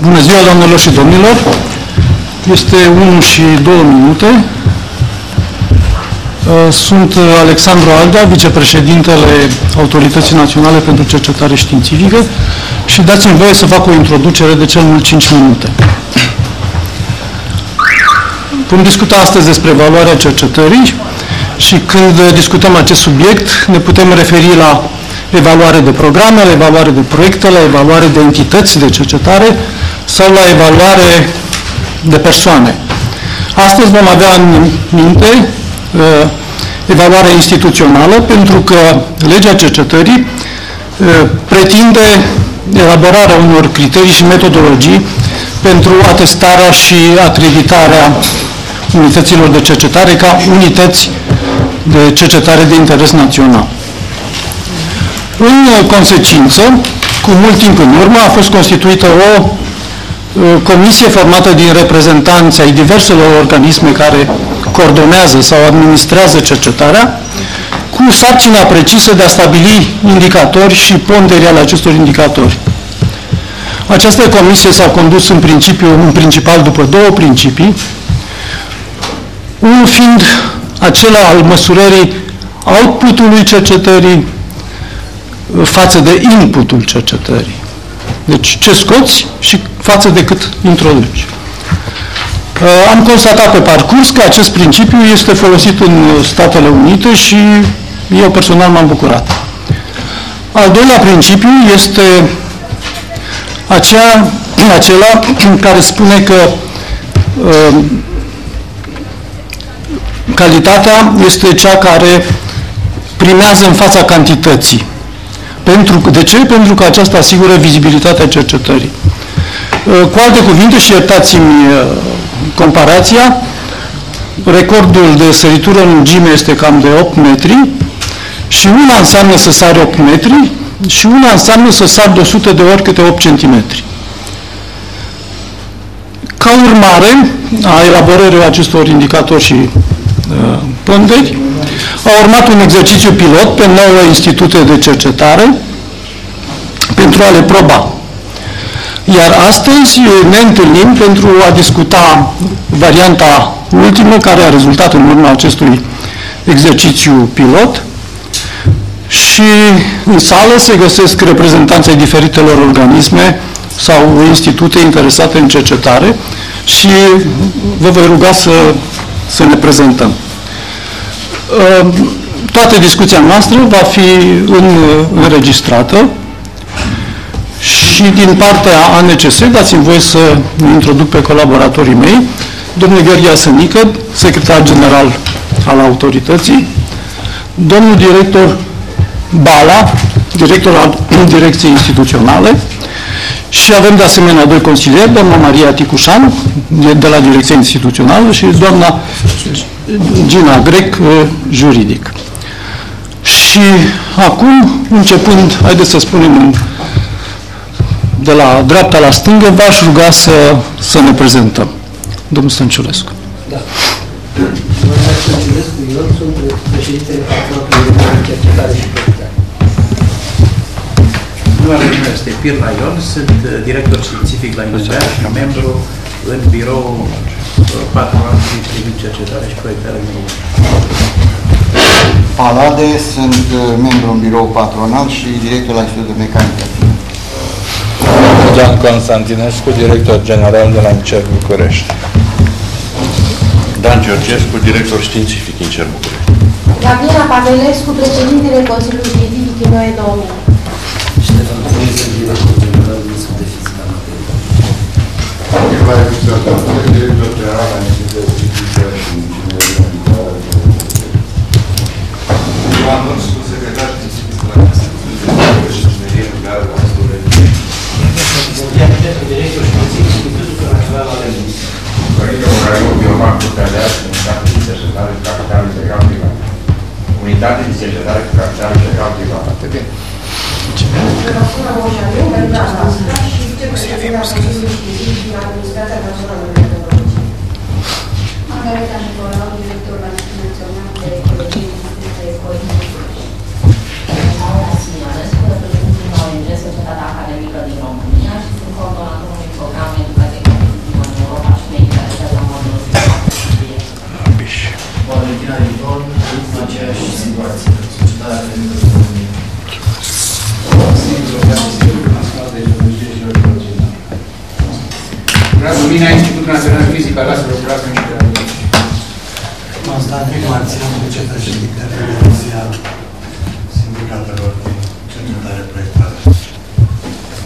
Bună ziua, doamnelor și domnilor! Este 1 și 2 minute. Uh, sunt Alexandru Alda, vicepreședintele Autorității Naționale pentru Cercetare Științifică și dați-mi voie să fac o introducere de cel mult 5 minute. Vom discuta astăzi despre valoarea cercetării și când discutăm acest subiect ne putem referi la evaluare de programe, la evaluare de proiecte, la evaluare de entități de cercetare sau la evaluare de persoane. Astăzi vom avea în minte uh, evaluarea instituțională pentru că legea cercetării uh, pretinde elaborarea unor criterii și metodologii pentru atestarea și acreditarea unităților de cercetare ca unități de cercetare de interes național. În consecință, cu mult timp în urmă, a fost constituită o comisie formată din reprezentanți ai diverselor organisme care coordonează sau administrează cercetarea, cu sarcina precisă de a stabili indicatori și ponderi ale acestor indicatori. Această comisie s-a condus în, principiu, în principal după două principii, unul fiind acela al măsurării outputului cercetării față de inputul cercetării. Deci ce scoți și față de cât introduci. Uh, am constatat pe parcurs că acest principiu este folosit în Statele Unite și eu personal m-am bucurat. Al doilea principiu este acea, acela care spune că uh, calitatea este cea care primează în fața cantității. Pentru, de ce? Pentru că aceasta asigură vizibilitatea cercetării. Uh, cu alte cuvinte, și iertați-mi uh, comparația, recordul de săritură în lungime este cam de 8 metri și una înseamnă să sari 8 metri și una înseamnă să sari de 100 de ori câte 8 cm. Ca urmare a elaborării acestor indicatori și uh, ponderi, a urmat un exercițiu pilot pe 9 institute de cercetare pentru a le proba. Iar astăzi ne întâlnim pentru a discuta varianta ultimă care a rezultat în urma acestui exercițiu pilot și în sală se găsesc reprezentanții diferitelor organisme sau institute interesate în cercetare și vă voi ruga să, să ne prezentăm. Ehm, toată discuția noastră va fi în, înregistrată și din partea ANCS dați-mi voie să introduc pe colaboratorii mei, domnul Gheorghe Asănică, secretar general al autorității, domnul director Bala, director al Direcției Instituționale, și avem de asemenea doi consilieri, doamna Maria Ticușan, de la Direcția Instituțională, și doamna Gina Grec, uh, juridic. Și acum, începând, haideți să spunem, de la dreapta la stângă, v-aș ruga să, să ne prezentăm. Domnul Stănciulescu. Da. Domnul Stănciulescu, eu sunt președintele Patronatului de Cercetare și Proiectare. Numele meu este Pirna Ion, sunt uh, director științific la Inubea și membru în birou patronat privind cercetare și proiectare în Palade, sunt uh, membru în birou patronal și director la Institutul de Mecanică. Gian Constantinescu, director general de la INCER București. Dan Georgescu, director științific INCER București. Gabriela Pavelescu, președintele Consiliului Științific Inoe 2000. Nicolae Victor director general al Institutului de Fizică și Inginerie Militară. Ioan Nursu, secretar științific la Institutul de Fizică și Inginerie Militară la Studenții. director științific Institutul Național al Lemnului. Părinte Murariu, bioman cu Pealeaș, unitate de cercetare cu capital integral privat. Unitate de cercetare cu capital integral privat. Atât de. Măsura Moșanu, Gălina Vasca și vicepreședintele Consiliului Științific din Administrația Națională de Tehnologie. Margareta ordinea Institutului Național de Fizică a Gazelor Curate și Radioactive. Constant marțial cu președinte Federația Sindicatelor din Cercetare Proiectare.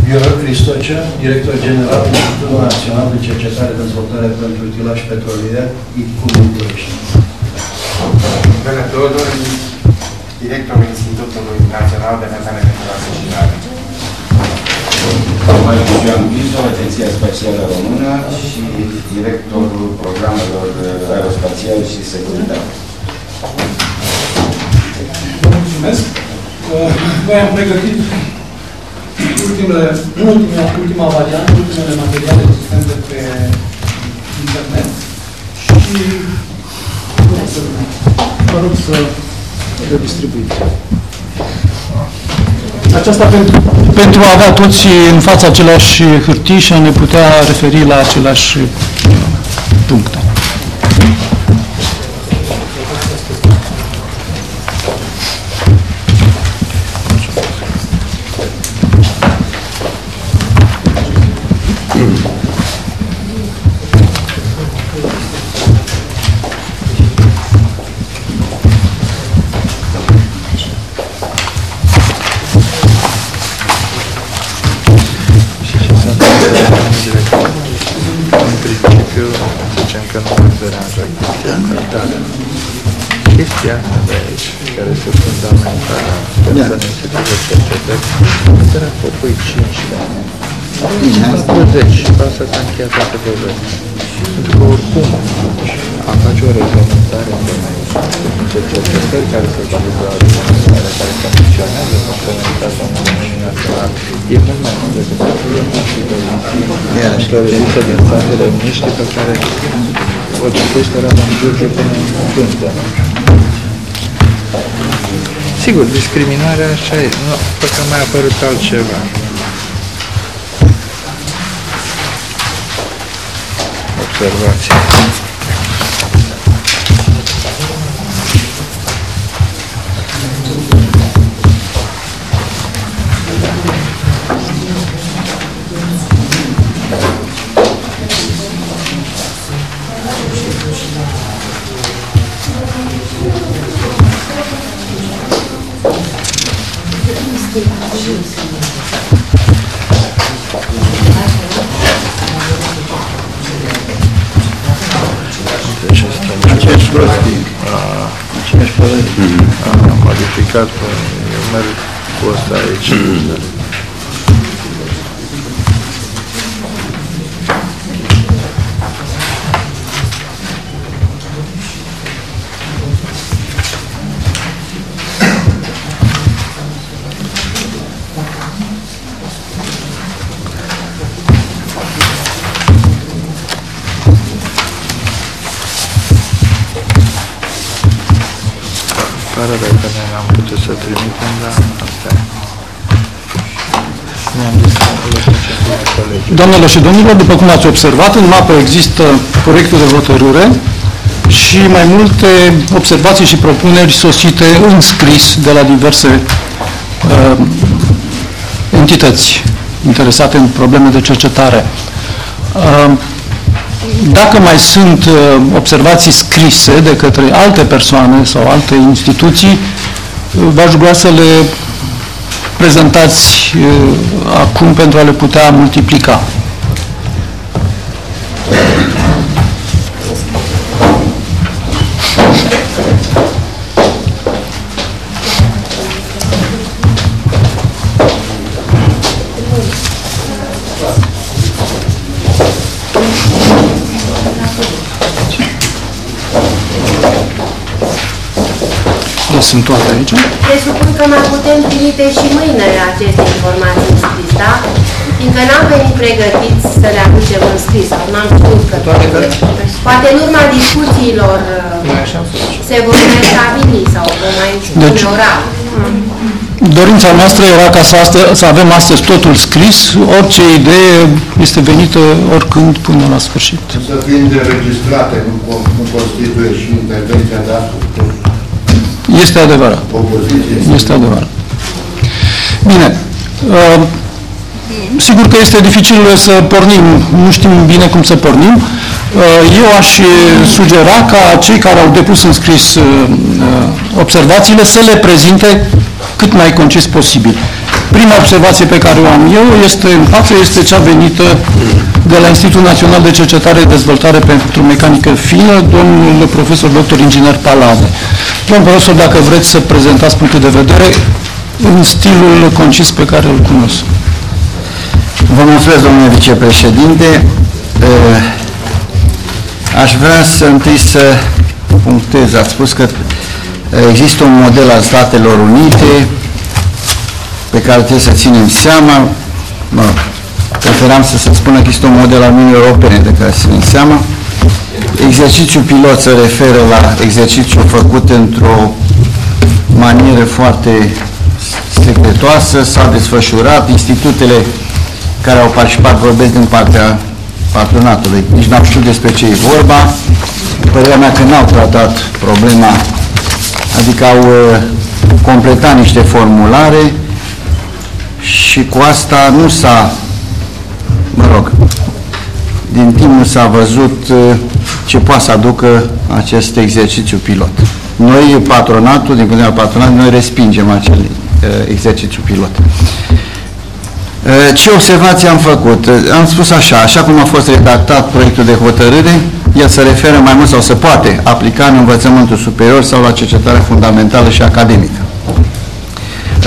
Viorel Cristocea, director general al Institutul Național de Cercetare și Dezvoltare pentru Utilaj Petrolier, ICU București. Bine, Teodor, directorul Institutului Național de Metane pentru Asesinare. Ioan Bizo, Agenția Spațială Română și directorul programelor aerospațiale și securitate. Mulțumesc. Uh, Noi am pregătit ultimele, ultima, ultima variantă, ultimele materiale existente pe internet și vă rog să, vă rog să le distribuiți. Aceasta pentru, pentru a avea toți în fața aceleași hârtii și a ne putea referi la aceleași puncte. Chestia asta de aici, care este fundamentală pentru să ne instituie de cercetări, era propui 5 de ani. Acum 20 și pe asta s-a încheiat toată povestea. Pentru că oricum a face o reglementare pe niște cercetări care se bazează la reglementare care funcționează, complementează în domeniul național. E mult mai mult decât problema și de într-o revistă din Statele Unite pe care o citește la George până în cântă. Sigur, discriminarea așa e. Nu, pentru că a mai apărut altceva. Observație. Doamnelor și domnilor, după cum ați observat, în mapă există proiectul de hotărâre și mai multe observații și propuneri sosite în scris de la diverse uh, entități interesate în probleme de cercetare. Uh, dacă mai sunt uh, observații scrise de către alte persoane sau alte instituții, uh, v-aș ruga să le prezentați uh, acum pentru a le putea multiplica. Sunt toate aici. Presupun că mai putem trimite și mâine aceste informații în scris, da? Fiindcă n-am venit pregătiți să le aducem în scris, sau n-am știut că... Poate în urma discuțiilor uh, se vor mai stabili sau vom mai Deci- spune oral. Dorința noastră era ca să, astă, să avem astăzi totul scris, orice idee este venită oricând până la sfârșit. Să fiind înregistrate, nu, co- nu constituie și intervenția de astăzi. Este adevărat. Opoziție. Este adevărat. Bine. uh, sigur că este dificil să pornim, nu știm bine cum să pornim. Uh, Eu aș uh, sugera ca cei care au depus în scris uh, uh, observațiile să le prezinte cât mai concis posibil. Prima observație pe care o am eu este în față, este cea venită de la Institutul Național de Cercetare și Dezvoltare pentru Mecanică Fină, domnul profesor dr. inginer Palade. Domnul profesor, dacă vreți să prezentați punctul de vedere în stilul concis pe care îl cunosc. Vă mulțumesc, domnule vicepreședinte. Eh, Aș vrea să întâi să punctez. Ați spus că există un model al Statelor Unite pe care trebuie să ținem seama. Mă rog, preferam să se spună că este un model al Uniunii Europene de care să ținem seama. Exercițiul pilot se referă la exercițiul făcut într-o manieră foarte secretoasă, s-a desfășurat, institutele care au participat vorbesc din partea patronatului. Nici n-am știut despre ce e vorba. Părerea mea că n-au tratat problema, adică au uh, completat niște formulare și cu asta nu s-a, mă rog, din timp nu s-a văzut uh, ce poate să aducă acest exercițiu pilot. Noi, patronatul, din punct de vedere patronat, noi respingem acel uh, exercițiu pilot. Ce observații am făcut? Am spus așa, așa cum a fost redactat proiectul de hotărâre, el se referă mai mult sau se poate aplica în învățământul superior sau la cercetarea fundamentală și academică.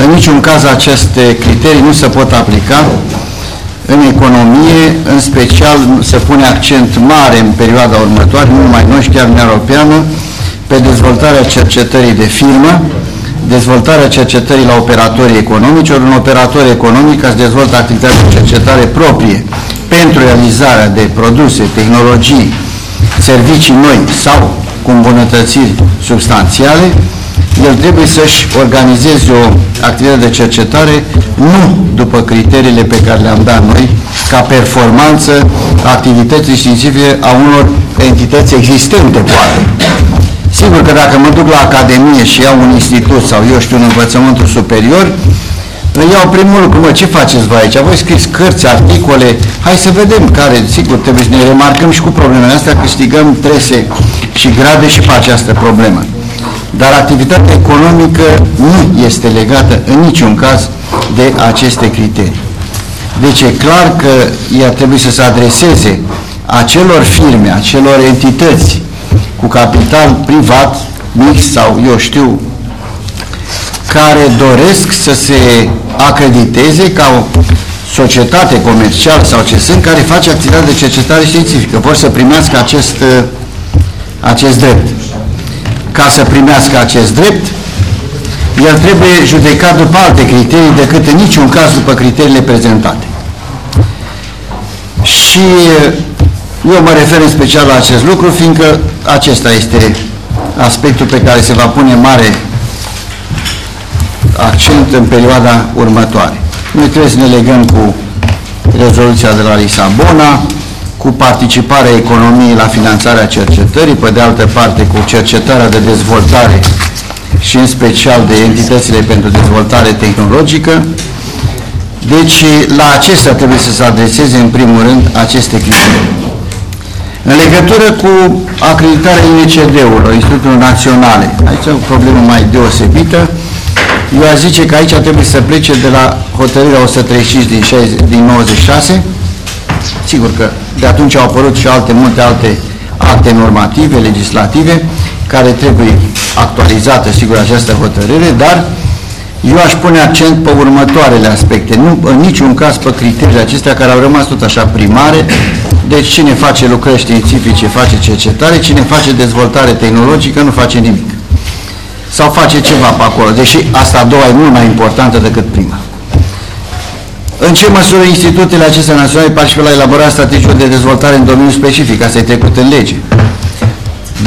În niciun caz aceste criterii nu se pot aplica. În economie, în special se pune accent mare în perioada următoare, nu numai noi, chiar în Europeană, pe dezvoltarea cercetării de firmă, dezvoltarea cercetării la operatorii economici, ori un operator economic ca să dezvoltă activitatea de cercetare proprie pentru realizarea de produse, tehnologii, servicii noi sau cu îmbunătățiri substanțiale, el trebuie să-și organizeze o activitate de cercetare nu după criteriile pe care le-am dat noi, ca performanță activității științifice a unor entități existente, poate, Sigur că dacă mă duc la Academie și iau un institut sau eu știu un învățământul superior, îi iau primul lucru, mă, ce faceți voi aici? Voi scris cărți, articole, hai să vedem care, sigur, trebuie să ne remarcăm și cu problemele astea, câștigăm trese și grade și pe această problemă. Dar activitatea economică nu este legată în niciun caz de aceste criterii. Deci e clar că ea trebuie să se adreseze acelor firme, acelor entități cu capital privat, mix sau eu știu, care doresc să se acrediteze ca o societate comercială sau ce sunt, care face activitate de cercetare științifică. Vor să primească acest, acest drept. Ca să primească acest drept, el trebuie judecat după alte criterii decât în niciun caz după criteriile prezentate. Și eu mă refer în special la acest lucru, fiindcă acesta este aspectul pe care se va pune mare accent în perioada următoare. Noi trebuie să ne legăm cu rezoluția de la Lisabona, cu participarea economiei la finanțarea cercetării, pe de altă parte cu cercetarea de dezvoltare și în special de entitățile pentru dezvoltare tehnologică. Deci la acestea trebuie să se adreseze în primul rând aceste criterii. În legătură cu acreditarea INCD-ului, Institutul Naționale, aici e o problemă mai deosebită. Eu aș zice că aici trebuie să plece de la hotărârea 135 din, 60, din 96. Sigur că de atunci au apărut și alte, multe alte acte normative, legislative, care trebuie actualizată, sigur, această hotărâre, dar eu aș pune accent pe următoarele aspecte, nu în niciun caz pe criteriile acestea care au rămas tot așa primare, deci cine face lucrări științifice face cercetare, cine face dezvoltare tehnologică nu face nimic. Sau face ceva pe acolo, deși asta a doua e mult mai importantă decât prima. În ce măsură institutele acestea naționale participă la elaborarea strategiilor de dezvoltare în domeniul specific, asta e trecut în lege?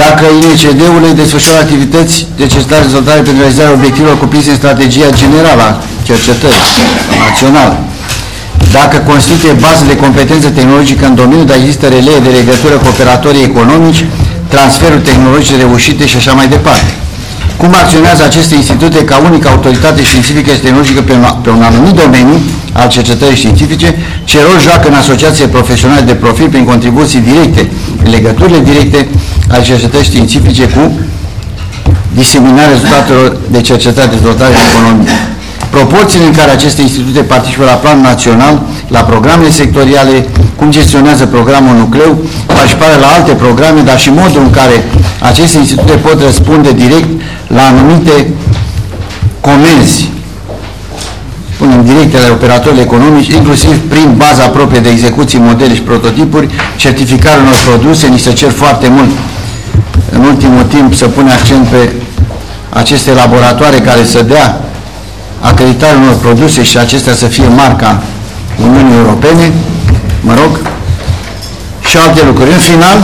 Dacă INCD-ul desfășoară activități de cercetare și dezvoltare pentru realizarea obiectivelor cuprinse în strategia generală a cercetării națională, dacă constituie bază de competență tehnologică în domeniu, dar există relee de legătură cu operatorii economici, transferuri tehnologice reușite și așa mai departe. Cum acționează aceste institute ca unică autoritate științifică și tehnologică pe un, pe un anumit domeniu, al cercetării științifice, ce rol joacă în asociație profesionale de profil prin contribuții directe, legăturile directe ale cercetării științifice cu diseminarea rezultatelor de cercetare, dezvoltare și economie. Proporțiile în care aceste institute participă la plan național, la programele sectoriale, cum gestionează programul nucleu, participarea la alte programe, dar și modul în care aceste institute pot răspunde direct la anumite comenzi spunem, directe ale operatorilor economici, inclusiv prin baza proprie de execuții, modele și prototipuri, certificarea unor produse, ni se cer foarte mult în ultimul timp să pune accent pe aceste laboratoare care să dea acreditarea unor produse și acestea să fie marca Uniunii Europene, mă rog, și alte lucruri. În final,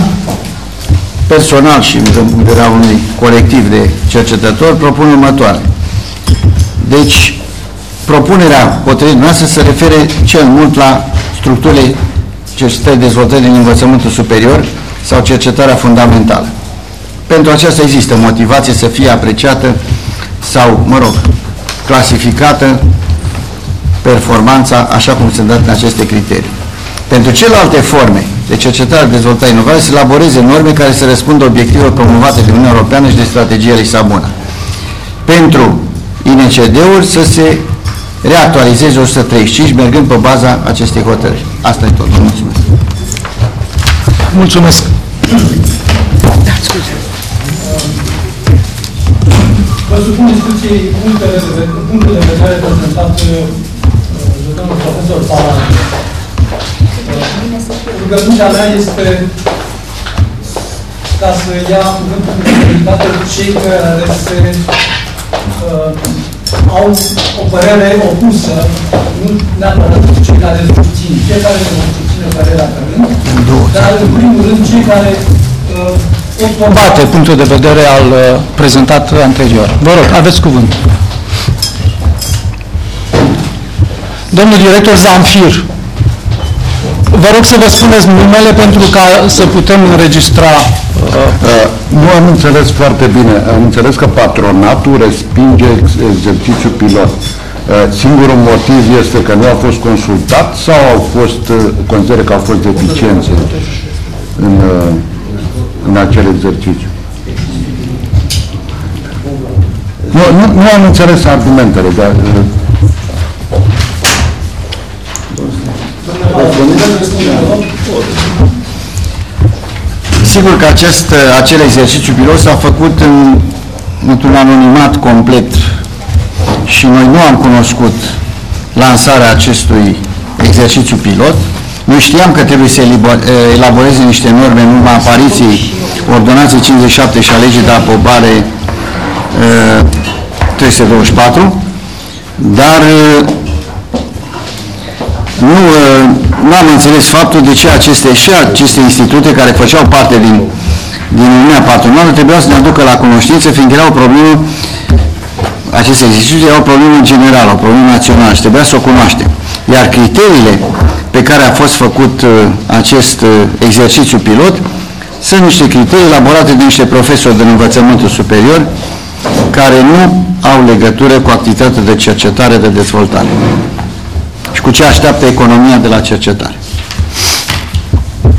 personal și în vederea unui colectiv de cercetători, propun următoare. Deci, propunerea potrivit noastră se refere cel mult la structurile cercetării dezvoltării din învățământul superior sau cercetarea fundamentală. Pentru aceasta există motivație să fie apreciată sau, mă rog, clasificată performanța așa cum sunt date în aceste criterii. Pentru celelalte forme de cercetare, dezvoltare, inovare, să elaboreze norme care să răspundă obiectivelor promovate de Uniunea Europeană și de strategia Lisabona. Pentru INCD-uri să se reactualizeze 135, mergând pe baza acestei hotărâri. Asta e tot. Vă mulțumesc. Mulțumesc. Da, scuze. Vă supun discuției punctele de, punctul de vedere prezentat uh, de domnul profesor Palan. Rugăciunea mea este ca să ia cuvântul de prioritate cei care se uh, au o părere opusă, nu neapărat cei care susțin, fiecare să susține părerea pe rând, dar în primul rând cei care uh, Bate punctul de vedere al uh, prezentat anterior. Vă rog, aveți cuvânt. Domnul director Zamfir, vă rog să vă spuneți numele pentru ca să putem înregistra. Uh, nu am înțeles foarte bine. Am înțeles că patronatul respinge ex- exercițiul pilot. Uh, singurul motiv este că nu a fost consultat sau au fost, uh, consideră că au fost deficiențe în, uh, în acel exercițiu? Nu, nu, nu am înțeles argumentele, dar uh, Sigur că acest, acel exercițiu pilot s-a făcut în, într-un anonimat complet și noi nu am cunoscut lansarea acestui exercițiu pilot. Noi știam că trebuie să elibor- elaboreze niște norme în urma apariției ordonanței 57 și a legii de aprobare uh, 324, dar uh, nu, uh, nu am înțeles faptul de ce aceste și aceste institute care făceau parte din, din Uniunea Patronală trebuiau să ne aducă la cunoștință, fiindcă era o problemă, aceste instituții erau o problemă generală, o problemă națională și trebuia să o cunoaștem. Iar criteriile pe care a fost făcut uh, acest uh, exercițiu pilot sunt niște criterii elaborate de niște profesori de învățământul superior care nu au legătură cu activitatea de cercetare de dezvoltare și cu ce așteaptă economia de la cercetare.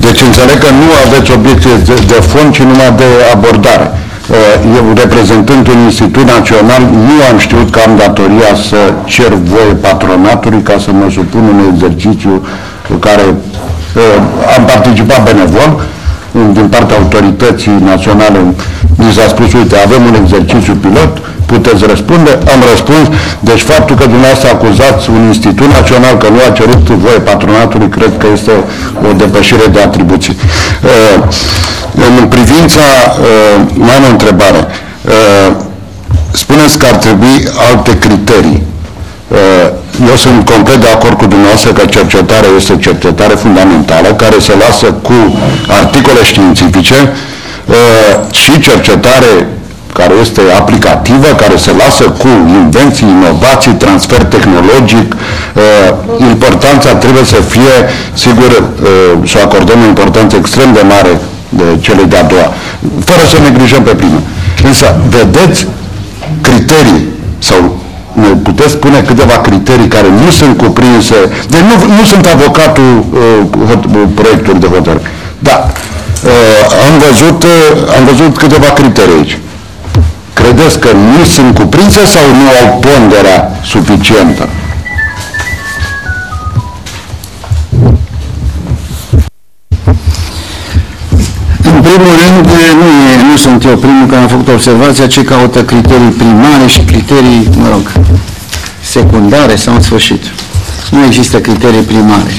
Deci înțeleg că nu aveți obiecție de, de fond, ci numai de abordare. Uh, Eu, reprezentând un institut național, nu am știut că am datoria să cer voie patronatului ca să mă supun un exercițiu în care uh, am participat benevol din partea autorității naționale. Mi s-a spus, uite, avem un exercițiu pilot, puteți răspunde? Am răspuns. Deci faptul că dumneavoastră acuzați un institut național că nu a cerut voie patronatului, cred că este o depășire de atribuții. Uh, În privința, uh, mai am o întrebare. Uh, Spuneți că ar trebui alte criterii. Uh, Eu sunt complet de acord cu dumneavoastră că cercetarea este cercetare fundamentală, care se lasă cu articole științifice uh, și cercetare care este aplicativă, care se lasă cu invenții, inovații, transfer tehnologic. Uh, Importanța trebuie să fie, sigur, uh, să acordăm o importanță extrem de mare de cele de-a doua, fără să neglijăm pe prima. Însă, vedeți criterii sau ne puteți spune câteva criterii care nu sunt cuprinse, deci nu, nu sunt avocatul uh, hot, uh, proiectului de hotărâre. Da, uh, am, văzut, uh, am văzut câteva criterii aici. Credeți că nu sunt cuprinse sau nu au ponderea suficientă? În primul rând, nu, e, nu sunt eu primul care am făcut observația, ce caută criterii primare și criterii, mă rog, secundare sau în sfârșit. Nu există criterii primare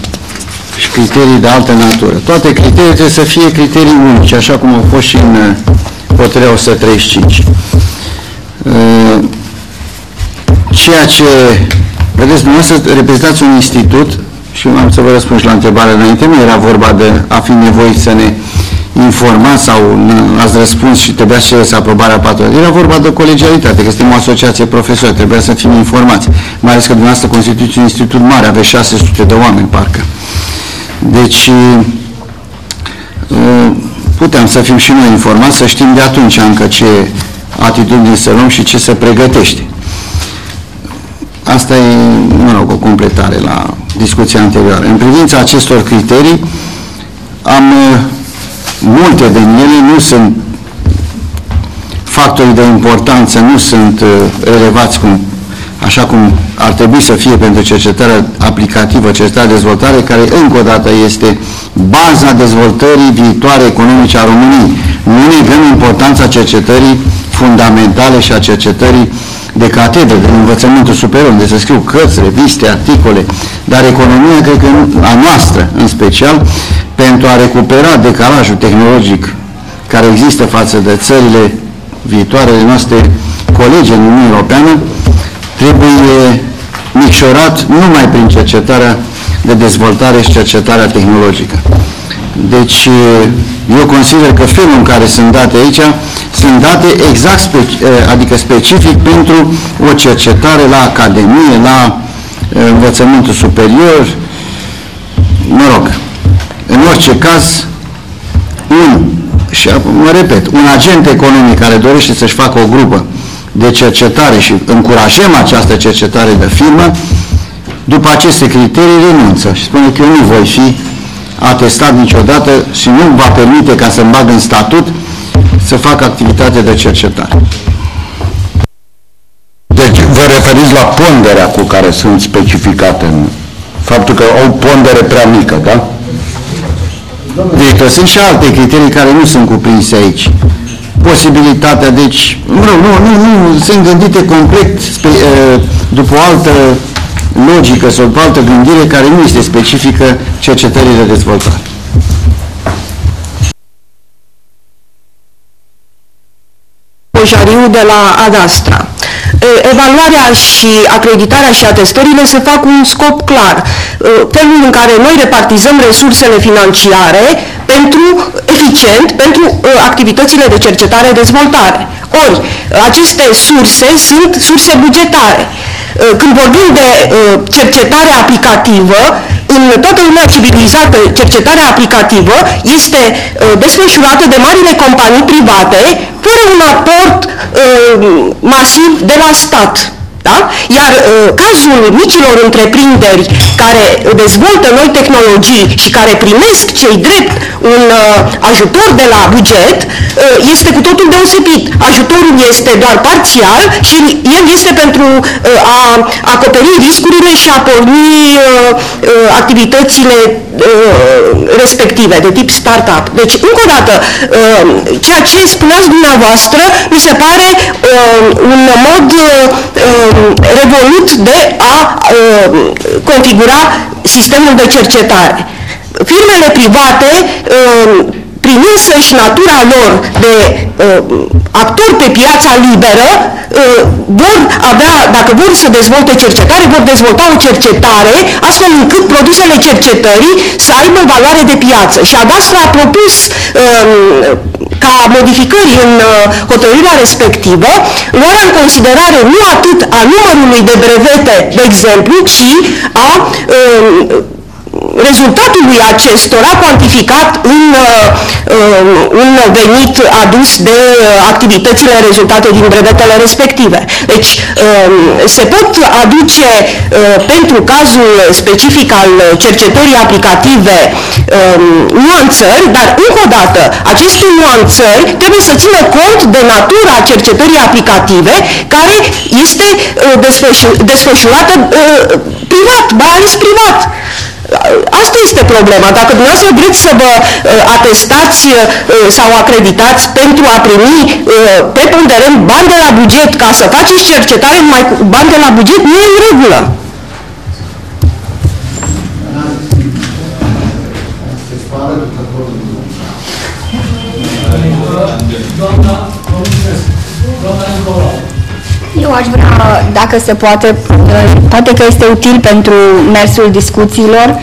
și criterii de altă natură. Toate criteriile trebuie să fie criterii unice, așa cum au fost și în uh, hotărârea 135. Uh, Ceea ce, vedeți, dumneavoastră reprezentați un institut și am să vă răspund și la întrebarea înainte, nu era vorba de a fi nevoit să ne informați sau n- ați răspuns și trebuia să cereți aprobarea patronului. Era vorba de colegialitate, că suntem o asociație profesorilor, trebuia să fim informați. Mai ales că dumneavoastră constituiți un institut mare, aveți 600 de oameni, parcă. Deci, uh, puteam să fim și noi informați, să știm de atunci încă ce atitudine să luăm și ce se pregătește. Asta e, mă rog, o completare la discuția anterioară. În privința acestor criterii, am uh, multe din ele nu sunt factorii de importanță, nu sunt uh, relevați cum, așa cum ar trebui să fie pentru cercetarea aplicativă, cercetarea dezvoltare, care încă o dată este baza dezvoltării viitoare economice a României. Nu negăm importanța cercetării fundamentale și a cercetării de catedră, de învățământul superior, unde se scriu cărți, reviste, articole, dar economia, cred că a noastră în special, pentru a recupera decalajul tehnologic care există față de țările viitoarele noastre colegi în Uniunea Europeană, trebuie micșorat numai prin cercetarea de dezvoltare și cercetarea tehnologică. Deci, eu consider că felul în care sunt date aici sunt date exact, speci, adică specific pentru o cercetare la academie, la învățământul superior, mă rog, în orice caz, un, și mă repet, un agent economic care dorește să-și facă o grupă de cercetare și încurajăm această cercetare de firmă, după aceste criterii renunță și spune că eu nu voi fi atestat niciodată și nu va permite ca să-mi bag în statut să fac activitate de cercetare. Deci vă referiți la ponderea cu care sunt specificate în faptul că au pondere prea mică, da? Deci că sunt și alte criterii care nu sunt cuprinse aici. Posibilitatea, deci, nu, nu, nu, nu sunt gândite complet spe, după o altă logică sau după altă gândire care nu este specifică cercetării de dezvoltare. Jariu de la Adastra. Evaluarea și acreditarea și atestările se fac cu un scop clar, felul în care noi repartizăm resursele financiare pentru eficient pentru activitățile de cercetare-dezvoltare. Ori, aceste surse sunt surse bugetare. Când vorbim de cercetare aplicativă, în toată lumea civilizată, cercetarea aplicativă este desfășurată de marile companii private fără un aport masiv de la stat. Da? Iar uh, cazul micilor întreprinderi care dezvoltă noi tehnologii și care primesc cei drept un uh, ajutor de la buget uh, este cu totul deosebit. Ajutorul este doar parțial și el este pentru uh, a acoperi riscurile și a porni uh, uh, activitățile respective, de tip startup. Deci, încă o dată, ceea ce spuneați dumneavoastră mi se pare un mod revolut de a configura sistemul de cercetare. Firmele private prin însăși natura lor de uh, actori pe piața liberă, uh, vor avea, dacă vor să dezvolte cercetare, vor dezvolta o cercetare astfel încât produsele cercetării să aibă valoare de piață. Și Adastra a propus uh, ca modificări în uh, hotărârea respectivă, luarea în considerare nu atât a numărului de brevete, de exemplu, ci a uh, rezultatului acestora cuantificat în uh, un venit adus de activitățile rezultate din brevetele respective. Deci se pot aduce pentru cazul specific al cercetării aplicative nuanțări, dar încă o dată aceste nuanțări trebuie să țină cont de natura cercetării aplicative care este desfășurată privat, mai ales privat. Asta este problema. Dacă dumneavoastră vreți să vă uh, atestați uh, sau acreditați pentru a primi uh, preponderent bani de la buget ca să faceți cercetare numai cu bani de la buget, nu e în regulă. Aș vrea, dacă se poate, poate că este util pentru mersul discuțiilor.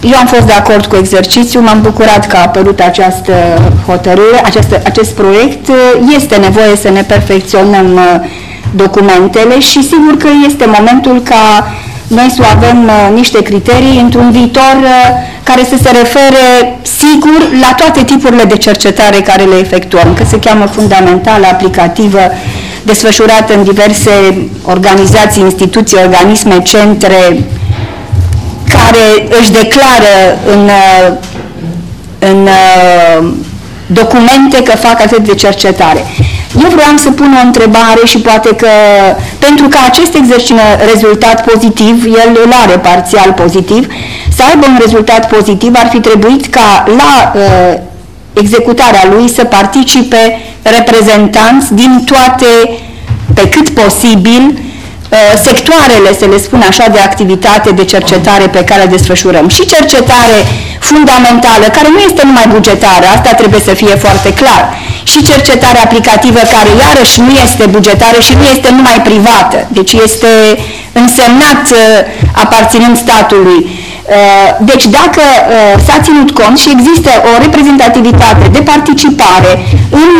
Eu am fost de acord cu exercițiul, m-am bucurat că a apărut această hotărâre, această, acest proiect. Este nevoie să ne perfecționăm documentele și sigur că este momentul ca noi să avem niște criterii într-un viitor care să se refere sigur la toate tipurile de cercetare care le efectuăm, că se cheamă fundamentală, aplicativă, desfășurată în diverse organizații, instituții, organisme, centre care își declară în, în documente că fac atât de cercetare. Eu vreau să pun o întrebare și poate că pentru că acest exercițiu rezultat pozitiv, el îl are parțial pozitiv, să aibă un rezultat pozitiv ar fi trebuit ca la uh, executarea lui să participe reprezentanți din toate, pe cât posibil, uh, sectoarele, să le spun așa, de activitate, de cercetare pe care le desfășurăm. Și cercetare fundamentală, care nu este numai bugetară, asta trebuie să fie foarte clar, și cercetare aplicativă, care iarăși nu este bugetară și nu este numai privată, deci este însemnat uh, aparținând statului. Deci dacă s-a ținut cont și există o reprezentativitate de participare în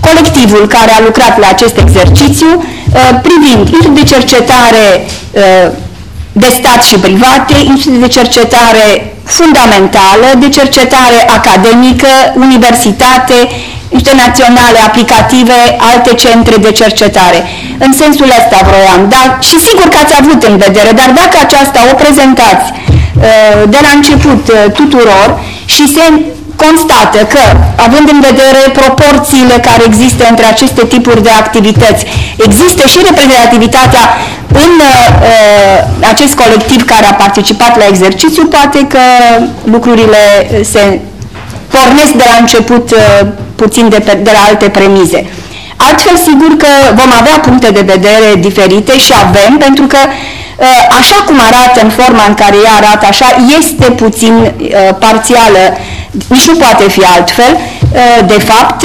colectivul care a lucrat la acest exercițiu privind instituții de cercetare de stat și private, instituții de cercetare fundamentală, de cercetare academică, universitate, niște naționale aplicative, alte centre de cercetare. În sensul ăsta vroiam, dar și sigur că ați avut în vedere, dar dacă aceasta o prezentați uh, de la început uh, tuturor și se constată că, având în vedere proporțiile care există între aceste tipuri de activități, există și reprezentativitatea în uh, acest colectiv care a participat la exercițiu, poate că lucrurile se pornesc de la început uh, puțin de, pe, de la alte premize. Altfel, sigur că vom avea puncte de vedere diferite și avem, pentru că uh, așa cum arată în forma în care ea arată, așa este puțin uh, parțială, nici nu poate fi altfel, de fapt,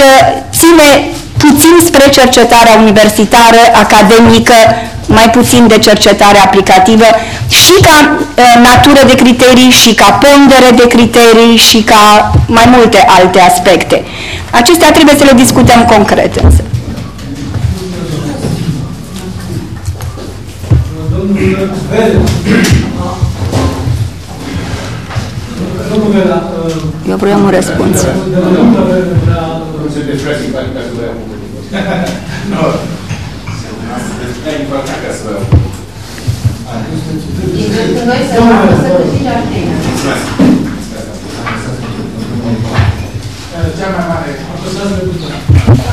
ține puțin spre cercetarea universitară, academică, mai puțin de cercetare aplicativă și ca uh, natură de criterii și ca pondere de criterii și ca mai multe alte aspecte. Acestea trebuie să le discutăm concret însă. Eu vreau un răspuns. Nu. E important ca să Noi să facă să câștige artenia. Cea mai mare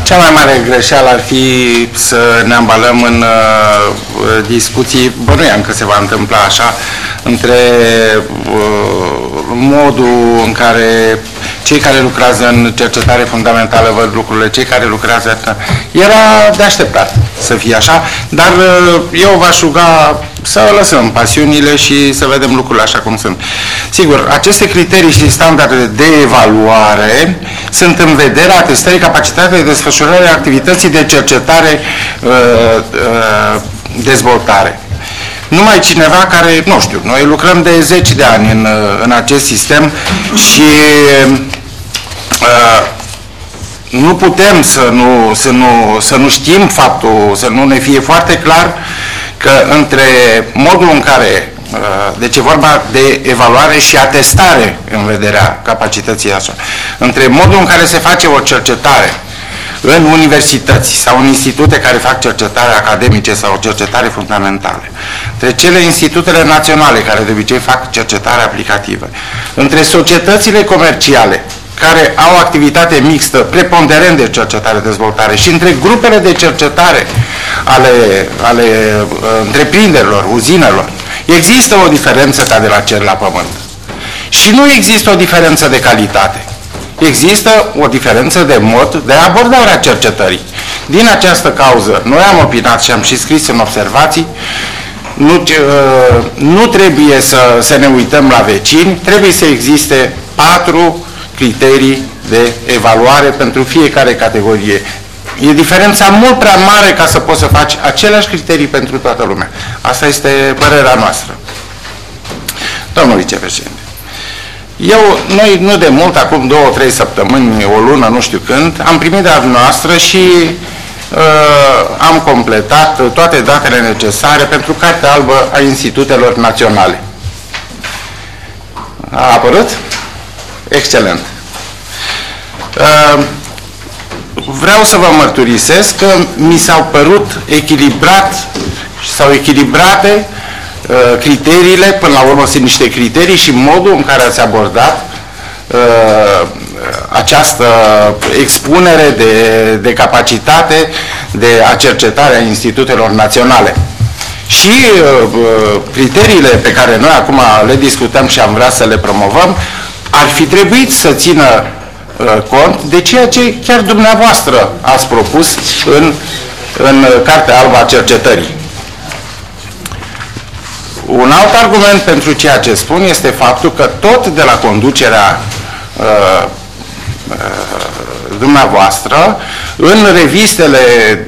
cea mai mare greșeală ar fi să ne ambalăm în uh, discuții, bănuiam că se va întâmpla așa, între uh, modul în care cei care lucrează în cercetare fundamentală văd lucrurile, cei care lucrează... Era de așteptat să fie așa, dar uh, eu v-aș ruga să lăsăm pasiunile și să vedem lucrurile așa cum sunt. Sigur, aceste criterii și standarde de evaluare sunt în vederea atestării capacitatea de desfășurare a activității de cercetare uh, uh, dezvoltare numai cineva care, nu știu, noi lucrăm de zeci de ani în, în acest sistem și uh, nu putem să nu, să, nu, să nu știm faptul, să nu ne fie foarte clar că între modul în care deci e vorba de evaluare și atestare în vederea capacității așa. Între modul în care se face o cercetare în universități sau în institute care fac cercetare academice sau cercetare fundamentală, între cele institutele naționale care de obicei fac cercetare aplicativă, între societățile comerciale care au activitate mixtă, preponderent de cercetare-dezvoltare și între grupele de cercetare ale, ale uh, întreprinderilor, uzinelor, există o diferență ca de la cer la pământ. Și nu există o diferență de calitate. Există o diferență de mod de abordare a cercetării. Din această cauză, noi am opinat și am și scris în observații, nu, uh, nu trebuie să, să ne uităm la vecini, trebuie să existe patru criterii de evaluare pentru fiecare categorie. E diferența mult prea mare ca să poți să faci aceleași criterii pentru toată lumea. Asta este părerea noastră. Domnul vicepreședinte, eu, noi nu de mult, acum două, trei săptămâni, o lună, nu știu când, am primit de a noastră și uh, am completat toate datele necesare pentru Cartea Albă a Institutelor Naționale. A apărut? Excelent. Uh, vreau să vă mărturisesc că mi s-au părut echilibrat sau echilibrate uh, criteriile, până la urmă sunt niște criterii și modul în care ați abordat uh, această expunere de, de capacitate de a cercetare a institutelor naționale. Și uh, criteriile pe care noi acum le discutăm și am vrea să le promovăm ar fi trebuit să țină uh, cont de ceea ce chiar dumneavoastră ați propus în, în Cartea Albă a Cercetării. Un alt argument pentru ceea ce spun este faptul că tot de la conducerea uh, uh, dumneavoastră, în revistele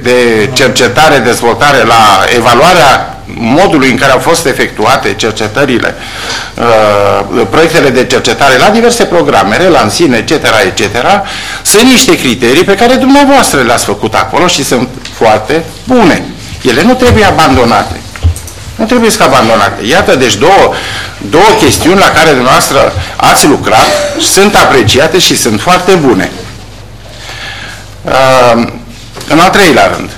de cercetare, dezvoltare, la evaluarea modului în care au fost efectuate cercetările, uh, proiectele de cercetare la diverse programe, relansine, etc., etc., sunt niște criterii pe care dumneavoastră le-ați făcut acolo și sunt foarte bune. Ele nu trebuie abandonate. Nu trebuie să abandonate. Iată, deci două, două chestiuni la care dumneavoastră ați lucrat, sunt apreciate și sunt foarte bune. Uh, în al treilea rând,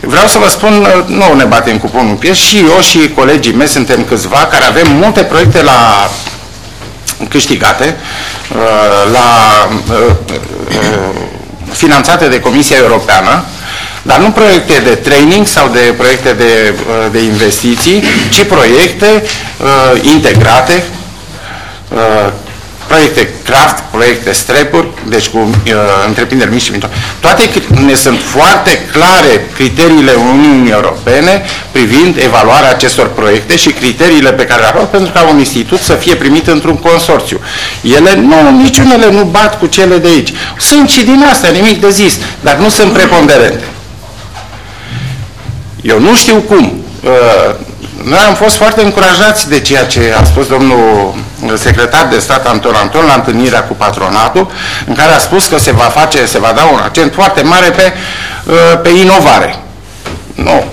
Vreau să vă spun, nu ne batem cu pumnul în piept, și eu și colegii mei suntem câțiva care avem multe proiecte la câștigate, uh, la uh, uh, finanțate de Comisia Europeană, dar nu proiecte de training sau de proiecte de, de investiții, ci proiecte integrate proiecte craft, proiecte strepuri, deci cu uh, întreprinderi mici și mijlocii. Toate ne sunt foarte clare criteriile Uniunii Europene privind evaluarea acestor proiecte și criteriile pe care le au pentru ca un institut să fie primit într-un consorțiu. Ele nu, niciunele nu bat cu cele de aici. Sunt și din astea, nimic de zis, dar nu sunt preponderente. Eu nu știu cum. Uh, noi am fost foarte încurajați de ceea ce a spus domnul secretar de stat Anton Anton la întâlnirea cu patronatul, în care a spus că se va face, se va da un accent foarte mare pe, uh, pe inovare. Nu.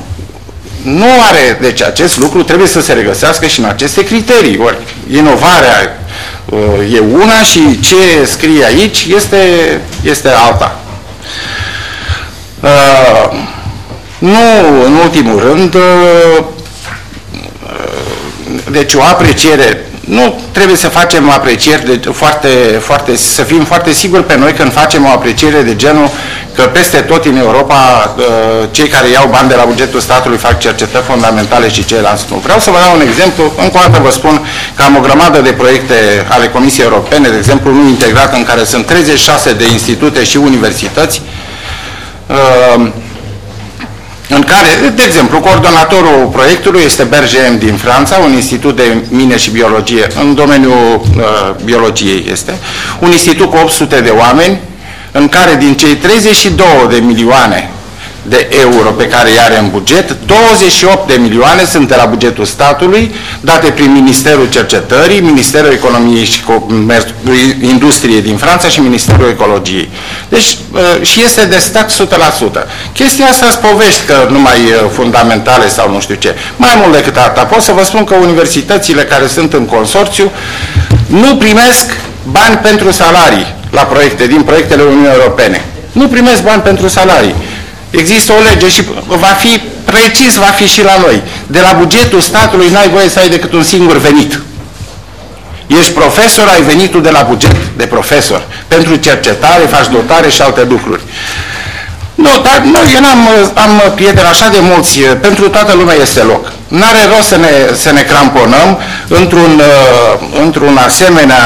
Nu are, deci acest lucru trebuie să se regăsească și în aceste criterii. Ori inovarea uh, e una și ce scrie aici este, este alta. Uh, nu, în ultimul rând, deci o apreciere, nu trebuie să facem aprecieri de foarte, foarte, să fim foarte siguri pe noi când facem o apreciere de genul că peste tot în Europa uh, cei care iau bani de la bugetul statului fac cercetări fundamentale și ceilalți nu. Vreau să vă dau un exemplu, încă o dată vă spun că am o grămadă de proiecte ale Comisiei Europene, de exemplu nu integrat în care sunt 36 de institute și universități, uh, în care, de exemplu, coordonatorul proiectului este BRGM din Franța, un institut de mine și biologie, în domeniul uh, biologiei este, un institut cu 800 de oameni, în care din cei 32 de milioane de euro pe care îi are în buget, 28 de milioane sunt de la bugetul statului, date prin Ministerul Cercetării, Ministerul Economiei și Comerț- Industriei din Franța și Ministerul Ecologiei. Deci, uh, și este de stat 100%. Chestia asta sunt povești că numai uh, fundamentale sau nu știu ce. Mai mult decât asta, pot să vă spun că universitățile care sunt în consorțiu nu primesc bani pentru salarii la proiecte, din proiectele Uniunii Europene. Nu primesc bani pentru salarii. Există o lege și va fi precis, va fi și la noi. De la bugetul statului n-ai voie să ai decât un singur venit. Ești profesor, ai venitul de la buget de profesor. Pentru cercetare, faci dotare și alte lucruri. Nu, dar nu, eu n-am am prieteni așa de mulți, pentru toată lumea este loc. N-are rost să ne, să ne cramponăm într-un, uh, într-un asemenea,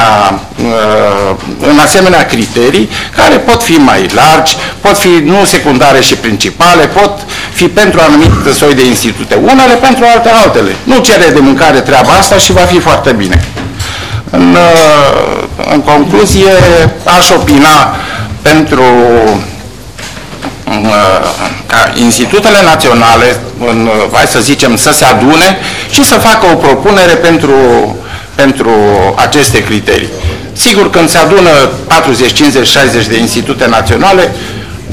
uh, în asemenea criterii care pot fi mai largi, pot fi nu secundare și principale, pot fi pentru anumite soi de institute, unele pentru alte altele. Nu cere de mâncare treaba asta și va fi foarte bine. În, uh, în concluzie, aș opina pentru ca institutele naționale, în, hai să zicem, să se adune și să facă o propunere pentru, pentru aceste criterii. Sigur, când se adună 40, 50, 60 de institute naționale,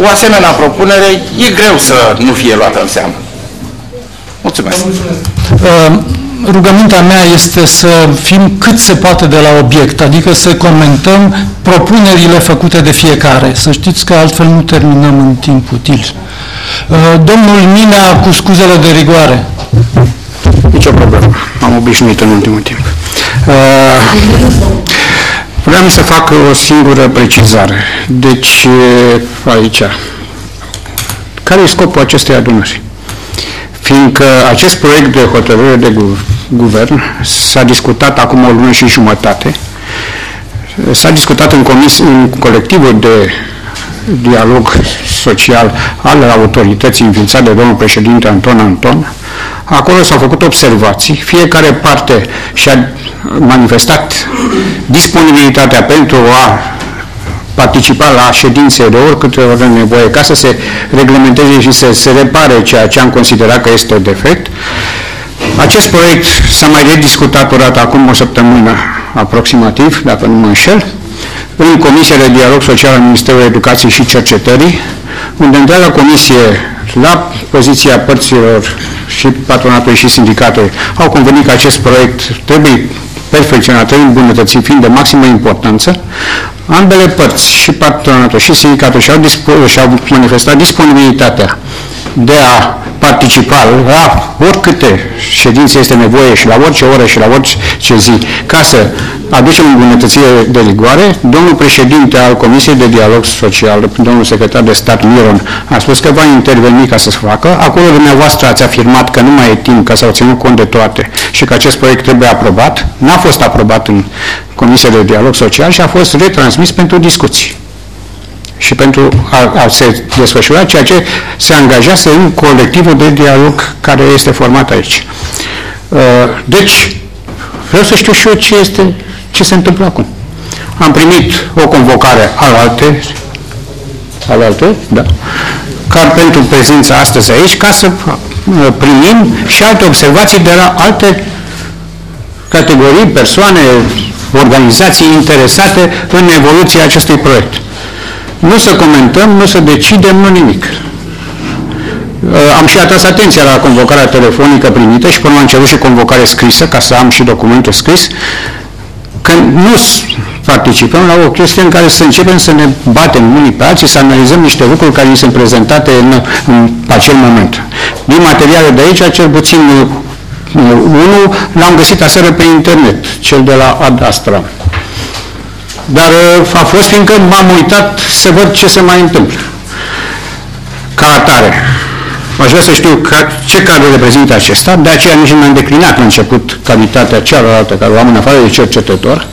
o asemenea propunere e greu să nu fie luată în seamă. Mulțumesc. Uh, rugămintea mea este să fim cât se poate de la obiect, adică să comentăm propunerile făcute de fiecare. Să știți că altfel nu terminăm în timp util. Uh, Domnul Mina cu scuzele de rigoare. Nicio problemă. Am obișnuit în ultimul timp. Uh, vreau să fac o singură precizare. Deci, aici, care e scopul acestei adunări? Fiindcă acest proiect de hotărâre de gu guvern s-a discutat acum o lună și jumătate, s-a discutat în, comis, în colectivul de dialog social al autorității înființat de domnul președinte Anton Anton. Acolo s-au făcut observații, fiecare parte și-a manifestat disponibilitatea pentru a participa la ședințe de oricâte ori nevoie ca să se reglementeze și să se repare ceea ce am considerat că este defect. Acest proiect s-a mai rediscutat o dată acum o săptămână aproximativ, dacă nu mă înșel, în Comisia de Dialog Social al Ministerului Educației și Cercetării, unde întreaga comisie, la poziția părților și patronatului și sindicatului, au convenit că acest proiect trebuie perfecționat, trebuie îmbunătățit, fiind de maximă importanță. Ambele părți, și patronatul și sindicatul, și-au, și-au manifestat disponibilitatea de a participa la oricâte ședințe este nevoie și la orice oră și la orice zi ca să aducem îmbunătățire de rigoare. Domnul președinte al Comisiei de Dialog Social, domnul secretar de stat Miron, a spus că va interveni ca să se facă. Acolo dumneavoastră ați afirmat că nu mai e timp, că s-au ținut cont de toate și că acest proiect trebuie aprobat. N-a fost aprobat în Comisia de Dialog Social și a fost retransmis pentru discuții și pentru a, a se desfășura ceea ce se angajează în colectivul de dialog care este format aici. Uh, deci, vreau să știu și eu ce, este, ce se întâmplă acum. Am primit o convocare al alte, al alte, da, ca pentru prezența astăzi aici, ca să uh, primim și alte observații de la alte categorii, persoane, organizații interesate în evoluția acestui proiect nu să comentăm, nu să decidem, nu nimic. Uh, am și atras atenția la convocarea telefonică primită și până am cerut și convocare scrisă, ca să am și documentul scris, că nu participăm la o chestie în care să începem să ne batem unii pe alții, să analizăm niște lucruri care ni sunt prezentate în, în acel moment. Din materiale de aici, cel puțin uh, unul l-am găsit aseară pe internet, cel de la Ad Astra dar uh, a fost fiindcă m-am uitat să văd ce se mai întâmplă. Ca atare. Aș vrea să știu ca, ce cadru reprezintă acesta, de aceea nici nu am declinat la început calitatea cealaltă care o am în afară de cercetător,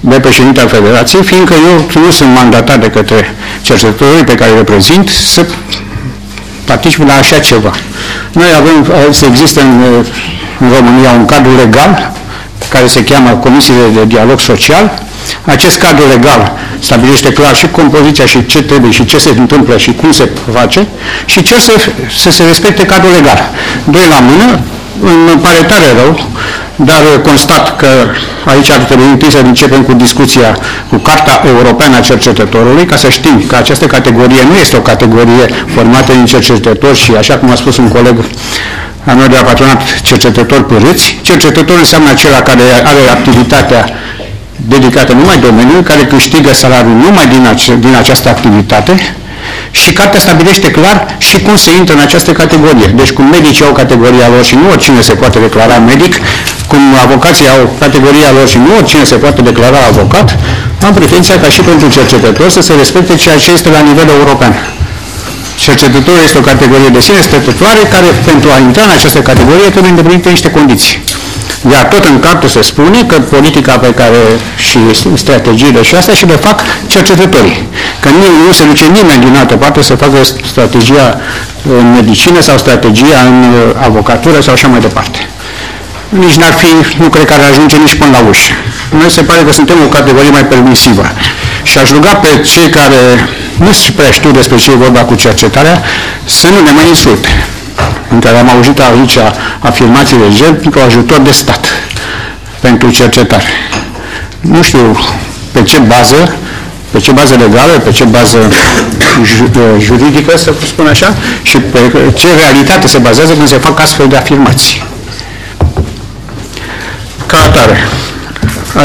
de președinte al Federației, fiindcă eu nu sunt mandatat de către cercetătorii pe care îi reprezint să particip la așa ceva. Noi avem, să există în, în România un cadru legal care se cheamă Comisiile de Dialog Social, Acest cadru legal stabilește clar și compoziția și ce trebuie și ce se întâmplă și cum se face și cer să, să se respecte cadrul legal. Doi la mână, îmi pare tare rău, dar constat că aici ar trebui întâi să începem cu discuția cu Carta Europeană a Cercetătorului, ca să știm că această categorie nu este o categorie formată din cercetători și, așa cum a spus un coleg al meu de la patronat, cercetători părâți. Cercetător înseamnă acela care are activitatea dedicată numai domeniului, care câștigă salariul numai din, ace- din această activitate și cartea stabilește clar și cum se intră în această categorie. Deci cum medicii au categoria lor și nu oricine se poate declara medic, cum avocații au categoria lor și nu oricine se poate declara avocat, am pretenția ca și pentru cercetători să se respecte ceea ce este la nivel european. Cercetătorul este o categorie de sine stătătoare care pentru a intra în această categorie trebuie îndeplinite niște condiții. Iar tot în carte se spune că politica pe care și strategiile și astea și le fac cercetătorii. Că nu, nu se duce nimeni din altă parte să facă strategia în medicină sau strategia în uh, avocatură sau așa mai departe. Nici n-ar fi, nu cred că ar ajunge nici până la ușă. Noi se pare că suntem o categorie mai permisivă. Și aș ruga pe cei care nu prea știu despre ce e vorba cu cercetarea să nu ne mai insulte în care am auzit aici afirmații de gen pentru ajutor de stat pentru cercetare. Nu știu pe ce bază, pe ce bază legală, pe ce bază juridică, să spun așa, și pe ce realitate se bazează când se fac astfel de afirmații. Ca atare,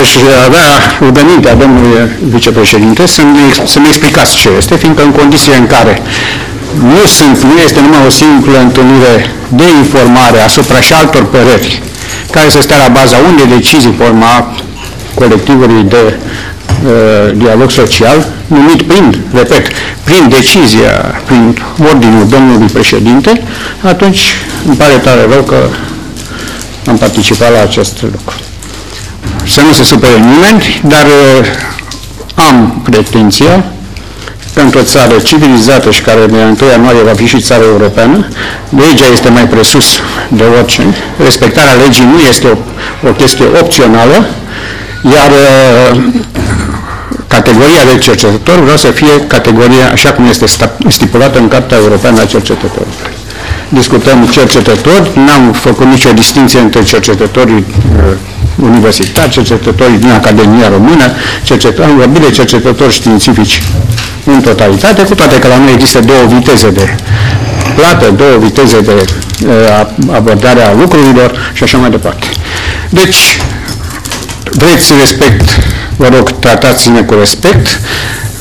aș avea rugămintea domnului vicepreședinte să-mi, să explicați ce este, fiindcă în condițiile în care nu, sunt, nu este numai o simplă întâlnire de informare asupra și altor păreri care să stea la baza unei decizii forma colectivului de uh, dialog social, numit prin, repet, prin decizia, prin ordinul domnului președinte, atunci îmi pare tare rău că am participat la acest lucru. Să nu se supere nimeni, dar uh, am pretenția pentru o țară civilizată și care de 1 ianuarie va fi și țară europeană, legea este mai presus de orice. Respectarea legii nu este o, o chestie opțională, iar uh, categoria de cercetător vreau să fie categoria așa cum este stipulată în Carta Europeană a Cercetătorului. Discutăm cercetători, n-am făcut nicio distinție între cercetătorii uh, universitari, cercetătorii din Academia Română, cercetători, am vorbit de cercetători științifici în totalitate, cu toate că la noi există două viteze de plată, două viteze de uh, abordare a lucrurilor și așa mai departe. Deci, vreți respect, vă rog, tratați-ne cu respect,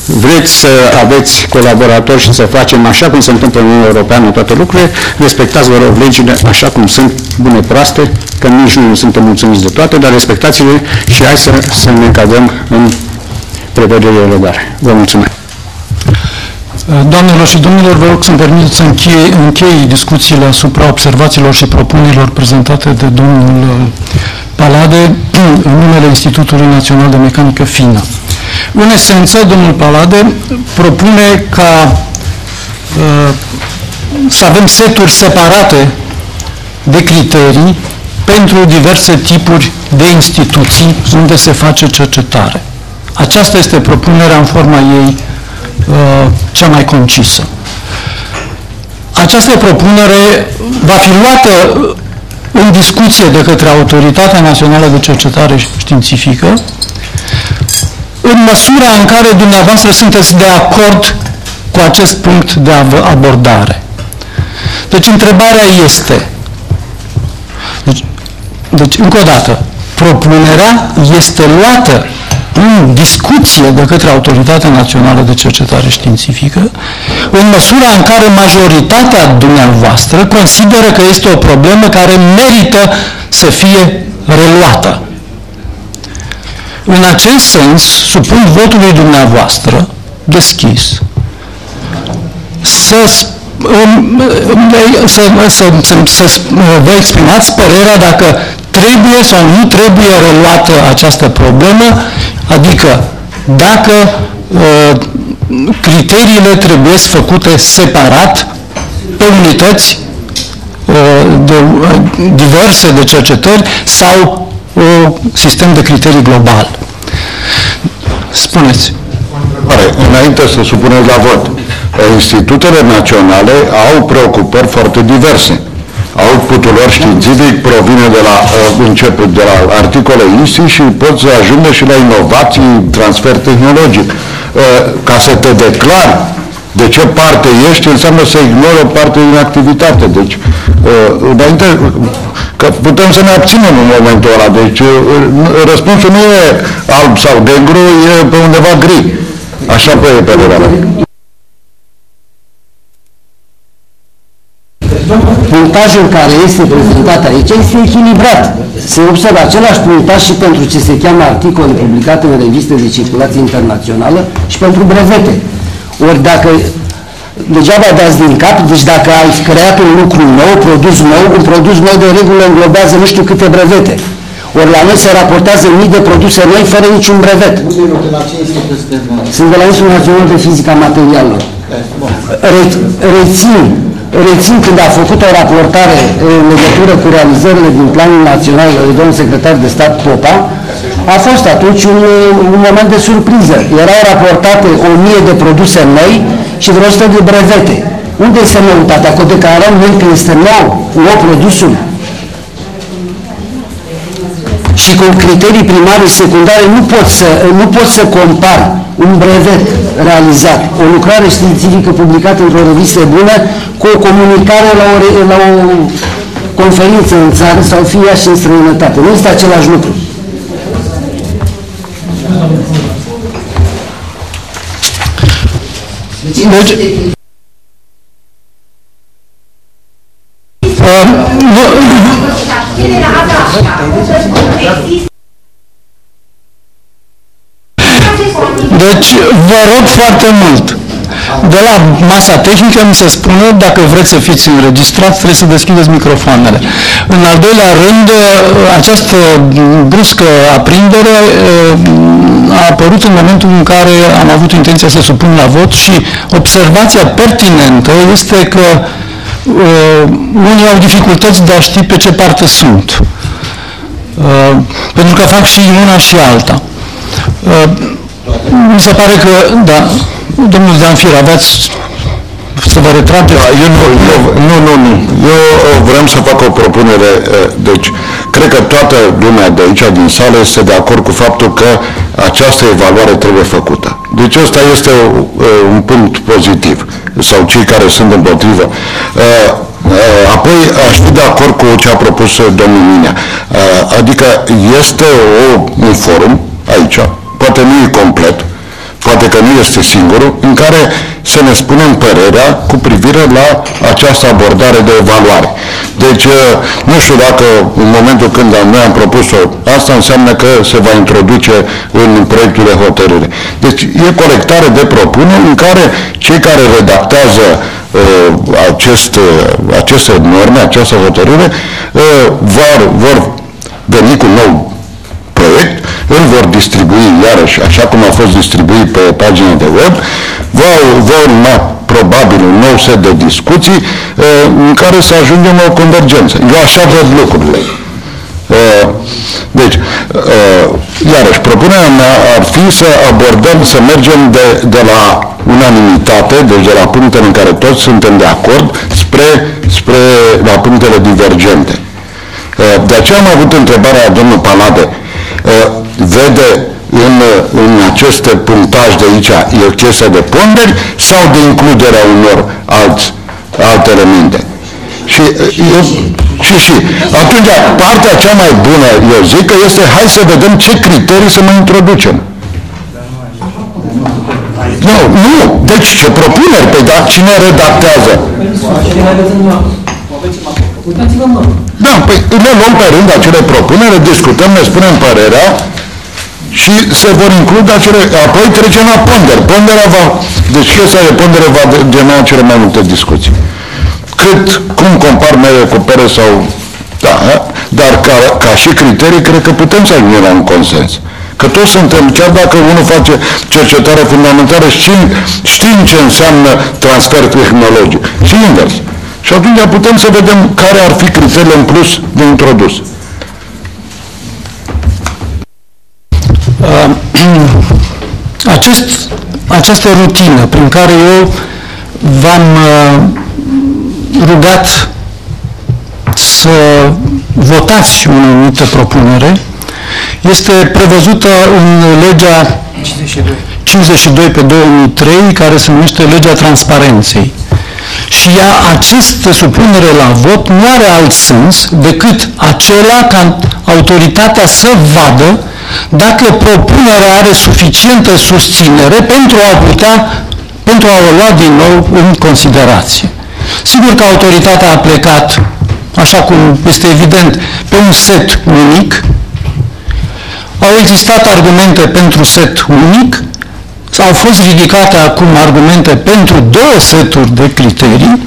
vreți să aveți colaboratori și să facem așa cum se întâmplă în Uniunea Europeană toate lucrurile, respectați, vă rog, legile așa cum sunt, bune, proaste, că nici nu suntem mulțumiți de toate, dar respectați-le și hai să, să ne încadrăm în prevederile legale. Vă mulțumesc. Doamnelor și domnilor, vă rog să-mi permiteți să închei, închei discuțiile asupra observațiilor și propunerilor prezentate de domnul Palade în numele Institutului Național de Mecanică Fină. În esență, domnul Palade propune ca uh, să avem seturi separate de criterii pentru diverse tipuri de instituții unde se face cercetare. Aceasta este propunerea în forma ei uh, cea mai concisă. Această propunere va fi luată în discuție de către Autoritatea Națională de Cercetare Științifică în măsura în care dumneavoastră sunteți de acord cu acest punct de abordare. Deci întrebarea este, deci, deci încă o dată, propunerea este luată în discuție de către Autoritatea Națională de Cercetare Științifică, în măsura în care majoritatea dumneavoastră consideră că este o problemă care merită să fie reluată. În acest sens, supun votului dumneavoastră deschis să, să, să, să, să vă exprimați părerea dacă trebuie sau nu trebuie reluată această problemă, adică dacă uh, criteriile trebuie făcute separat pe unități uh, de, uh, diverse de cercetări sau un sistem de criterii global. Spuneți. Oare, înainte să supuneți la vot, institutele naționale au preocupări foarte diverse. Outputul lor științific provine de la uh, început de la articole ISI și pot să ajungă și la inovații, transfer tehnologic. Uh, ca să te declari de ce parte ești, înseamnă să ignori o parte din activitate. Deci, uh, înainte, că putem să ne abținem în momentul ăla. Deci, uh, răspunsul nu e alb sau negru, e pe undeva gri. Așa pe părerea mea. Punctajul care este prezentat aici este echilibrat. Se observă același punctaj și pentru ce se cheamă articole publicate în reviste de circulație internațională și pentru brevete. Ori dacă degeaba dați din cap, deci dacă ai creat un lucru nou, produs nou, un produs nou de regulă înglobează nu știu câte brevete. Ori la noi se raportează mii de produse noi fără niciun brevet. Sunt de la Institutul Național de Fizica Materialelor. Re- rețin, rețin când a făcut o raportare în legătură cu realizările din Planul Național de domnul secretar de stat Popa, a fost atunci un, un moment de surpriză. Erau raportate o mie de produse noi și vreo 100 de brevete. Unde este noutatea? Că declarăm noi că este nou, nou produsul și cu criterii primare și secundare nu pot să, nu pot să compar un brevet realizat, o lucrare științifică publicată într-o revistă bună cu o comunicare la o, re- la o conferință în țară sau fie ea și în străinătate. Nu este același lucru. Deci, Deci, vă rog foarte mult, de la masa tehnică mi se spune, dacă vreți să fiți înregistrați, trebuie să deschideți microfoanele. În al doilea rând, această bruscă aprindere a apărut în momentul în care am avut intenția să supun la vot și observația pertinentă este că uh, unii au dificultăți de a ști pe ce parte sunt. Uh, pentru că fac și una și alta. Uh, mi se pare că, da, domnul Zanfir, aveți să vă retrageți? Da, eu nu, eu, nu, nu, nu. Eu uh, vreau să fac o propunere. uh, Deci, cred că toată lumea de aici, din sală, este de acord cu faptul că această evaluare trebuie făcută. Deci ăsta este uh, un punct pozitiv. Sau cei care sunt împotrivă. Uh, uh, Apoi aș fi de acord cu ce a propus uh, domnul Minea. Uh, Adică este o, un forum aici, poate nu e complet, poate că nu este singurul, în care să ne spunem părerea cu privire la această abordare de evaluare. Deci, uh, nu știu dacă în momentul când noi am propus-o, asta înseamnă că se va introduce în proiectul de hotărâre. Deci, e colectare de propuneri în care cei care redactează uh, acest, uh, aceste norme, această hotărâre, uh, vor, vor veni cu nou proiect, îl vor distribui iarăși, așa cum a fost distribuit pe pagina de web, va, va urma probabil un nou set de discuții uh, în care să ajungem la o convergență. Eu așa văd lucrurile. Uh, Deci, uh, iarăși, propunerea mea ar fi să abordăm, să mergem de, de la unanimitate, deci de la punctele în care toți suntem de acord, spre, spre la punctele divergente. Uh, De aceea am avut întrebarea a domnul Palade. Uh, Vede în, în acest punctaj de aici e o chestie de ponderi sau de includerea unor alți, alte elemente? Și, uh, eu, și, și atunci partea cea mai bună, eu zic că este hai să vedem ce criterii să mai introducem. Nu, nu, deci ce propuneri, pe da, cine redactează? Da, păi le luăm pe rând acele propuneri, le discutăm, ne spunem părerea și se vor include acele, apoi trecem la ponder. Ponderea va, deci chestia de pondere va genera cele mai multe discuții. Cât, cum compar mere cu pere sau, da, dar ca, ca și criterii, cred că putem să ajungem la un consens. Că toți suntem, chiar dacă unul face cercetare fundamentală, știm, știm ce înseamnă transfer tehnologic. Și invers. Și atunci putem să vedem care ar fi criteriile în plus de introdus. Acest, această rutină prin care eu v-am uh, rugat să votați o anumită propunere este prevăzută în legea 52 pe 2003, care se numește legea transparenței. Și ea, această supunere la vot nu are alt sens decât acela ca autoritatea să vadă dacă propunerea are suficientă susținere pentru a putea, pentru a o lua din nou în considerație. Sigur că autoritatea a plecat, așa cum este evident, pe un set unic, au existat argumente pentru set unic, au fost ridicate acum argumente pentru două seturi de criterii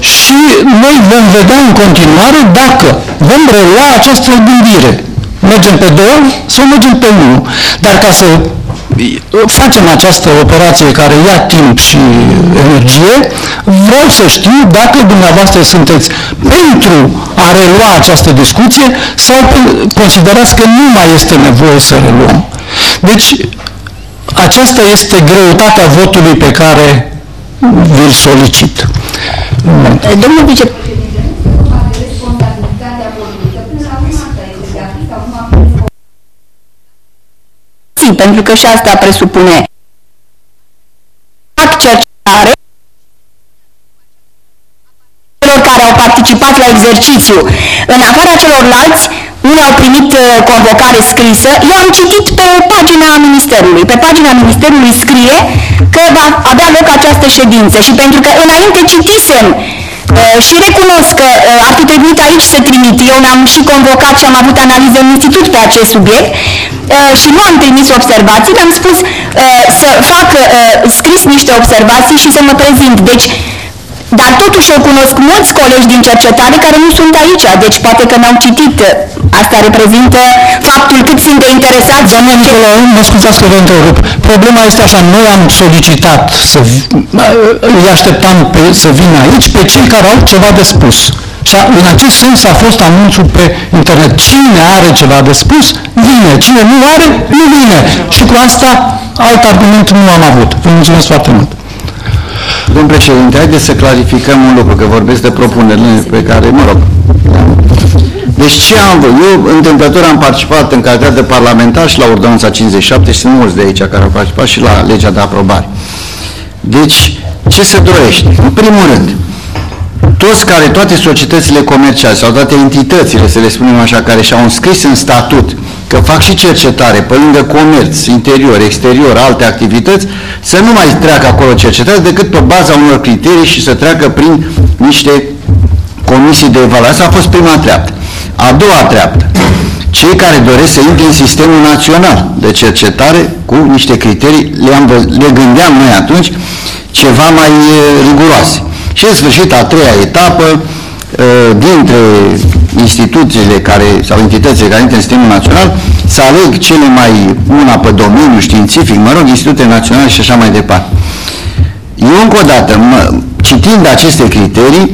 și noi vom vedea în continuare dacă vom relua această gândire. Mergem pe două sau mergem pe unul. Dar ca să facem această operație care ia timp și energie, vreau să știu dacă dumneavoastră sunteți pentru a relua această discuție sau considerați că nu mai este nevoie să reluăm. Deci, aceasta este greutatea votului pe care vi-l solicit. Domnul vice pentru că și asta presupune fac cercetare celor care au participat la exercițiu. În afara celorlalți, nu au primit uh, convocare scrisă, eu am citit pe pagina Ministerului. Pe pagina Ministerului scrie că va avea loc această ședință și pentru că înainte citisem Uh, și recunosc că uh, ar fi trebuit aici să trimit. Eu ne-am și convocat și am avut analiză în institut pe acest subiect uh, și nu am trimis observații, mi-am spus uh, să fac uh, scris niște observații și să mă prezint. Deci dar totuși eu cunosc mulți colegi din cercetare care nu sunt aici, deci poate că n-au citit. Asta reprezintă faptul cât sunt de interesați. Doamna Nicolau, mă scuzați că vă întrerup. Problema este așa, noi am solicitat să îi așteptam pe, să vină aici pe cei care au ceva de spus. Și în acest sens a fost anunțul pe internet. Cine are ceva de spus, vine. Cine nu are, nu vine. Și cu asta alt argument nu am avut. Vă mulțumesc foarte mult. Domnul președinte, haideți să clarificăm un lucru, că vorbesc de propunerile pe care, mă rog, deci ce am văzut? Eu, întâmplător, am participat în calitate de parlamentar și la ordonanța 57 și sunt mulți de aici care au participat și la legea de aprobare. Deci, ce se dorește? În primul rând, toți care, toate societățile comerciale sau toate entitățile, să le spunem așa, care și-au înscris în statut că fac și cercetare pe lângă comerț, interior, exterior, alte activități, să nu mai treacă acolo cercetare decât pe baza unor criterii și să treacă prin niște comisii de evaluare. Asta a fost prima treaptă. A doua treaptă. Cei care doresc să intre în sistemul național de cercetare cu niște criterii, le, le gândeam noi atunci ceva mai riguroase. Și în sfârșit, a treia etapă, Uh, dintre instituțiile care, sau entitățile care intră în sistemul național să aleg cele mai, una pe domeniu științific, mă rog, institute naționale și așa mai departe. Eu încă o dată, mă, citind aceste criterii,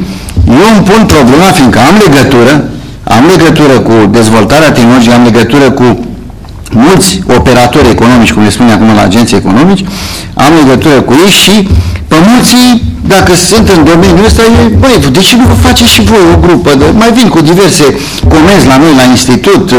eu îmi pun problema, fiindcă am legătură, am legătură cu dezvoltarea tehnologiei, am legătură cu mulți operatori economici, cum le spune acum la agenții economici, am legătură cu ei și pe mulți dacă sunt în domeniul ăsta, e, băi, de ce nu vă faceți și voi o grupă? De, mai vin cu diverse comenzi la noi, la institut, uh,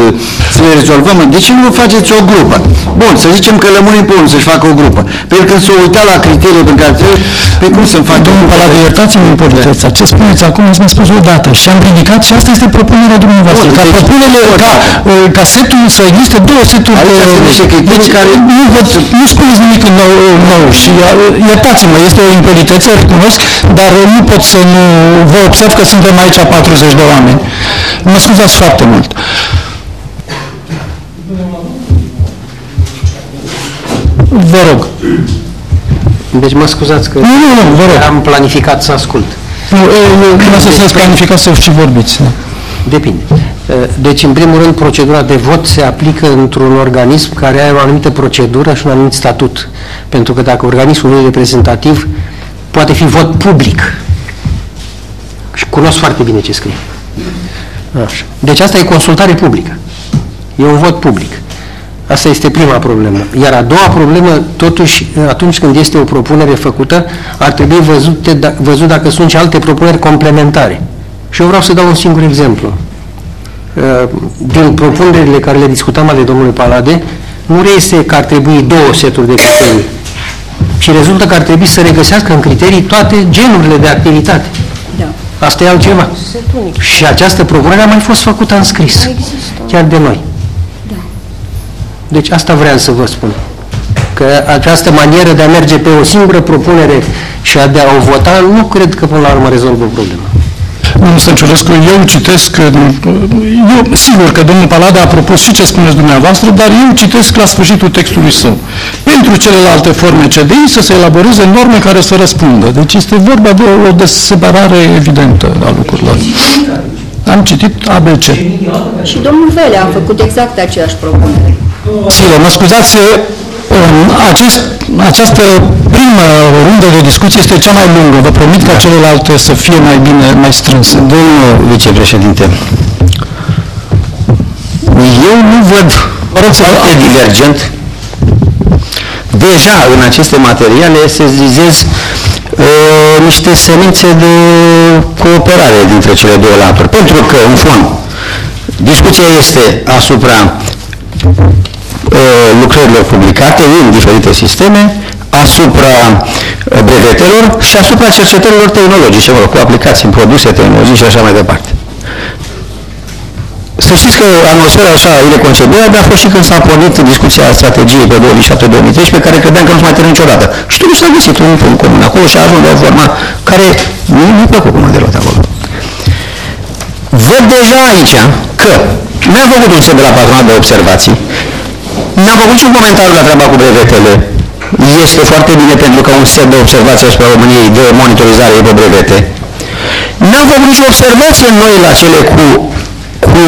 să le rezolvăm. De ce nu vă faceți o grupă? Bun, să zicem că lămurim pe unul să-și facă o grupă. Pentru că s-o uita la criteriile pe care trebuie, pe cum să-mi facă Domnul Palat, iertați-mi în politeța. Ce spuneți acum, ați spus o dată și am ridicat și asta este propunerea dumneavoastră. Bun, ca deci, propunerile, ca, uh, ca setul să existe două seturi. Aici de, niște criterii deci, care... Nu, vă, nu spuneți nimic nou, nou și uh, iertați-mă, este o impolitețe, recunosc, dar nu pot să nu vă observ că suntem aici 40 de oameni. Mă scuzați foarte mult. Vă rog. Deci mă scuzați că nu, nu, nu, vă rog. am planificat să ascult. Nu, nu să sunteți planificat să și vorbiți. Da. Depinde. Deci, în primul rând, procedura de vot se aplică într-un organism care are o anumită procedură și un anumit statut. Pentru că dacă organismul nu e reprezentativ, poate fi vot public. Și cunosc foarte bine ce scrie. Așa. Deci asta e consultare publică. E un vot public. Asta este prima problemă. Iar a doua problemă, totuși, atunci când este o propunere făcută, ar trebui văzute, da, văzut dacă sunt și alte propuneri complementare. Și eu vreau să dau un singur exemplu. Uh, din propunerile care le discutam ale domnului Palade, nu reiese că ar trebui două seturi de criterii, ci rezultă că ar trebui să regăsească în criterii toate genurile de activitate. Da. Asta e altceva. Și această propunere a mai fost făcută în scris, chiar de noi. Da. Deci asta vreau să vă spun. Că această manieră de a merge pe o singură propunere și a de a o vota, nu cred că până la urmă rezolvă problema. Domnul Stănciulescu, eu citesc, eu, sigur că domnul Palade a propus și ce spuneți dumneavoastră, dar eu citesc la sfârșitul textului său. Pentru celelalte forme CDI să se elaboreze norme care să răspundă. Deci este vorba de o deseparare evidentă a lucrurilor. Am citit ABC. Și domnul Vele a făcut exact aceeași propunere. Sigur, mă scuzați, acest, această primă rundă de discuție este cea mai lungă. Vă promit ca celelalte să fie mai bine, mai strânse. Domnul vicepreședinte, eu nu văd foarte divergent. Deja în aceste materiale se zizez uh, niște semințe de cooperare dintre cele două laturi. Pentru că, în fond, discuția este asupra uh, lucrărilor publicate în diferite sisteme, asupra uh, brevetelor și asupra cercetărilor tehnologice, mă rog, cu aplicații în produse, tehnologii și așa mai departe. Să știți că atmosfera așa ireconciliabilă a fost și când s-a pornit discuția strategiei pe 2007-2013, care credeam că nu se mai termină niciodată. Și totuși s-a găsit un punct comun acolo și a ajuns la o formă care nu mi-a plăcut cum a derulată acolo. Văd deja aici că mi-am făcut un set de la patronat de observații, n-am făcut niciun comentariu la treaba cu brevetele. Este foarte bine pentru că un set de observații asupra României de monitorizare e pe brevete. N-am făcut nicio observație noi la cele cu cu,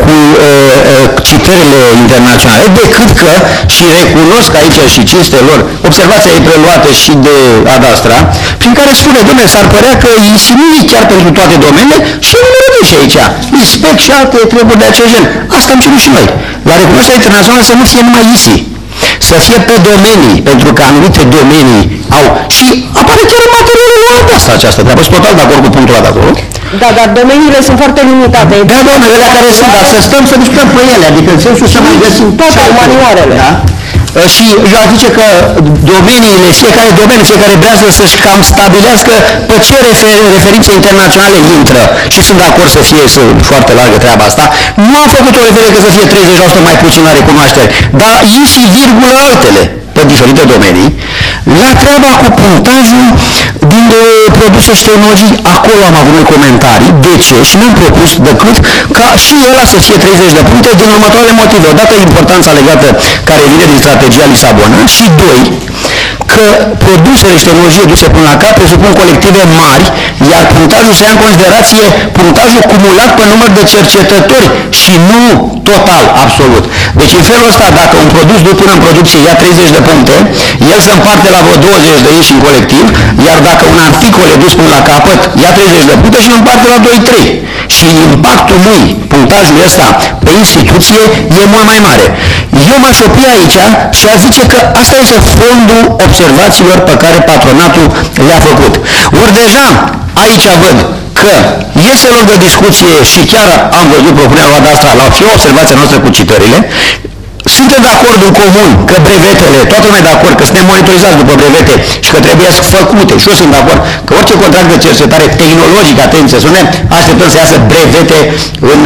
cu uh, uh, citările internaționale, decât că, și recunosc aici și cinste lor, observația e preluată și de Adastra, prin care spune, domnule, s-ar părea că ISI nu e chiar pentru toate domeniile și nu ne și aici. ISPEC și alte treburi de acest gen. Asta am cerut și noi. La recunoașterea internațională să nu fie numai ISI să fie pe domenii, pentru că anumite domenii au și apare chiar în materialele la asta această treabă. Sunt total de acord cu punctul ăla de acolo. Da, dar domeniile sunt foarte limitate. Da, doamne, alea care sunt, dar să stăm să discutăm pe ele, adică în sensul să mai găsim toate manualele. Da? Și eu aș zice că domeniile, fiecare domeniu, fiecare brează să-și cam stabilească pe ce refer, referințe internaționale intră. Și sunt de acord să fie să, foarte largă treaba asta. Nu am făcut o referire că să fie 30% mai puțin la recunoaștere, dar i și virgulă altele pe diferite domenii. La treaba cu punctajul din uh, produse și tehnologii, acolo am avut noi comentarii. De ce? Și nu am propus decât ca și ăla să fie 30 de puncte din următoarele motive. Odată importanța legată care vine din strategia Lisabona și doi, că produsele și tehnologie duse până la cap presupun colective mari, iar punctajul se ia în considerație punctajul cumulat pe număr de cercetători și nu total, absolut. Deci în felul ăsta, dacă un produs dus până în producție ia 30 de puncte, el se împarte la vreo 20 de ieși în colectiv, iar dacă un articol e dus până la capăt, ia 30 de puncte și îl împarte la 2-3. Și impactul lui, punctajul ăsta, pe instituție e mult mai mare. Eu m-aș opri aici și aș zice că asta este fondul observațiilor pe care patronatul le-a făcut. Ori deja aici văd că este loc de discuție și chiar am văzut propunerea la asta la fi observația noastră cu citările, suntem de acord în comun că brevetele, toată lumea de acord că suntem monitorizați după brevete și că trebuie să făcute și eu sunt de acord că orice contract de cercetare tehnologică, atenție, să ne așteptăm să iasă brevete în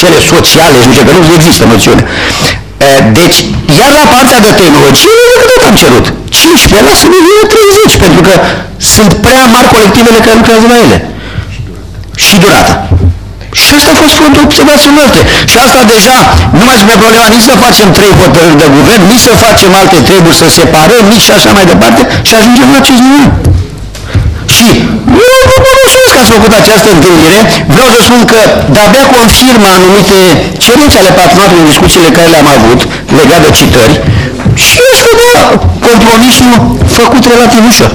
cele sociale, nu știu, că nu există noțiune. Deci, iar la partea de tehnologie, cât am cerut? 15, lasă milion 30, pentru că sunt prea mari colectivele care lucrează la ele. Și durata. Și asta a fost fondul observației noastre. Și asta deja nu mai spune problema nici să facem trei hotărâri de guvern, nici să facem alte treburi, să separăm, nici și așa mai departe și ajungem la acest nivel. Și eu vă mulțumesc că ați făcut această întâlnire. Vreau să spun că de-abia confirmă anumite cerințe ale patronatului în discuțiile care le-am avut legate de citări și eu spun compromisul făcut relativ ușor.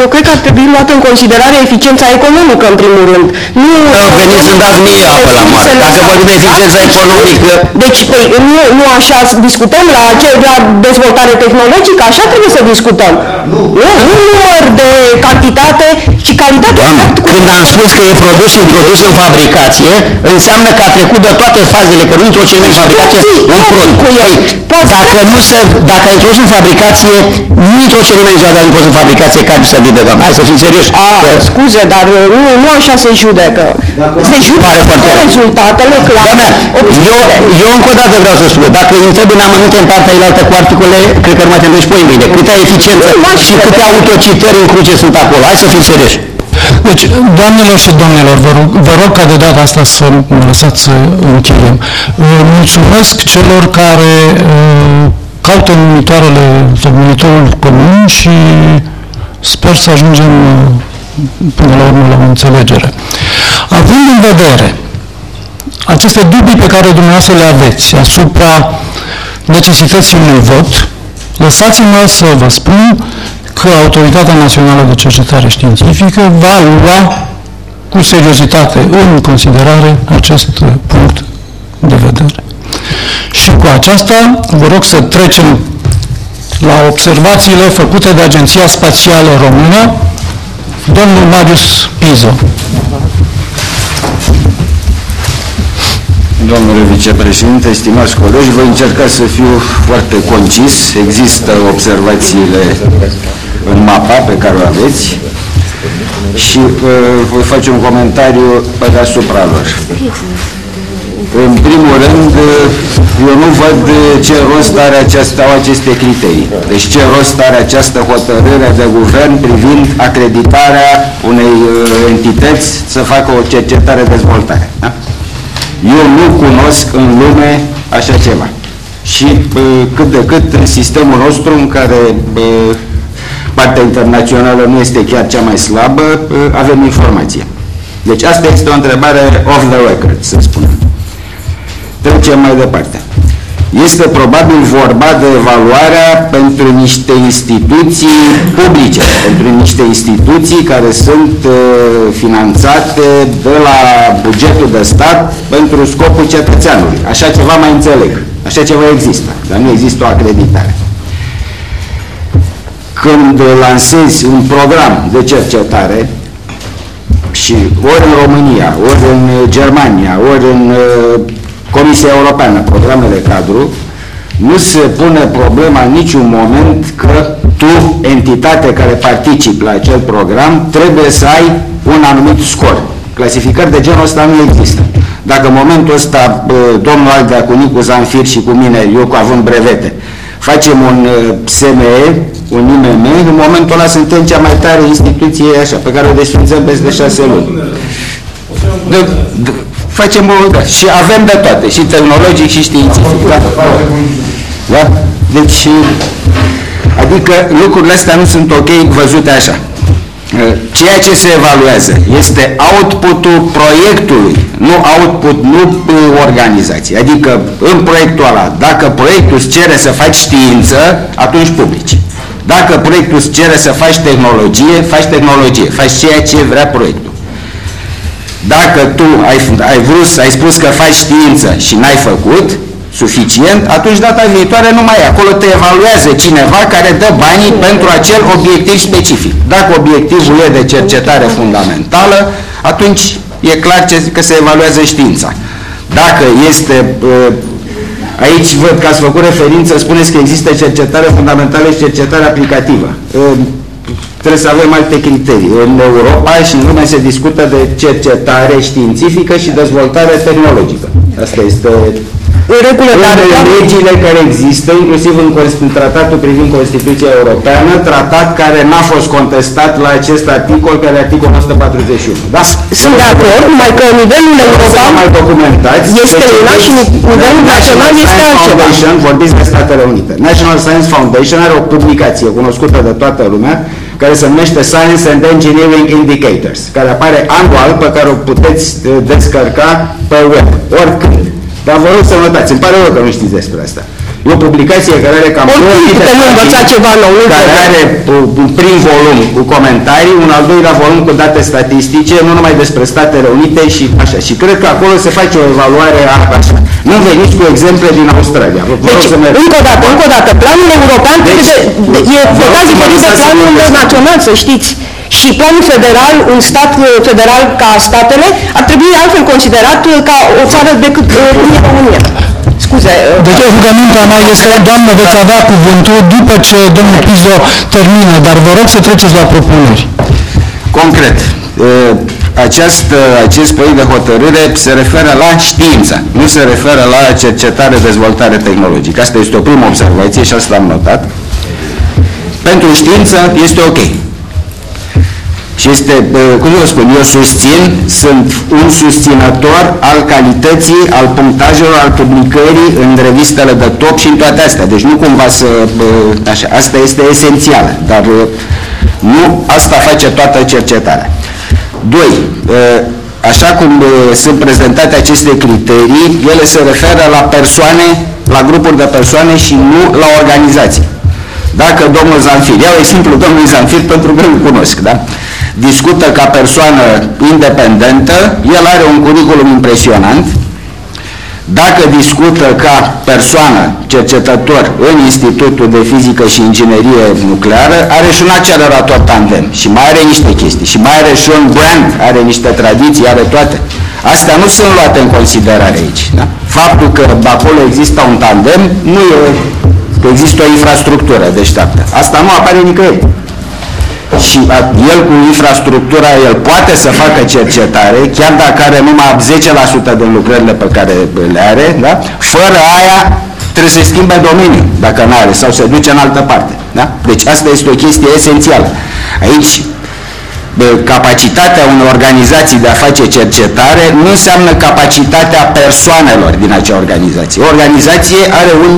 Eu cred că ar trebui luată în considerare eficiența economică, în primul rând. Nu... Veniți să dați mie apă la moară. Dacă vorbim de eficiența economică... Deci, păi, nu, nu așa discutăm la, ce, la dezvoltare tehnologică, așa trebuie să discutăm. Nu, nu număr de cantitate și calitate. Doamne, când am spus că e produs introdus în fabricație, înseamnă că a trecut de toate fazele, că nu introduce în fabricație un produs. Păi, dacă nu se, dacă a introdus în fabricație, nu introduce nimeni ziua de a introdus în fabricație ca să vină, doamne. Hai să fim serioși. A, scuze, dar uh, nu, nu așa se judecă. Se judecă rezultatele clare. Eu, eu încă o dată vreau să spun, dacă îi întreb în amănunte în partea ailaltă cu articole, cred că nu mai trebuie și pe mâine. Câtă eficiență și câte autocitări în cruce sunt acolo. Hai să fim serioși. Deci, doamnelor și domnilor, vă rog, vă rog ca de data asta să mă lăsați să încheiem. Uh, Mulțumesc celor care uh, caută numitorele sau numitorul comun și sper să ajungem uh, până la urmă la o înțelegere. Având în vedere aceste dubii pe care dumneavoastră le aveți asupra necesității unui vot, lăsați-mă să vă spun că Autoritatea Națională de Cercetare Științifică va lua cu seriozitate în considerare acest punct de vedere. Și cu aceasta vă rog să trecem la observațiile făcute de Agenția Spațială Română, domnul Marius Pizo. Domnule vicepreședinte, stimați colegi, voi încerca să fiu foarte concis. Există observațiile în mapa pe care o aveți și uh, voi face un comentariu pe deasupra lor. În primul rând, uh, eu nu văd uh, ce rost are aceasta, au aceste criterii. Deci ce rost are această hotărâre de guvern privind acreditarea unei uh, entități să facă o cercetare-dezvoltare. Da? Eu nu cunosc în lume așa ceva. Și bă, cât de cât în sistemul nostru în care bă, partea internațională nu este chiar cea mai slabă, bă, avem informație. Deci asta este o întrebare off the record, să spunem. Trecem mai departe. Este probabil vorba de evaluarea pentru niște instituții publice, pentru niște instituții care sunt uh, finanțate de la bugetul de stat pentru scopul cetățeanului. Așa ceva mai înțeleg. Așa ceva există, dar nu există o acreditare. Când lansezi un program de cercetare, și ori în România, ori în Germania, ori în uh, Comisia Europeană, programele cadru, nu se pune problema în niciun moment că tu, entitate care participi la acel program, trebuie să ai un anumit scor. Clasificări de genul ăsta nu există. Dacă în momentul ăsta domnul Aldea cu Nicu Zanfir și cu mine, eu cu având brevete, facem un SME, un IMM, în momentul ăla suntem cea mai tare instituție așa, pe care o desfințăm peste șase luni. De, de, facem o, da, și avem de toate, și tehnologic și științific. Da? Da? Deci, adică lucrurile astea nu sunt ok văzute așa. Ceea ce se evaluează este outputul proiectului, nu output, nu organizație. Adică în proiectul ăla, dacă proiectul îți cere să faci știință, atunci publici. Dacă proiectul îți cere să faci tehnologie, faci tehnologie, faci ceea ce vrea proiectul. Dacă tu ai, ai vrut, ai spus că faci știință și n-ai făcut, suficient, atunci data viitoare nu mai e. Acolo te evaluează cineva care dă banii pentru acel obiectiv specific. Dacă obiectivul e de cercetare fundamentală, atunci e clar că se evaluează știința. Dacă este Aici văd că ați făcut referință, spuneți că există cercetare fundamentală și cercetare aplicativă. Trebuie să avem alte criterii. În Europa și în lume se discută de cercetare științifică și dezvoltare tehnologică. Asta este în regulă, dar legile care există, inclusiv în, în tratatul privind Constituția Europeană, tratat care n-a fost contestat la acest articol, care e articolul 141. Da? Sunt de acord, numai că nivelul european mai documentați, este una și nivelul național este altceva. Foundation, vorbiți de Statele Unite. National Science Foundation are o publicație cunoscută de toată lumea, care se numește Science and Engineering Indicators, care apare anual, pe care o puteți uh, descărca pe web, oricând. Dar vă rog să notați, îmi pare rău că nu știți despre asta. E o publicație care are cam Oricum, 2000 de putem învăța pagini, ceva nou, nu care trebuie. are uh, un prim volum cu comentarii, un al doilea volum cu date statistice, nu numai despre Statele Unite și așa. Și cred că acolo se face o evaluare a așa. Nu veniți cu exemple din Australia. Vă rog Deci, să merg. încă o dată, încă o dată, planul european Deci, trebuie de, de, e vă rog legat să mă diferit de lăsați să planul vorbesc. național, să știți. Și planul federal, un stat uh, federal ca statele, ar trebui altfel considerat uh, ca o țară decât uh, cum e România. Scuze. uh, Deci rugămintea mea este, doamnă, veți avea cuvântul după ce domnul Pizo termină, dar vă rog să treceți la propuneri. Concret, uh, acest, uh, acest proiect de hotărâre se referă la știință, nu se referă la cercetare, dezvoltare tehnologică. Asta este o primă observație și asta am notat. Pentru știință este ok. Și este, uh, cum să vă spun, eu susțin, sunt un susținător al calității, al punctajelor, al publicării în revistele de top și în toate astea. Deci nu cumva să, uh, așa, asta este esențial, dar uh, nu asta face toată cercetarea. Doi, uh, așa cum uh, sunt prezentate aceste criterii, ele se referă la persoane, la grupuri de persoane și nu la organizații. Dacă domnul Zanfir, iau exemplu domnului Zanfir pentru că îl cunosc, da? discută ca persoană independentă, el are un curriculum impresionant, dacă discută ca persoană cercetător în Institutul de Fizică și Inginerie Nucleară, are și un accelerator tandem și mai are niște chestii și mai are și un brand, are niște tradiții, are toate. Astea nu sunt luate în considerare aici. Da? Faptul că acolo există un tandem nu e că există o infrastructură deșteaptă. Asta nu apare nicăieri. Și a, el cu infrastructura, el poate să facă cercetare, chiar dacă are numai 10% din lucrările pe care le are, da? fără aia trebuie să schimbe domeniul, dacă nu are, sau se duce în altă parte. Da? Deci asta este o chestie esențială. Aici bă, capacitatea unei organizații de a face cercetare nu înseamnă capacitatea persoanelor din acea organizație. O organizație are un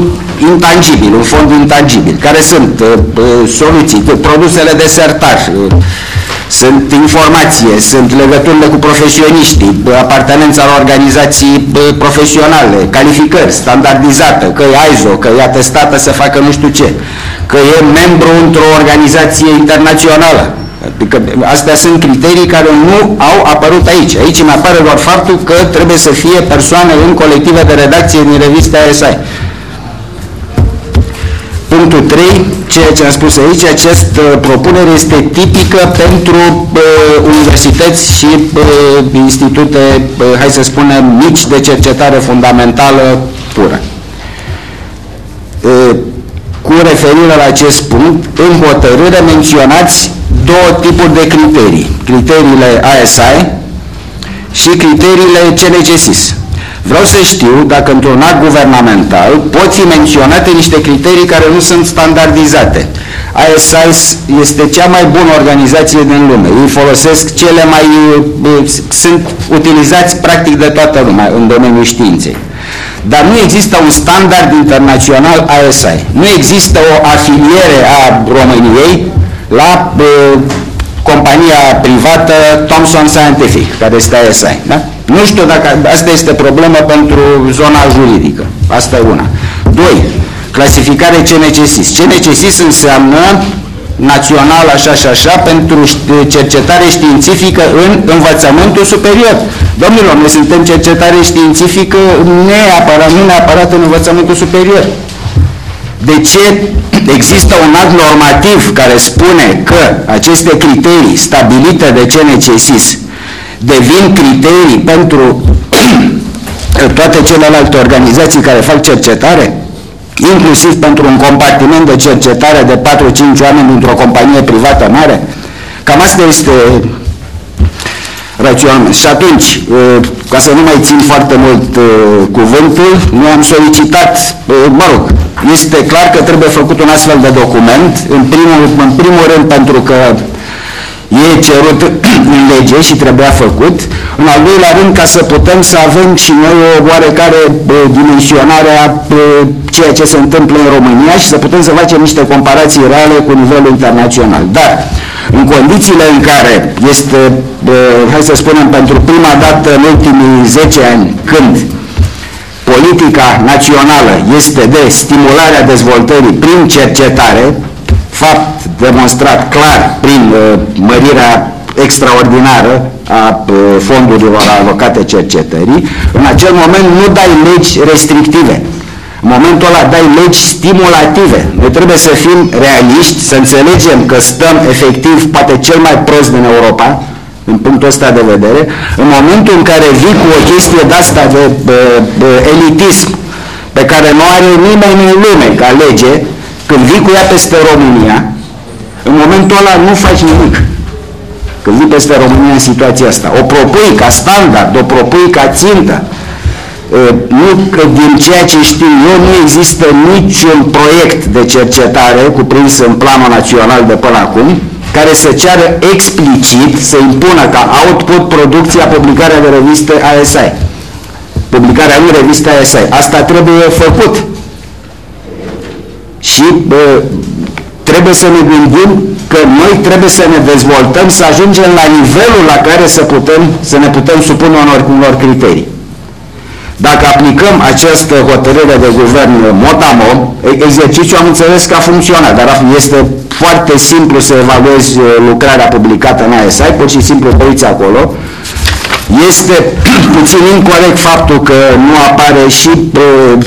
intangibil, un fond intangibil, care sunt uh, uh, soluții, uh, produsele de sertar, uh, sunt informație, sunt legăturile cu profesioniștii, bă, apartenența la organizații bă, profesionale, calificări, standardizată, că e ISO, că e atestată să facă nu știu ce, că e membru într-o organizație internațională. Adică astea sunt criterii care nu au apărut aici. Aici mi apare doar faptul că trebuie să fie persoane în colective de redacție din revista RSI. Punctul 3, ceea ce am spus aici, această propunere este tipică pentru uh, universități și uh, institute, uh, hai să spunem, mici de cercetare fundamentală pură. Uh, cu referire la acest punct, în hotărâre menționați două tipuri de criterii. Criteriile ASI și criteriile CNCSIS. Vreau să știu dacă într-un act guvernamental pot fi menționate niște criterii care nu sunt standardizate. ISIS este cea mai bună organizație din lume. Ei folosesc cele mai... sunt utilizați practic de toată lumea în domeniul științei. Dar nu există un standard internațional ISI. Nu există o afiliere a României la uh, compania privată Thomson Scientific, care este ISI. Da? Nu știu dacă asta este problemă pentru zona juridică. Asta e una. Doi, clasificare CNCSIS. CNCSIS înseamnă național așa și așa pentru cercetare științifică în învățământul superior. Domnilor, noi suntem cercetare științifică neapărat, nu neapărat în învățământul superior. De ce există un act normativ care spune că aceste criterii stabilite de CNCSIS devin criterii pentru toate celelalte organizații care fac cercetare, inclusiv pentru un compartiment de cercetare de 4-5 oameni dintr-o companie privată mare? Cam asta este raționament. Și atunci, ca să nu mai țin foarte mult cuvântul, noi am solicitat, mă rog, este clar că trebuie făcut un astfel de document, în primul, în primul rând pentru că e cerut în lege și trebuia făcut, în al doilea rând ca să putem să avem și noi o oarecare dimensionare a ceea ce se întâmplă în România și să putem să facem niște comparații reale cu nivelul internațional. Dar în condițiile în care este, hai să spunem, pentru prima dată în ultimii 10 ani, când politica națională este de stimularea dezvoltării prin cercetare, fapt demonstrat clar prin uh, mărirea extraordinară a uh, fondurilor alocate cercetării, în acel moment nu dai legi restrictive. În momentul ăla dai legi stimulative. Noi trebuie să fim realiști, să înțelegem că stăm efectiv poate cel mai prost din Europa, în punctul ăsta de vedere, în momentul în care vii cu o chestie de-asta de, de, de elitism, pe care nu are nimeni în lume ca lege, când vii cu ea peste România, în momentul ăla nu faci nimic. Când vii peste România în situația asta. O propui ca standard, o propui ca țintă. Nu că din ceea ce știu eu, nu există niciun proiect de cercetare cuprins în planul național de până acum, care să ceară explicit, să impună ca output producția, publicarea de reviste ASI. Publicarea în reviste ASI. Asta trebuie făcut. Și bă, trebuie să ne gândim că noi trebuie să ne dezvoltăm, să ajungem la nivelul la care să, putem, să ne putem supune unor, unor criterii. Dacă aplicăm această hotărâre de guvern motamo, exercițiul am înțeles că a funcționat, dar este foarte simplu să evaluezi uh, lucrarea publicată în ASI, pur și simplu te uiți acolo. Este puțin incorrect faptul că nu apare și, uh,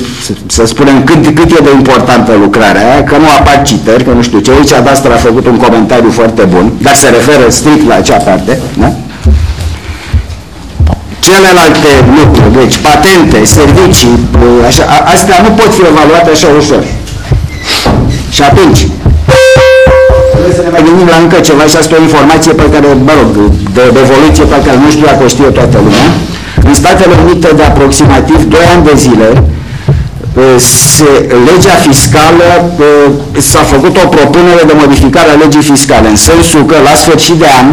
să spunem, cât, cât e de importantă lucrarea aia, că nu apar citări, că nu știu ce. Aici Adastra a făcut un comentariu foarte bun, dar se referă strict la acea parte. Da? celelalte lucruri, deci patente, servicii, așa, astea nu pot fi evaluate așa ușor. Și atunci, trebuie să ne mai gândim la încă ceva și asta o informație pe care, mă rog, de, de evoluție pe care nu știu dacă o știe toată lumea. În Statele Unite de aproximativ 2 ani de zile, se, legea fiscală s-a făcut o propunere de modificare a legii fiscale, în sensul că la sfârșit de an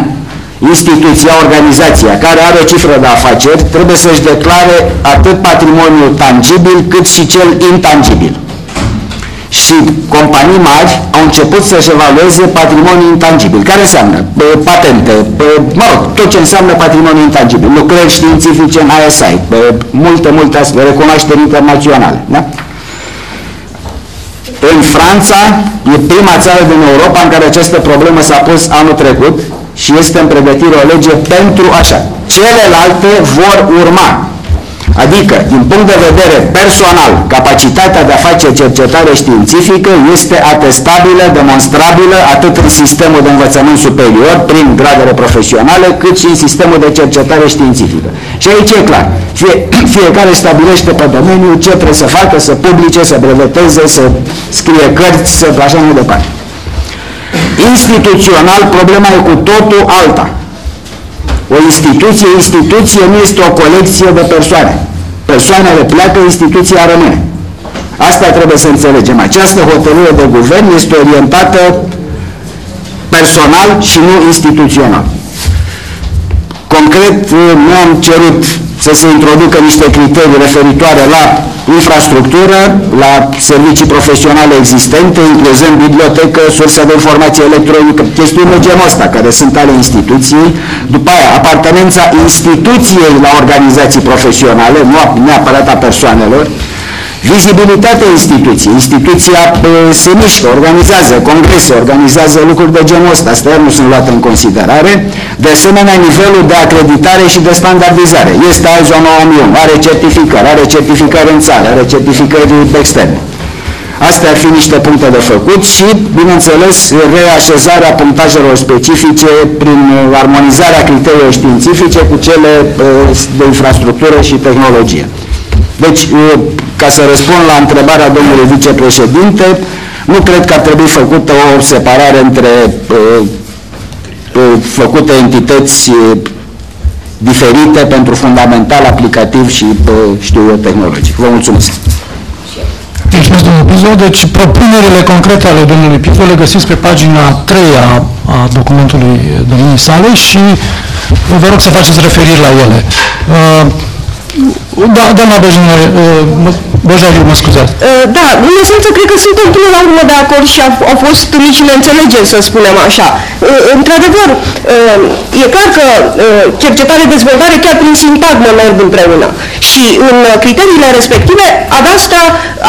instituția, organizația care are o cifră de afaceri trebuie să-și declare atât patrimoniul tangibil cât și cel intangibil. Și companii mari au început să-și evalueze patrimoniul intangibil. Care înseamnă? Patente, mă rog, tot ce înseamnă patrimoniul intangibil, lucrări științifice în ISI, multe, multe astfel, recunoașteri internaționale. Da? În Franța, e prima țară din Europa în care această problemă s-a pus anul trecut și este în pregătire o lege pentru așa. Celelalte vor urma. Adică, din punct de vedere personal, capacitatea de a face cercetare științifică este atestabilă, demonstrabilă, atât în sistemul de învățământ superior, prin gradele profesionale, cât și în sistemul de cercetare științifică. Și aici e clar, fie, fiecare stabilește pe domeniu ce trebuie să facă, să publice, să breveteze, să scrie cărți, să așa mai departe. Instituțional, problema e cu totul alta. O instituție, instituție nu este o colecție de persoane. Persoanele pleacă, instituția rămâne. Asta trebuie să înțelegem. Această hotărâre de guvern este orientată personal și nu instituțional. Concret, nu am cerut să se introducă niște criterii referitoare la infrastructură, la servicii profesionale existente, incluzând bibliotecă, surse de informație electronică, chestiuni de genul ăsta, care sunt ale instituției, după aia apartenența instituției la organizații profesionale, nu neapărat a persoanelor, Vizibilitatea instituției. Instituția se mișcă, organizează congrese, organizează lucruri de genul ăsta. Astea nu sunt luate în considerare. De asemenea, nivelul de acreditare și de standardizare. Este ISO 9001, are certificări, are certificări în țară, are certificări externe. Astea ar fi niște puncte de făcut și, bineînțeles, reașezarea punctajelor specifice prin armonizarea criteriilor științifice cu cele de infrastructură și tehnologie. Deci, ca să răspund la întrebarea domnului vicepreședinte, nu cred că ar trebui făcută o separare între uh, uh, făcute entități uh, diferite pentru fundamental, aplicativ și, știu eu, tehnologic. Vă mulțumesc. Mulțumesc, domnul Pizo. Deci, propunerile concrete ale domnului Pizo le găsiți pe pagina 3 a, a documentului domnului sale și vă rog să faceți referiri la ele. Uh, da, doamna Bejne, uh, Bojariu, mă scuzați. Uh, Da, în esență, cred că suntem până la urmă de acord și au, au fost mici neînțelegeri, să spunem așa. Uh, Într-adevăr, uh, e clar că uh, cercetare-dezvoltare chiar prin sintagmă merg împreună. Și în uh, criteriile respective, Adastra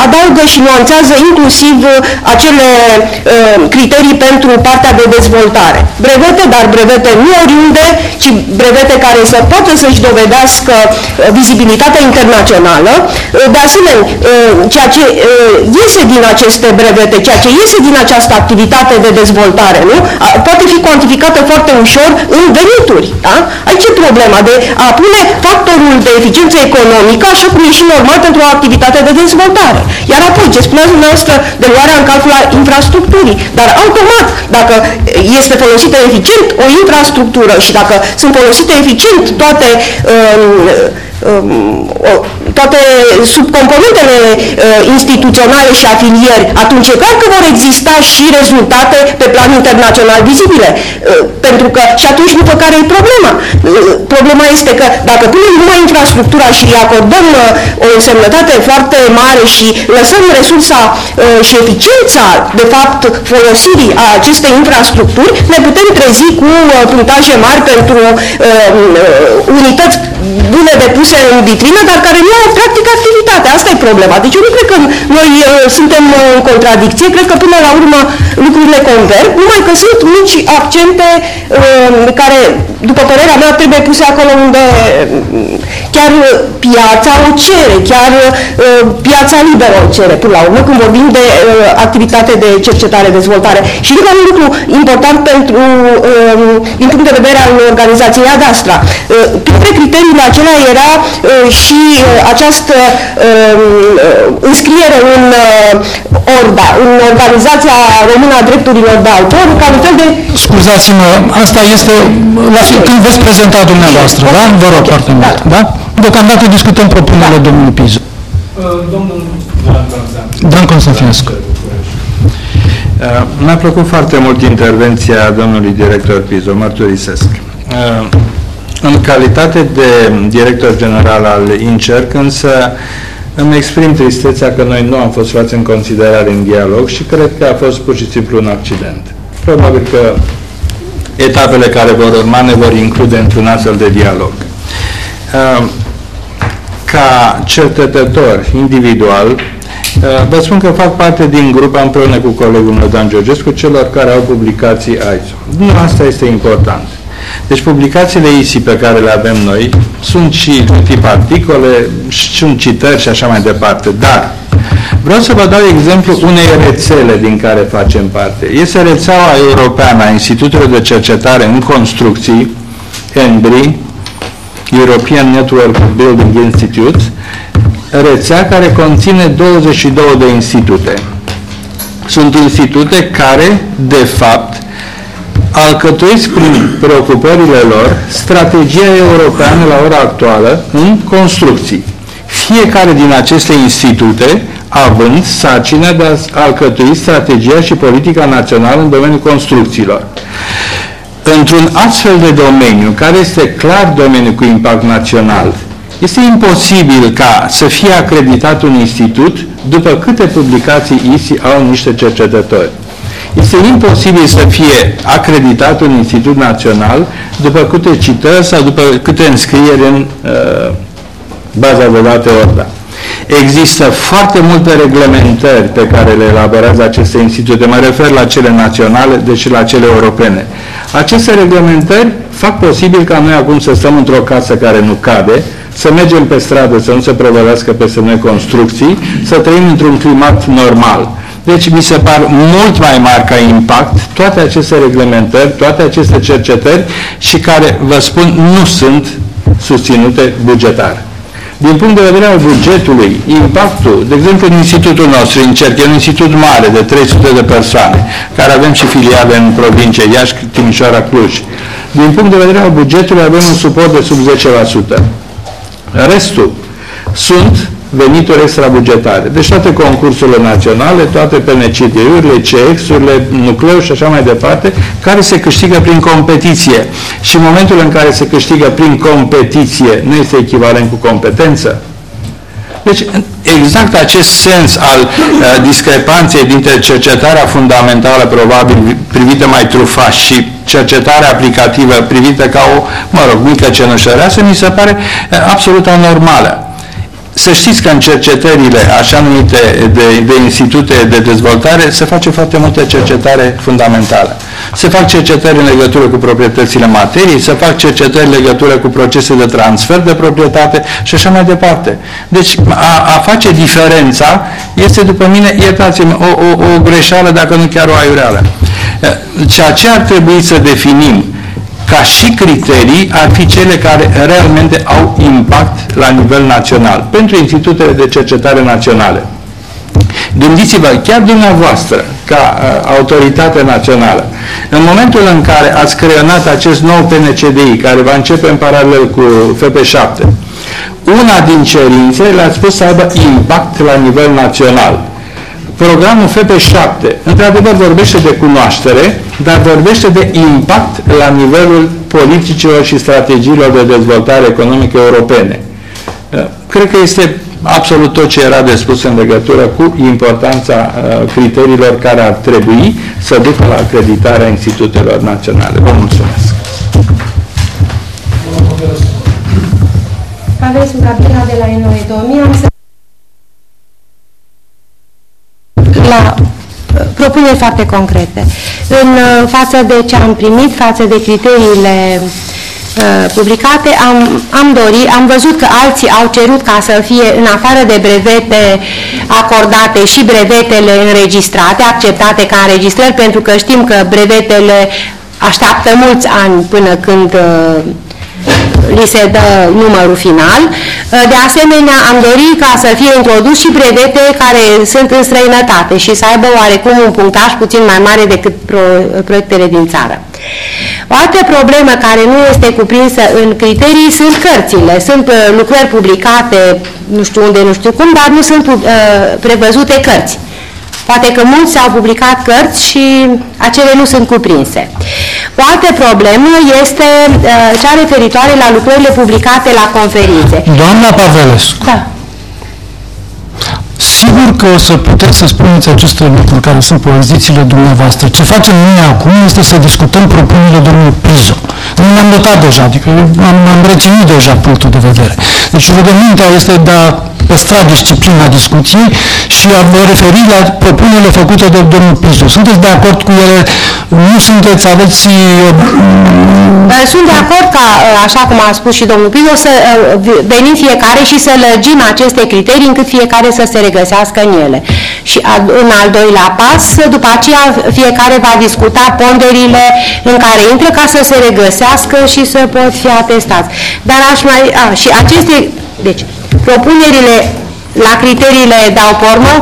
adaugă și nuanțează inclusiv uh, acele uh, criterii pentru partea de dezvoltare. Brevete, dar brevete nu oriunde, ci brevete care să poată să-și dovedească uh, vizibilitatea internațională. Uh, De asemenea, uh, ceea ce uh, iese din aceste brevete, ceea ce iese din această activitate de dezvoltare, nu? A- poate fi cuantificată foarte ușor în venituri. Da? Aici e problema de a pune factorul de eficiență economică așa cum e și normal pentru o activitate de dezvoltare. Iar apoi, ce spuneați dumneavoastră de luarea în calcul a infrastructurii, dar automat, dacă este folosită eficient o infrastructură și dacă sunt folosite eficient toate um, um, o- toate subcomponentele uh, instituționale și afilieri, atunci e clar că vor exista și rezultate pe plan internațional vizibile. Uh, pentru că și atunci după care e problema? Uh, problema este că dacă punem numai infrastructura și îi acordăm uh, o însemnătate foarte mare și lăsăm resursa uh, și eficiența, de fapt, folosirii a acestei infrastructuri, ne putem trezi cu uh, punctaje mari pentru uh, uh, unități bune depuse în vitrină, dar care nu au practic activitate. Asta e problema. Deci eu nu cred că noi uh, suntem uh, în contradicție, cred că până la urmă lucrurile converg, numai că sunt mici accente uh, care, după părerea mea, trebuie puse acolo unde uh, chiar uh, piața o cere, chiar uh, piața liberă o cere, până la urmă, când vorbim de uh, activitate de cercetare-dezvoltare. Și încă un lucru important pentru, uh, din punct de vedere al organizației Adastra. Uh, Printre criteriile acelea era uh, și uh, această uh, înscriere în uh, ORDA, în Organizația Română a Drepturilor de Autor, ca un fel de Scuzați-mă, asta este la fi, când veți prezenta dumneavoastră, da? Vă rog foarte mult, da? Deocamdată discutăm propunerile domnului Pizu. Domnul Dan Constantinescu. Uh, Mi-a plăcut foarte mult intervenția domnului director Pizo, mărturisesc. Uh, În calitate de director general al INCERC, însă îmi exprim tristețea că noi nu am fost luați în considerare în dialog și cred că a fost pur și simplu un accident. Probabil că etapele care vor urma ne vor include într-un astfel de dialog. Uh, Ca cercetător individual, Uh, Vă spun că fac parte din grup împreună cu colegul meu Dan Georgescu, celor care au publicații ISO. Nu asta este important. Deci publicațiile ISI pe care le avem noi sunt și tip articole, sunt citări și așa mai departe. Dar vreau să vă dau exemplu unei rețele din care facem parte. Este rețeaua europeană a Institutelor de Cercetare în Construcții, ENBRI, European Network Building Institutes, rețea care conține 22 de institute. Sunt institute care, de fapt, alcătuiesc prin preocupările lor strategia europeană la ora actuală în construcții. Fiecare din aceste institute având sarcina de a alcătui strategia și politica națională în domeniul construcțiilor. Într-un astfel de domeniu, care este clar domeniu cu impact național, este imposibil ca să fie acreditat un institut după câte publicații ISI au niște cercetători. Este imposibil să fie acreditat un institut național după câte citări sau după câte înscrieri în uh, baza de date ORDA. Există foarte multe reglementări pe care le elaborează aceste institute, mă refer la cele naționale, deci și la cele europene. Aceste reglementări fac posibil ca noi acum să stăm într-o casă care nu cade, să mergem pe stradă, să nu se prevălească peste noi construcții, să trăim într-un climat normal. Deci mi se par mult mai mari ca impact toate aceste reglementări, toate aceste cercetări și care, vă spun, nu sunt susținute bugetar. Din punct de vedere al bugetului, impactul, de exemplu, în institutul nostru, încerc, e un institut mare de 300 de persoane, care avem și filiale în provincie, Iași, Timișoara, Cluj. Din punct de vedere al bugetului, avem un suport de sub 10%. Restul sunt venituri extrabugetare. Deci toate concursurile naționale, toate PNCD-urile, CX-urile, nucleu și așa mai departe, care se câștigă prin competiție. Și în momentul în care se câștigă prin competiție, nu este echivalent cu competență. Deci, exact acest sens al uh, discrepanței dintre cercetarea fundamentală, probabil privită mai trufaș, și cercetarea aplicativă privită ca o, mă rog, mică cenușăreasă, mi se pare uh, absolut anormală. Să știți că în cercetările așa numite de, de institute de dezvoltare se face foarte multă cercetare fundamentală. Se fac cercetări în legătură cu proprietățile materiei, se fac cercetări în legătură cu procese de transfer de proprietate și așa mai departe. Deci a, a face diferența este, după mine, iertați-mi, o, o, o greșeală, dacă nu chiar o aiureală. Ceea ce ar trebui să definim ca și criterii ar fi cele care realmente au impact la nivel național, pentru institutele de cercetare naționale. Gândiți-vă, chiar dumneavoastră, ca uh, autoritate națională, în momentul în care ați creionat acest nou PNCDI, care va începe în paralel cu FP7, una din cerințe le-ați spus să aibă impact la nivel național. Programul FP7, într-adevăr, vorbește de cunoaștere, dar vorbește de impact la nivelul politicilor și strategiilor de dezvoltare economică europene. Cred că este absolut tot ce era de spus în legătură cu importanța uh, criteriilor care ar trebui să ducă la acreditarea institutelor naționale. Vă mulțumesc! Aveți Gabriela de la Inoe 2000. Am să... La uh, propuneri foarte concrete. În uh, față de ce am primit, față de criteriile Uh, publicate, am, am dorit, am văzut că alții au cerut ca să fie în afară de brevete acordate și brevetele înregistrate, acceptate ca înregistrări, pentru că știm că brevetele așteaptă mulți ani până când uh, li se dă numărul final. Uh, de asemenea, am dorit ca să fie introdus și brevete care sunt în străinătate și să aibă oarecum un punctaj puțin mai mare decât pro, proiectele din țară. O altă problemă care nu este cuprinsă în criterii sunt cărțile. Sunt uh, lucrări publicate, nu știu unde, nu știu cum, dar nu sunt uh, prevăzute cărți. Poate că mulți au publicat cărți și acele nu sunt cuprinse. O altă problemă este uh, cea referitoare la lucrările publicate la conferințe. Doamna Pavelescu. Da. Sigur că o să puteți să spuneți aceste lucruri care sunt pozițiile dumneavoastră. Ce facem noi acum este să discutăm propunerile domnului Pizo. Nu le-am notat deja, adică am, am reținut deja punctul de vedere. Deci rugămintea este de a păstra disciplina discuției și a vă referi la propunerile făcute de domnul Pizo. Sunteți de acord cu ele? Nu sunteți, aveți... Uh, sunt de acord ca, uh, așa cum a spus și domnul Pizo, să uh, venim fiecare și să lărgim aceste criterii încât fiecare să se regăsească în ele. Și în al doilea pas, după aceea fiecare va discuta ponderile în care intră ca să se regăsească și să pot fi atestați. Dar aș mai... A, și aceste... Deci, propunerile la criteriile dau formă,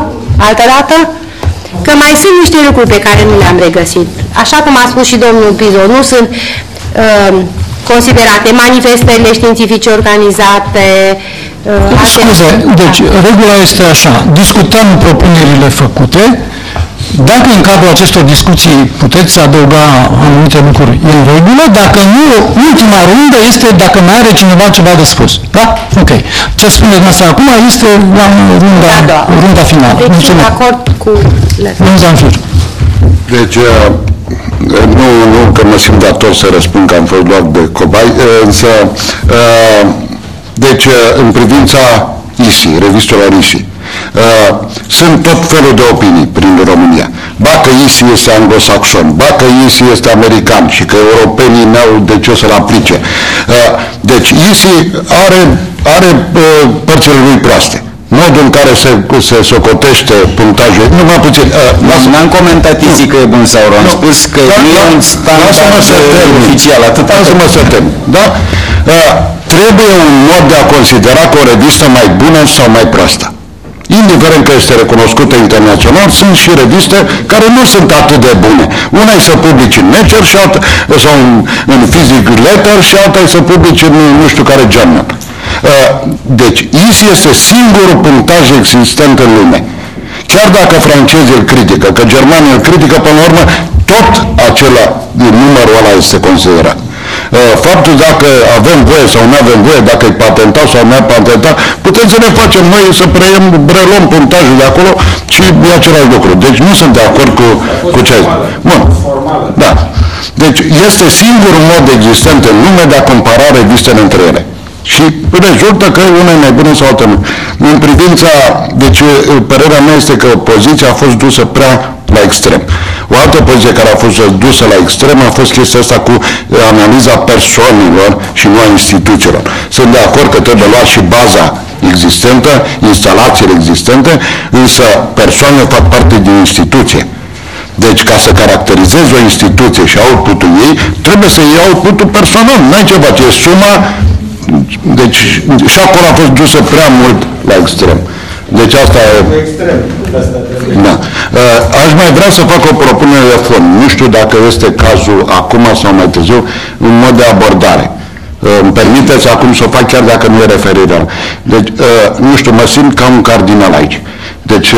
altă dată, că mai sunt niște lucruri pe care nu le-am regăsit. Așa cum a spus și domnul Pizo, nu sunt uh, considerate manifestările științifice organizate, Uh, Scuze, deci regula este așa, discutăm propunerile făcute, dacă în cadrul acestor discuții puteți adăuga anumite lucruri, e în regulă, dacă nu, ultima rundă este dacă mai are cineva ceva de spus. Da? Ok. Ce spuneți noastră acum este la runda, da, da. runda finală. Deci Mulțumesc. de acord cu Zamfir. Deci, uh, nu, nu că mă simt dator să răspund că am fost luat de cobai, uh, însă uh, deci, în privința ISI, revistelor ISI, uh, sunt tot felul de opinii prin România. Ba că ISI este anglosaxon, ba că ISI este american și că europenii n-au de ce să-l aplice. Uh, deci ISI are, are uh, părțile lui proaste modul în care se, se socotește punctajul, nu mai puțin. Uh, N-am comentat ISI că e bun sau rău, am spus că da, e un standard oficial, atât. Lasă-mă să termin, da? Uh, trebuie un mod de a considera că o revistă mai bună sau mai proastă. Indiferent că este recunoscută internațional, sunt și reviste care nu sunt atât de bune. Una e să publici în Nature și alta, sau în, în Physic Letter și alta e să publici în nu știu care journal. Uh, deci, ISI este singurul punctaj existent în lume. Chiar dacă francezii îl critică, că germanii îl critică, până la urmă, tot acela din numărul ăla este considerat. Uh, Faptul dacă avem voie sau nu avem voie, dacă e patentat sau nu e patentat, putem să ne facem noi să preiem, preluăm puntajul de acolo și e același lucru. Deci nu sunt de acord cu, cu ce... Bun. Da. Deci este singurul mod existent în lume de a compara revistele între ele. Și rezultă că una e mai bună sau alta nu. În privința, deci părerea mea este că poziția a fost dusă prea la extrem. O altă poziție care a fost dusă la extrem a fost chestia asta cu analiza persoanelor și nu a instituțiilor. Sunt de acord că trebuie luat și baza existentă, instalațiile existente, însă persoanele fac parte din instituție. Deci ca să caracterizezi o instituție și outputul ei, trebuie să iei outputul personal, nu ai ceva, ce e suma, deci și acolo a fost dusă prea mult la extrem. Deci asta e... Da. Uh, Aș mai vrea să fac o propunere de fond. Nu știu dacă este cazul acum sau mai târziu, un mod de abordare. Uh, Îmi permiteți acum să o fac chiar dacă nu e referirea. Deci, uh, nu știu, mă simt ca un cardinal aici. Deci,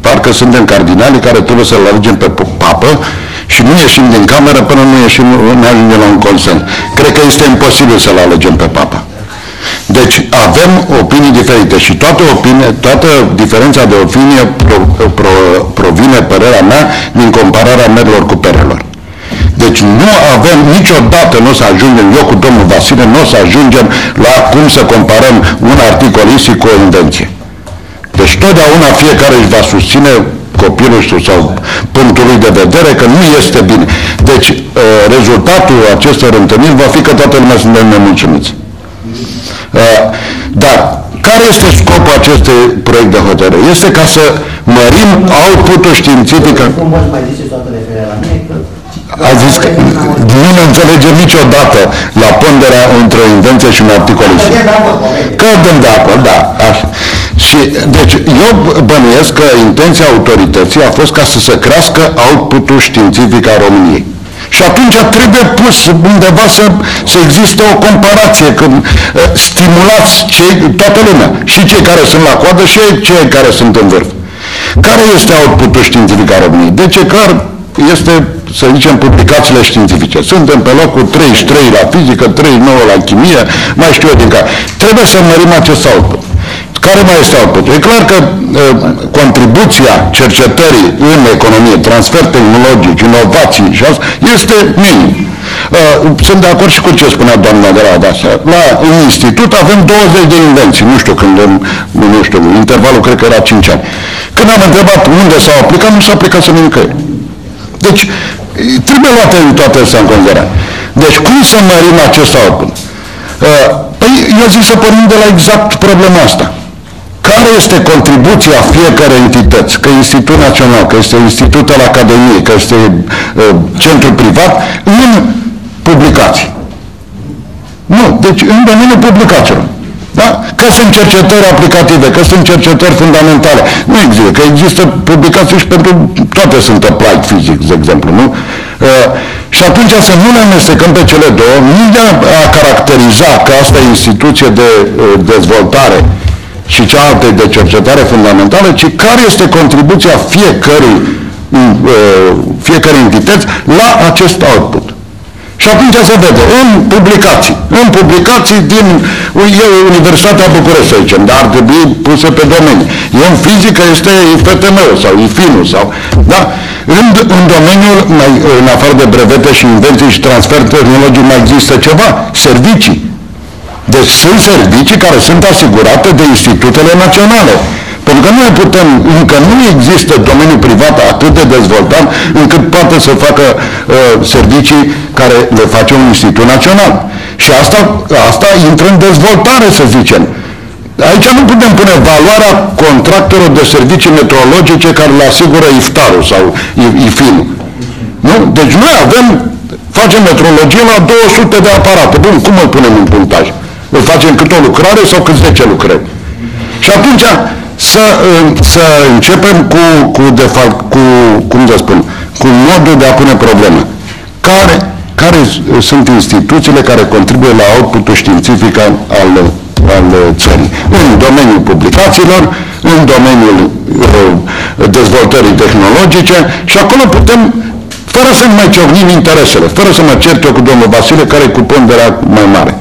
parcă suntem cardinali care trebuie să-l alegem pe papă și nu ieșim din cameră până nu ieșim, nu ajungem la un consens. Cred că este imposibil să-l alegem pe papa. Deci avem opinii diferite și toată, opinie, toată diferența de opinie pro, pro, provine, părerea mea, din compararea merilor cu perelor. Deci nu avem niciodată, nu o să ajungem, eu cu domnul Vasile, nu o să ajungem la cum să comparăm un articolistic cu o invenție. Deci totdeauna fiecare își va susține copilul său sau punctul lui de vedere că nu este bine. Deci rezultatul acestor întâlniri va fi că toată lumea suntem nemulțumiți. Dar care este scopul acestui proiect de hotărâre? Este ca să mărim output-ul științific. Cum poți mai zice toată referirea la mine? Că A zis că nu ne înțelegem niciodată la ponderea între o invenție și un articol. Că dăm de acord, da. Așa. Și, deci, eu bănuiesc că intenția autorității a fost ca să se crească outputul științific al României. Și atunci trebuie pus undeva să, să existe o comparație, când uh, stimulați cei, toată lumea, și cei care sunt la coadă și cei care sunt în vârf. Care este outputul științific al României? Deci clar este, să zicem, publicațiile științifice. Suntem pe locul 33 la fizică, 39 la chimie, mai știu eu din care. Trebuie să mărim acest output. Care mai este output? E clar că uh, contribuția cercetării în economie, transfer tehnologic, inovații și asta, este minim. Uh, sunt de acord și cu ce spunea doamna de la Adasea. La un institut avem 20 de invenții, nu știu când, nu știu, intervalul cred că era 5 ani. Când am întrebat unde s-au aplicat, nu s-a aplicat să nicăieri. Deci, trebuie luate în toate astea în considerare. Deci, cum să mărim acest output? Uh, păi, eu zic să pornim de la exact problema asta care este contribuția fiecare entități, că Institut Național, că este Institut al Academiei, că este uh, centru privat, în publicații. Nu, deci în domeniul publicațiilor. Da? Că sunt cercetări aplicative, că sunt cercetări fundamentale. Nu există, că există publicații și pentru toate sunt applied physics, de exemplu, nu? Uh, și atunci să nu ne amestecăm pe cele două, nu de a caracteriza că asta e instituție de uh, dezvoltare și cealaltă de cercetare fundamentală, ci care este contribuția fiecărui, uh, fiecare entități la acest output. Și atunci se vede, în publicații, în publicații din e Universitatea București, să zicem, dar ar trebui puse pe domenii. În fizică este IFTM sau IFINU sau, da? În, în domeniul, mai, în afară de brevete și invenții și transfer tehnologic, mai există ceva? Servicii deci sunt servicii care sunt asigurate de institutele naționale. Pentru că nu mai putem, încă nu există domeniul privat atât de dezvoltat încât poate să facă uh, servicii care le face un institut național. Și asta, asta intră în dezvoltare, să zicem. Aici nu putem pune valoarea contractelor de servicii meteorologice care le asigură IFTAR-ul sau IFIN. Nu? Deci noi avem, facem metrologie la 200 de aparate. Bun, cum îl punem în punctaj? Îl facem cât o lucrare sau cât 10 lucrări. Și atunci să, să începem cu, cu, de fapt, cu, cum să spun, cu modul de a pune probleme. Care, care sunt instituțiile care contribuie la outputul științific al, al, al țării? În domeniul publicațiilor, în domeniul uh, dezvoltării tehnologice și acolo putem fără să nu mai ciocnim interesele, fără să mă cert eu cu domnul Vasile, care e cu ponderea mai mare.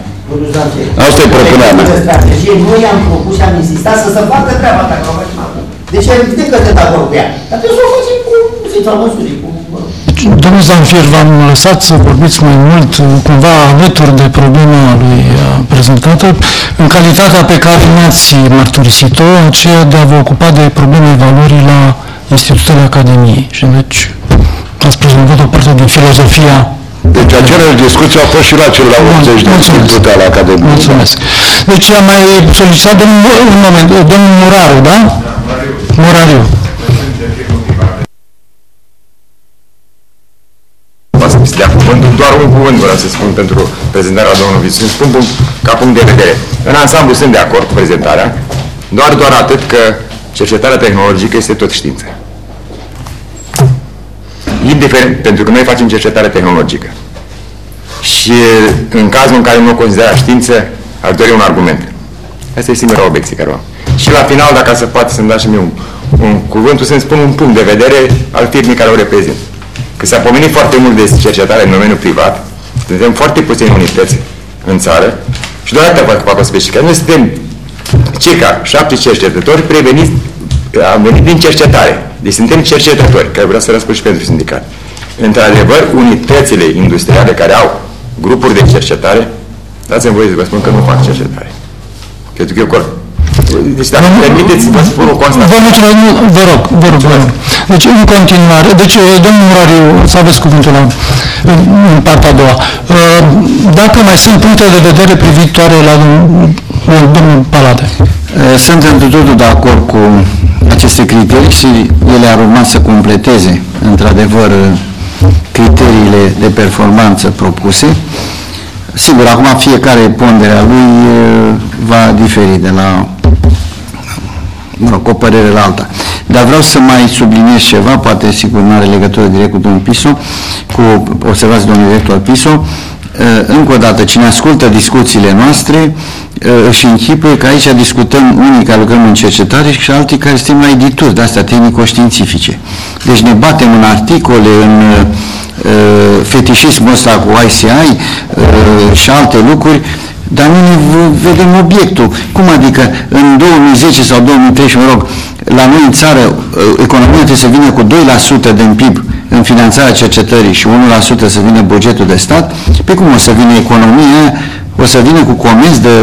Asta e propunerea mea. strategie, noi am propus și am insistat să se facă treaba asta, că o facem acum. Deci evident că sunt de acord cu ea. Dar trebuie să o facem cu fița măsurii, cu... Domnul Zanfier, v-am lăsat să vorbiți mai mult, cumva alături de problema lui uh, prezentată, în calitatea pe care ne-ați mărturisit-o, aceea de a vă ocupa de probleme valorii la Institutele Academiei. Și deci ați prezentat o parte din filozofia Deci aceleași discuții au fost și la cele la 80 de institute ale Academiei. Mulțumesc. Deci am mai solicitat domnul, un moment, domnul Muraru, da? Murariu. să mi dea cuvântul, doar un cuvânt vreau să spun pentru prezentarea domnului Visu. Spun punct, ca punct de vedere. În ansamblu sunt de acord cu prezentarea, doar, doar atât că cercetarea tehnologică este tot știință. Indiferent, pentru că noi facem cercetare tehnologică. Și în cazul în care nu o considera știință, aș dori un argument. Asta e singura obiecție care o am. Și la final, dacă se poate să-mi dați și mie un, un cuvântul, să-mi spun un punct de vedere al firmei care o reprezint. Că s-a pomenit foarte mult de cercetare în domeniul privat, suntem foarte puține unități în țară și doar atâta fac o specifică. Noi suntem circa șapte cercetători preveniți, am venit din cercetare. Deci suntem cercetători, care vreau să răspund și pentru sindicat. Într-adevăr, unitățile industriale care au grupuri de cercetare, dați-mi voie să vă spun că nu fac cercetare. Pentru că eu corp. Deci dacă îmi permiteți, vă spun o constatare. Vă mulțumesc, nu, vă rog, vă rog, vă rog. Deci, în continuare, deci, domnul Murariu, să aveți cuvântul la, în, în partea a doua. Uh, Dacă mai sunt puncte de vedere privitoare la domnul, domnul Palade. Eh, Sunt într totul de acord cu aceste criterii și ele ar urma să completeze, într-adevăr, criteriile de performanță propuse. Sigur, acum fiecare ponderea lui eh, va diferi de la mă rog, o părere la alta. Dar vreau să mai subliniez ceva, poate sigur nu are legătură direct cu domnul Piso, cu observații domnului director Piso. Eh, Încă o dată, cine ascultă discuțiile noastre eh, își închipuie că aici discutăm unii care lucrăm în cercetare și alții care suntem la edituri de astea tehnico-științifice. Deci ne batem în articole, în uh, fetișismul ăsta cu ICI uh, și alte lucruri, dar nu ne v- vedem obiectul. Cum adică în 2010 sau 2013, mă rog, la noi în țară uh, economia trebuie să vină cu 2% din PIB în finanțarea cercetării și 1% să vină bugetul de stat, pe cum o să vină economia, o să vină cu comenzi de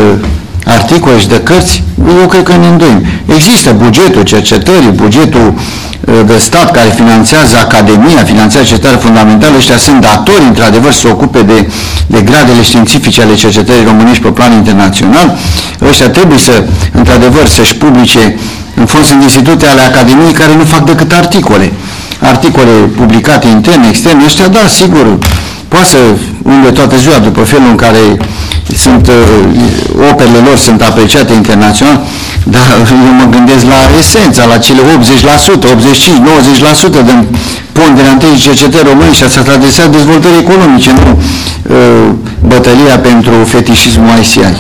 articole și de cărți, eu cred că ne îndoim. Există bugetul cercetării, bugetul uh, de stat care finanțează academia, finanțează cercetarea fundamentală, ăștia sunt datori, într-adevăr, să se ocupe de, de gradele științifice ale cercetării românești pe plan internațional. Ăștia trebuie să, într-adevăr, să-și publice, în fond sunt institute ale Academiei care nu fac decât articole. Articole publicate interne, externe, ăștia, da, sigur, poate să umble toată ziua după felul în care sunt, uh, operele lor sunt apreciate internațional, dar eu mă gândesc la esența, la cele 80%, 85, 90% din ponderea întâi cercetări românești, asta se adresează dezvoltării economice, nu uh, bătălia pentru fetișismul ICI.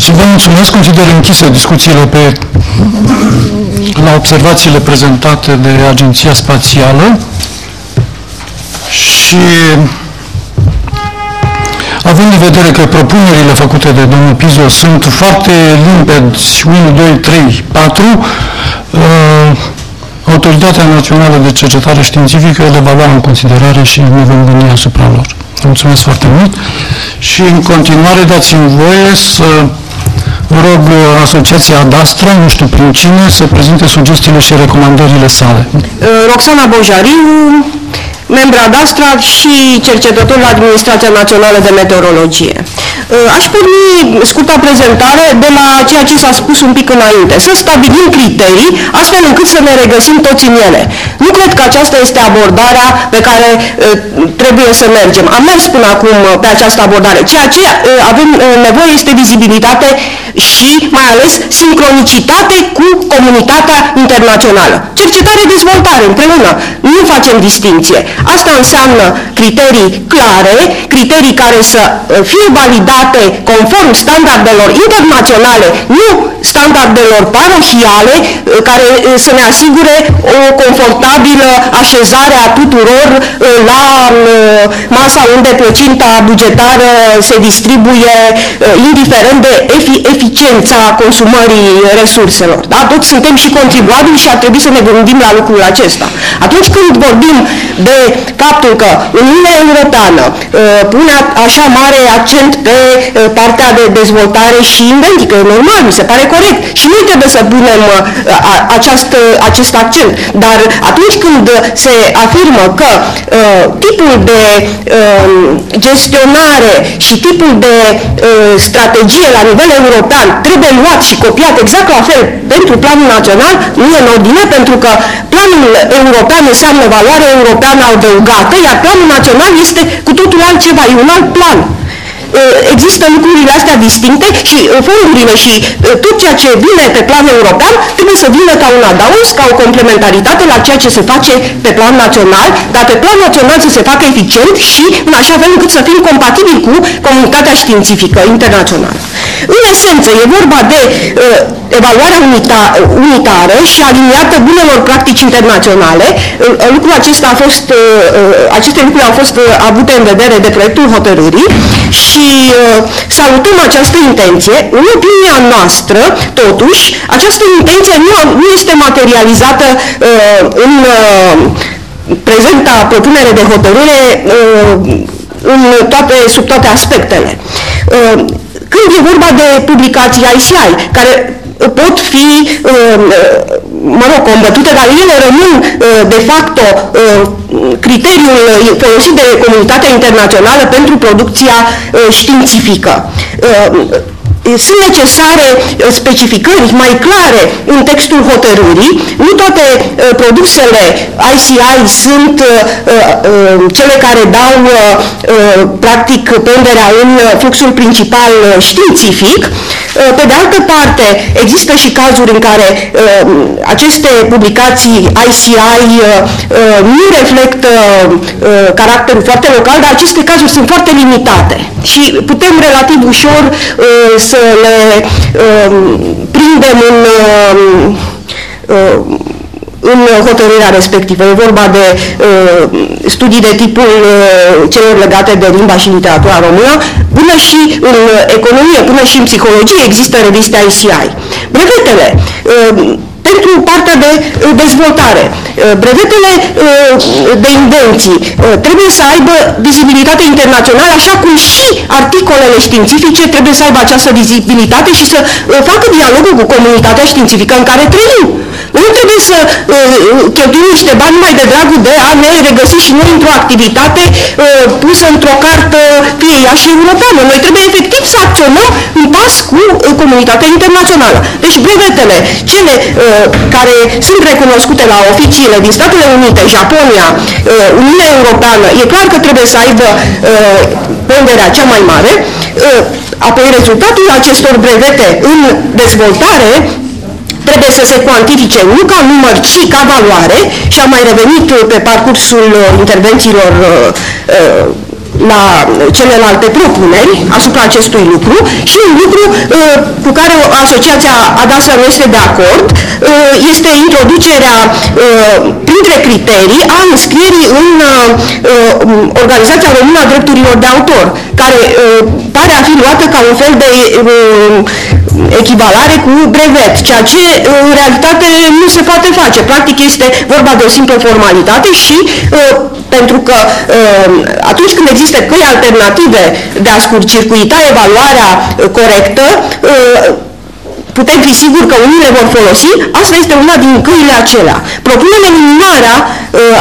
Deci vă mulțumesc, consider închisă discuțiile pe, la observațiile prezentate de Agenția Spațială și având în vedere că propunerile făcute de domnul Pizo sunt foarte limpezi, 1, 2, 3, 4, uh, Autoritatea Națională de Cercetare Științifică le va lua în considerare și ne vom gândi asupra lor. Vă Mulțumesc foarte mult și în continuare dați-mi voie să rog uh, Asociația Adastra, nu știu prin cine, să prezinte sugestiile și recomandările sale. Roxana Bojariu, membra DASTRA și cercetător la Administrația Națională de Meteorologie. Uh, Aș porni scurta prezentare de la ceea ce s-a spus un pic înainte, să stabilim criterii astfel încât să ne regăsim toți în ele. Nu cred că aceasta este abordarea pe care uh, trebuie să mergem. Am mers până acum uh, pe această abordare. Ceea ce uh, avem uh, nevoie este vizibilitate și mai ales sincronicitate cu comunitatea internațională. Cercetare-dezvoltare împreună. Nu facem distinție. Asta înseamnă criterii clare, criterii care să uh, fie validate conform standardelor internaționale, nu standardelor parohiale, uh, care uh, să ne asigure o confortabilă așezare a tuturor la masa unde plăcinta bugetară se distribuie indiferent de efi- eficiența consumării resurselor. Da? Toți suntem și contribuabili și ar trebui să ne gândim la lucrul acesta. Atunci când vorbim de faptul că Uniunea Europeană uh, pune așa mare accent pe uh, partea de dezvoltare și invenție, e normal, mi se pare corect. Și noi trebuie să punem uh, a- această, acest accent. Dar atunci când se afirmă că uh, tipul de uh, gestionare și tipul de uh, strategie la nivel european trebuie luat și copiat exact la fel pentru planul național, nu e în ordine, pentru că planul european înseamnă valoare europeană adăugată, iar planul național este cu totul altceva, e un alt plan există lucrurile astea distincte și fondurile și tot ceea ce vine pe plan european trebuie să vină ca un adaos, ca o complementaritate la ceea ce se face pe plan național, dar pe plan național să se facă eficient și în așa fel încât să fim compatibili cu comunitatea științifică internațională. În esență, e vorba de uh, evaluarea unita, unitară și aliniată bunelor practici internaționale. Uh, lucrul acesta a fost, uh, aceste lucruri au fost uh, avute în vedere de proiectul hotărârii și uh, salutăm această intenție. În opinia noastră, totuși, această intenție nu, nu este materializată uh, în uh, prezenta propunere de hotărâre uh, în toate, sub toate aspectele. Uh, când e vorba de publicații ICI, care pot fi, mă rog, combătute, dar ele rămân de facto criteriul folosit de comunitatea internațională pentru producția științifică sunt necesare specificări mai clare în textul hotărârii. Nu toate uh, produsele ICI sunt uh, uh, cele care dau practic ponderea în fluxul principal științific. Pe de altă parte, există și cazuri în care aceste publicații ICI nu reflectă caracterul foarte local, dar aceste cazuri sunt foarte limitate și putem relativ ușor să le uh, prindem în, uh, în hotărârea respectivă. E vorba de uh, studii de tipul uh, celor legate de limba și literatura română, până și în economie, până și în psihologie există reviste ICI. Brevetele uh, pentru partea de dezvoltare. Brevetele de invenții trebuie să aibă vizibilitate internațională, așa cum și articolele științifice trebuie să aibă această vizibilitate și să facă dialogul cu comunitatea științifică în care trăim. Nu trebuie să uh, cheltuim niște bani mai de dragul de a ne regăsi și noi într-o activitate uh, pusă într-o cartă, fie ea și europeană. Noi trebuie efectiv să acționăm în pas cu uh, comunitatea internațională. Deci brevetele, cele uh, care sunt recunoscute la oficiile din Statele Unite, Japonia, uh, Uniunea Europeană, e clar că trebuie să aibă uh, ponderea cea mai mare. Uh, apoi rezultatul acestor brevete în dezvoltare trebuie să se cuantifice nu ca număr, ci ca valoare și am mai revenit pe parcursul intervențiilor la celelalte propuneri asupra acestui lucru și un lucru uh, cu care Asociația Adasra nu este de acord uh, este introducerea uh, printre criterii a înscrierii în Organizația Română a Drepturilor de Autor, care pare a fi luată ca un fel de echivalare cu brevet, ceea ce în realitate nu se poate face. Practic este vorba de o simplă formalitate și pentru că atunci când există căi alternative de a scurcircuita evaluarea corectă, putem fi siguri că unii le vor folosi, asta este una din căile acelea. Propunem eliminarea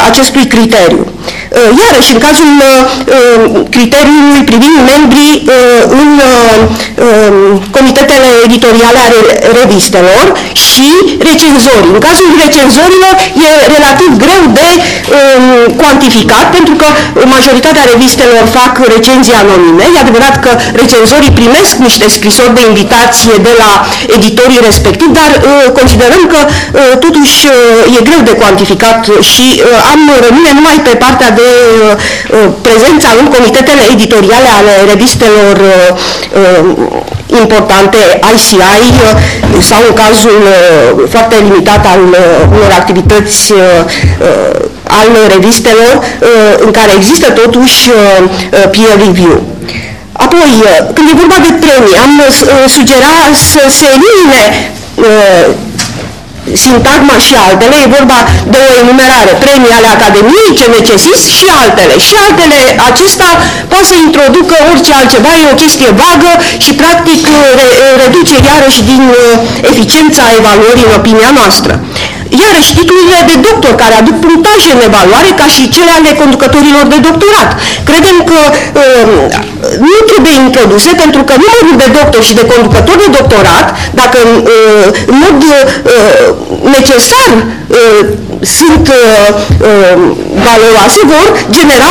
acestui criteriu. Uh, Iarăși, în cazul uh, uh, criteriului privind membrii uh, în uh, uh, comitetele editoriale ale revistelor și recenzori. În cazul recenzorilor e relativ greu de um, cuantificat pentru că majoritatea revistelor fac recenzii anonime. E adevărat că recenzorii primesc niște scrisori de invitație de la editorii respectivi, dar uh, considerăm că uh, totuși uh, e greu de cuantificat și uh, am rămâne numai pe partea de uh, uh, prezența în comitetele editoriale ale revistelor uh, uh, importante ICI uh, sau în cazul uh, foarte limitat al uh, unor activități uh, uh, al revistelor uh, în care există totuși uh, uh, peer review. Apoi, uh, când e vorba de premii, am uh, sugera să se elimine uh, sintagma și altele, e vorba de o enumerare, premii ale Academiei, ce necesiți și altele. Și altele, acesta poate să introducă orice altceva, e o chestie vagă și practic re, reduce iarăși din uh, eficiența evaluării în opinia noastră. Iarăși titlurile de doctor care aduc punctaje în evaluare ca și cele ale conducătorilor de doctorat. Credem că uh, nu trebuie introduse pentru că numărul de doctori și de conducători de doctorat, dacă uh, în mod uh, necesar uh, sunt uh, uh, valoroase, vor genera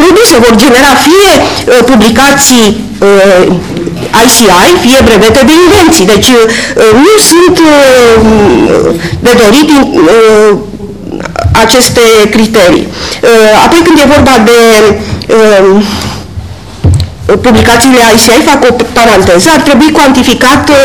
produse, vor genera fie uh, publicații uh, ICI, fie brevete de invenții. Deci uh, nu sunt uh, de dorit uh, aceste criterii. Uh, apoi când e vorba de uh, publicațiile ICI, fac o paranteză, ar trebui cuantificat uh,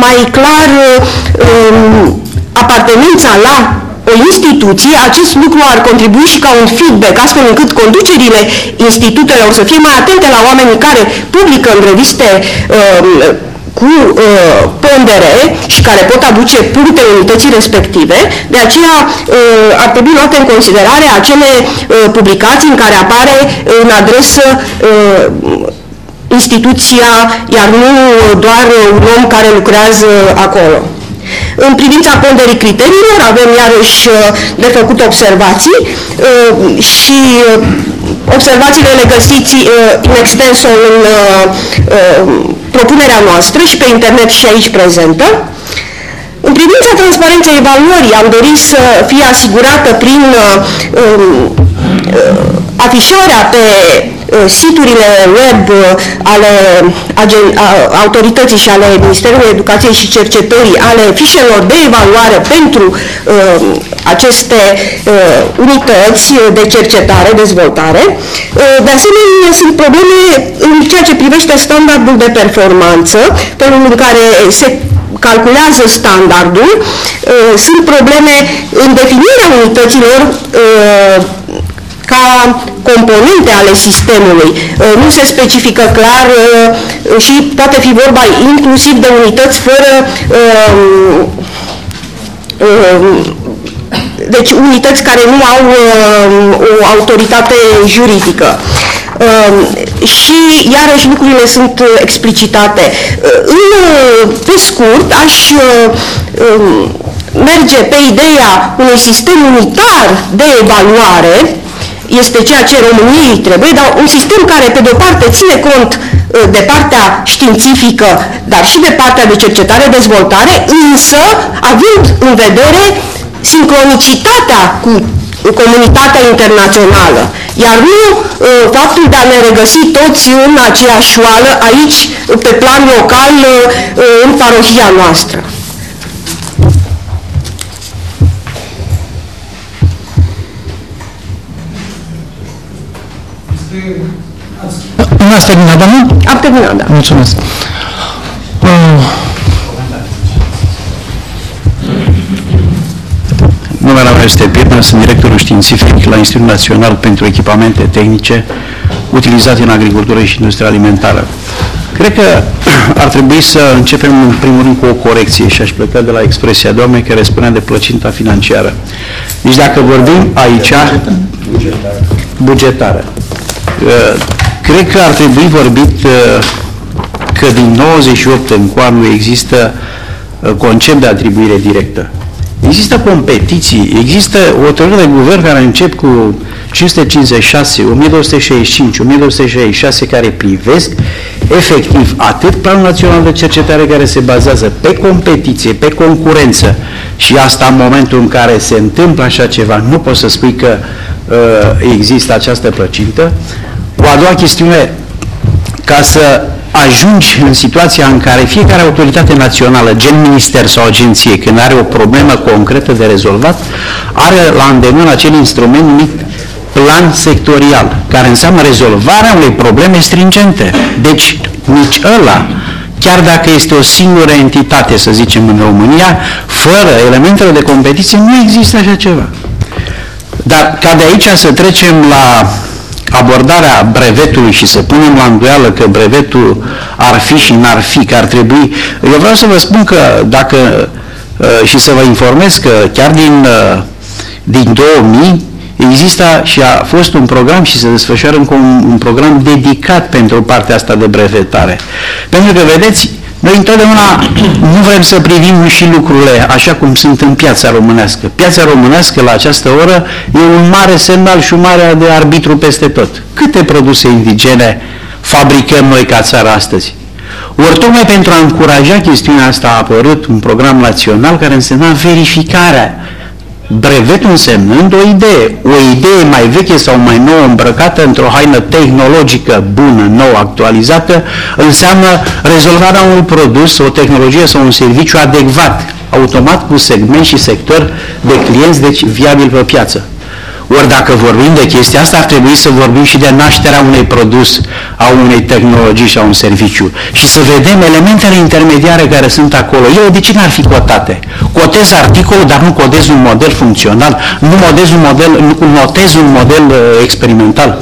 mai clar uh, apartenența la o instituție, acest lucru ar contribui și ca un feedback, astfel încât conducerile institutelor să fie mai atente la oamenii care publică în reviste uh, cu uh, pondere și care pot aduce puncte unității respective, de aceea uh, ar trebui luate în considerare acele uh, publicații în care apare în adresă uh, instituția, iar nu doar un om care lucrează acolo. În privința ponderii criteriilor avem iarăși uh, de făcut observații uh, și uh, observațiile le găsiți în extenso în propunerea noastră și pe internet și aici prezentă. În privința transparenței evaluării am dorit să fie asigurată prin afișarea pe siturile web ale autorității și ale Ministerului Educației și Cercetării, ale fișelor de evaluare pentru uh, aceste uh, unități de cercetare, dezvoltare. Uh, de asemenea, sunt probleme în ceea ce privește standardul de performanță, felul în care se calculează standardul, sunt probleme în definirea unităților ca componente ale sistemului. Uh, nu se specifică clar uh, și poate fi vorba inclusiv de unități fără um, um, deci unități care nu au um, o autoritate juridică. Și iarăși lucrurile sunt uh, explicitate. În, pe scurt, aș merge pe ideea unui sistem unitar de evaluare este ceea ce României trebuie, dar un sistem care, pe de-o parte, ține cont ă, de partea științifică, dar și de partea de cercetare-dezvoltare, însă având în vedere sincronicitatea cu comunitatea internațională, iar nu ă, faptul de a ne regăsi toți în aceeași șoală aici, pe plan local, ă, în parohia noastră. Nu ați terminat, doamnă? Am terminat, da. Mulțumesc. Uh. Numele meu este Pirna, sunt directorul științific la Institutul Național pentru Echipamente Tehnice utilizate în agricultură și industria alimentară. Cred că ar trebui să începem în primul rând cu o corecție și aș pleca de la expresia doamnei care spunea de plăcinta financiară. Deci dacă vorbim aici bugetară, uh, cred că ar trebui vorbit uh, că din 98 încoa nu există uh, concept de atribuire directă. Există competiții, există o de guvern care încep cu 556, 1265, 1266 care privesc efectiv atât Planul Național de Cercetare care se bazează pe competiție, pe concurență și asta în momentul în care se întâmplă așa ceva, nu poți să spui că uh, există această plăcintă. O a doua chestiune, ca să ajungi în situația în care fiecare autoritate națională, gen minister sau agenție, când are o problemă concretă de rezolvat, are la îndemână acel instrument numit plan sectorial, care înseamnă rezolvarea unei probleme stringente. Deci, nici ăla, chiar dacă este o singură entitate, să zicem, în România, fără elementele de competiție, nu există așa ceva. Dar ca de aici să trecem la abordarea brevetului și să punem la îndoială că brevetul ar fi și n-ar fi, că ar trebui... Eu vreau să vă spun că dacă uh, și să vă informez că chiar din, uh, din 2000 există și a fost un program și se desfășoară încă un, un program dedicat pentru partea asta de brevetare. Pentru că, vedeți, noi întotdeauna nu vrem să privim și lucrurile așa cum sunt în piața românească. Piața românească la această oră e un mare semnal și un mare de arbitru peste tot. Câte produse indigene fabricăm noi ca țară astăzi? Ori tocmai pentru a încuraja chestiunea asta a apărut un program național care însemna verificarea brevetul însemnând o idee, o idee mai veche sau mai nouă îmbrăcată într-o haină tehnologică bună, nouă, actualizată, înseamnă rezolvarea unui produs, o tehnologie sau un serviciu adecvat, automat cu segment și sector de clienți, deci viabil pe piață. Ori dacă vorbim de chestia asta, ar trebui să vorbim și de nașterea unui produs, a unei tehnologii și a un serviciu. Și să vedem elementele intermediare care sunt acolo. Eu de ce n-ar fi cotate? Cotez articolul, dar nu codez un model funcțional, nu, modez un model, nu notez un model uh, experimental.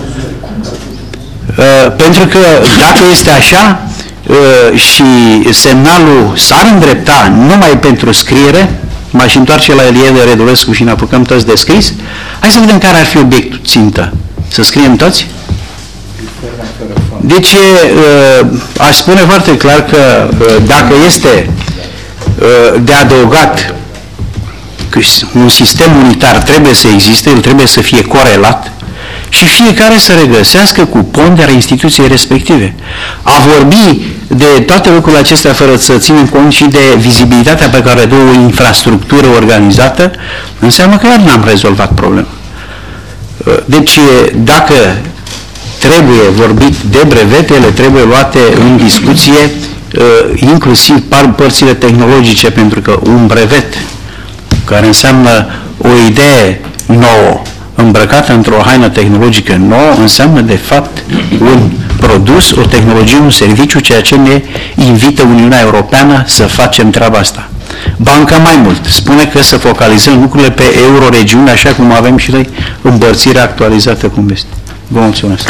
Uh, pentru că dacă este așa uh, și semnalul s-ar îndrepta numai pentru scriere, m-aș întoarce la Elie de Redulescu și ne apucăm toți de scris, hai să vedem care ar fi obiectul țintă. Să scriem toți? Deci, uh, aș spune foarte clar că uh, dacă este uh, de adăugat că un sistem unitar trebuie să existe, el trebuie să fie corelat și fiecare să regăsească cu ponderea instituției respective. A vorbi de toate lucrurile acestea fără să ținem cont și de vizibilitatea pe care dă o infrastructură organizată, înseamnă că iar n-am rezolvat problema. Deci, dacă trebuie vorbit de brevete, ele trebuie luate în discuție uh, inclusiv părțile tehnologice, pentru că un brevet care înseamnă o idee nouă, îmbrăcată într-o haină tehnologică nouă, înseamnă de fapt un produs, o tehnologie, un serviciu, ceea ce ne invită Uniunea Europeană să facem treaba asta. Banca mai mult spune că să focalizăm lucrurile pe euroregiune, așa cum avem și noi îmbărțirea actualizată cum este. Vă mulțumesc.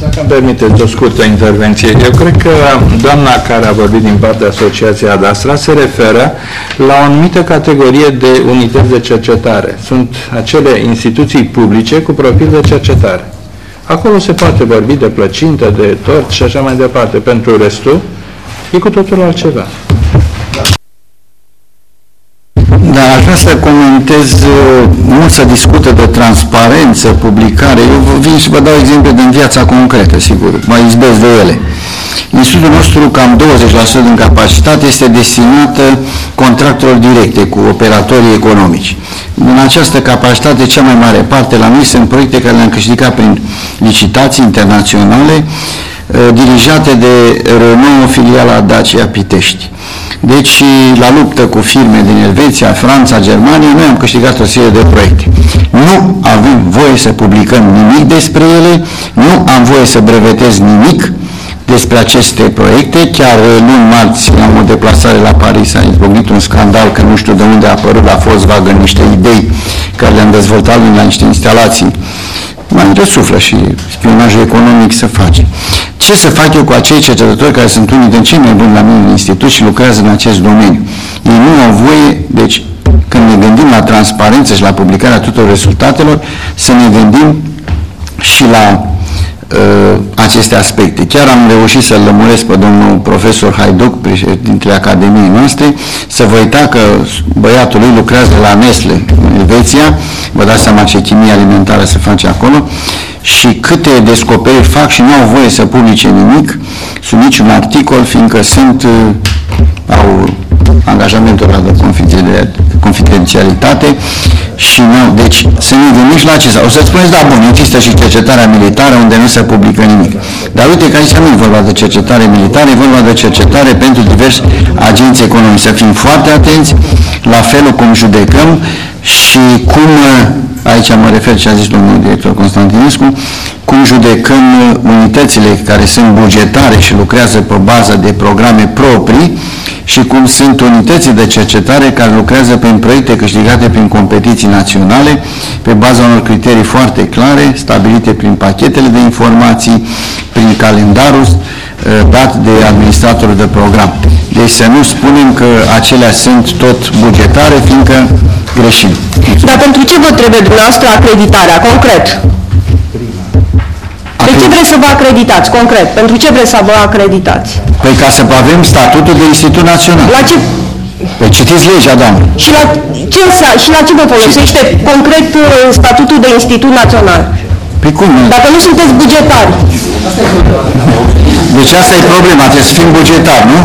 Dacă îmi permiteți o scurtă intervenție, eu cred că doamna care a vorbit din partea Asociației Adastra se referă la o anumită categorie de unități de cercetare. Sunt acele instituții publice cu profil de cercetare. Acolo se poate vorbi de plăcintă, de tort și așa mai departe. Pentru restul, e cu totul altceva. Da, aș vrea să comentez, uh, mult să discută de transparență, publicare. Eu vin și vă dau exemple din viața concretă, sigur, mai izbesc de ele. Institutul nostru, cam 20% din capacitate, este destinată contractelor directe cu operatorii economici. În această capacitate, cea mai mare parte la noi sunt proiecte care le-am câștigat prin licitații internaționale, uh, dirijate de Renault, filiala Dacia Pitești. Deci, la luptă cu firme din Elveția, Franța, Germania, noi am câștigat o serie de proiecte. Nu avem voie să publicăm nimic despre ele, nu am voie să brevetez nimic despre aceste proiecte. Chiar luni marți am o deplasare la Paris, a izbucnit un scandal că nu știu de unde a apărut la Volkswagen niște idei care le-am dezvoltat la niște instalații mai răsuflă și spionajul economic se face. Ce să fac eu cu acei cercetători care sunt unii din cei mai buni la mine în institut și lucrează în acest domeniu? Ei nu au voie, deci când ne gândim la transparență și la publicarea tuturor rezultatelor, să ne gândim și la uh, aceste aspecte. Chiar am reușit să-l lămuresc pe domnul profesor Haiduc, președintele Academiei noastre, să vă uita că băiatul lui lucrează la Nestle, în Elveția, vă dați seama ce chimie alimentară se face acolo, și câte descoperiri fac și nu au voie să publice nimic sub niciun articol, fiindcă sunt, uh, au angajamentul ăla de confidențialitate și nu, deci să ne gândim și la acesta. O să spuneți, da, bun, există și cercetarea militară unde nu se publică nimic. Dar uite că aici nu e vorba de cercetare militară, e vorba de cercetare pentru diversi agenți economici. Să fim foarte atenți la felul cum judecăm și cum, aici mă refer ce a zis domnul director Constantinescu, cum judecăm unitățile care sunt bugetare și lucrează pe bază de programe proprii și cum sunt unității de cercetare care lucrează prin proiecte câștigate prin competiții naționale pe baza unor criterii foarte clare, stabilite prin pachetele de informații, prin calendarul uh, dat de administratorul de program. Deci să nu spunem că acelea sunt tot bugetare, fiindcă greșim. Dar pentru ce vă trebuie dumneavoastră acreditarea, concret? De ce vreți să vă acreditați, concret? Pentru ce vreți să vă acreditați? Păi ca să avem statutul de Institut Național. La ce? Păi citiți legea, doamnă. Și la ce, însa- și la ce vă folosește concret uh, statutul de Institut Național? Păi cum? Dacă nu sunteți bugetari. Deci asta e problema, trebuie să fim bugetari, nu?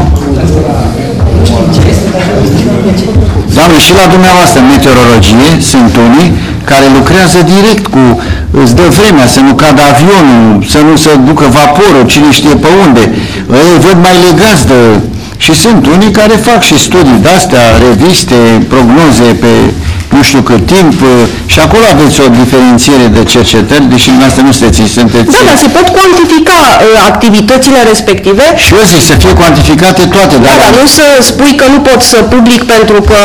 Doamne, și la dumneavoastră în meteorologie sunt unii care lucrează direct cu, îți dă vremea să nu cadă avionul, să nu se ducă vaporul, cine știe pe unde. Ei văd mai legați de... Și sunt unii care fac și studii de-astea, reviste, prognoze pe nu știu cât timp și acolo aveți o diferențiere de cercetări, deși dumneavoastră nu sunteți, sunteți... Da, dar se pot cuantifica uh, activitățile respective. Și eu zic să fie cuantificate toate, Da, dar nu să spui că nu pot să public pentru că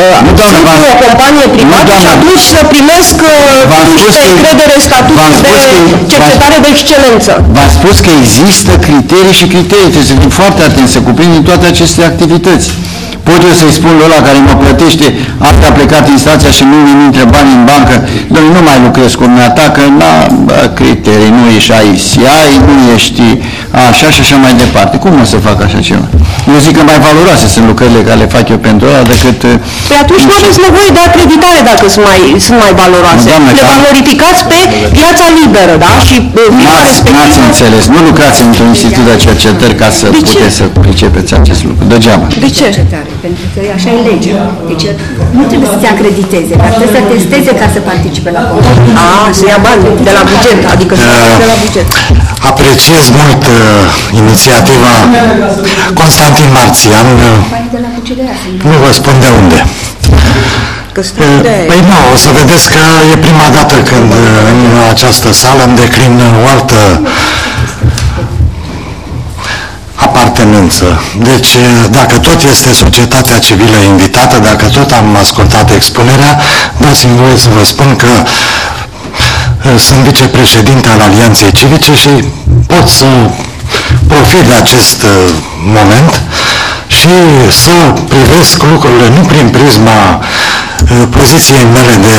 uh, Nu, doamnă, sunt v-am- o companie privată Nu, și doamnă. atunci să primesc uh, V-am nu spus știu, că- încredere statut v-am de spus că- cercetare de excelență. V-am spus că există criterii și criterii, trebuie să fim foarte atenți, să cuprindem toate aceste activități. Pot eu să-i spun lui ăla care mă plătește, asta a plecat în stația și nu mi intre bani în bancă, domnule, nu mai lucrez cu dumneata, că na, bă, criterii, nu ești ICI, nu ești așa și așa mai departe. Cum o să fac așa ceva? Eu zic că mai valoroase sunt lucrările care le fac eu pentru ăla decât... Păi atunci nu aveți nevoie de acreditare dacă sunt mai, sunt mai valoroase. Doamne, Le da. valorificați pe piața liberă, da? Și uh, firma N-ați, respectivă... n-ați înțeles, nu lucrați într-un institut de cercetări ca să De ce? puteți să pricepeți acest lucru. Degeaba. De ce? Pentru că așa e legea. Deci nu trebuie să te acrediteze, dar trebuie să testeze ca să participe la concurs. A, să ia bani de la buget, adică să ia de la buget. Apreciez mult uh, inițiativa Constantin Marțian, uh, Banii de la bucedea sunt. nu vă spun de unde. Uh, Păi nu, o să vedeți că e prima dată când uh, în această sală îmi declin o altă apartenență. Deci, dacă tot este societatea civilă invitată, dacă tot am ascultat expunerea, dați-mi voie să vă spun că uh, sunt vicepreședinte al Alianței Civice și pot să profit de acest uh, moment și să privesc lucrurile nu prin prisma uh, poziției mele de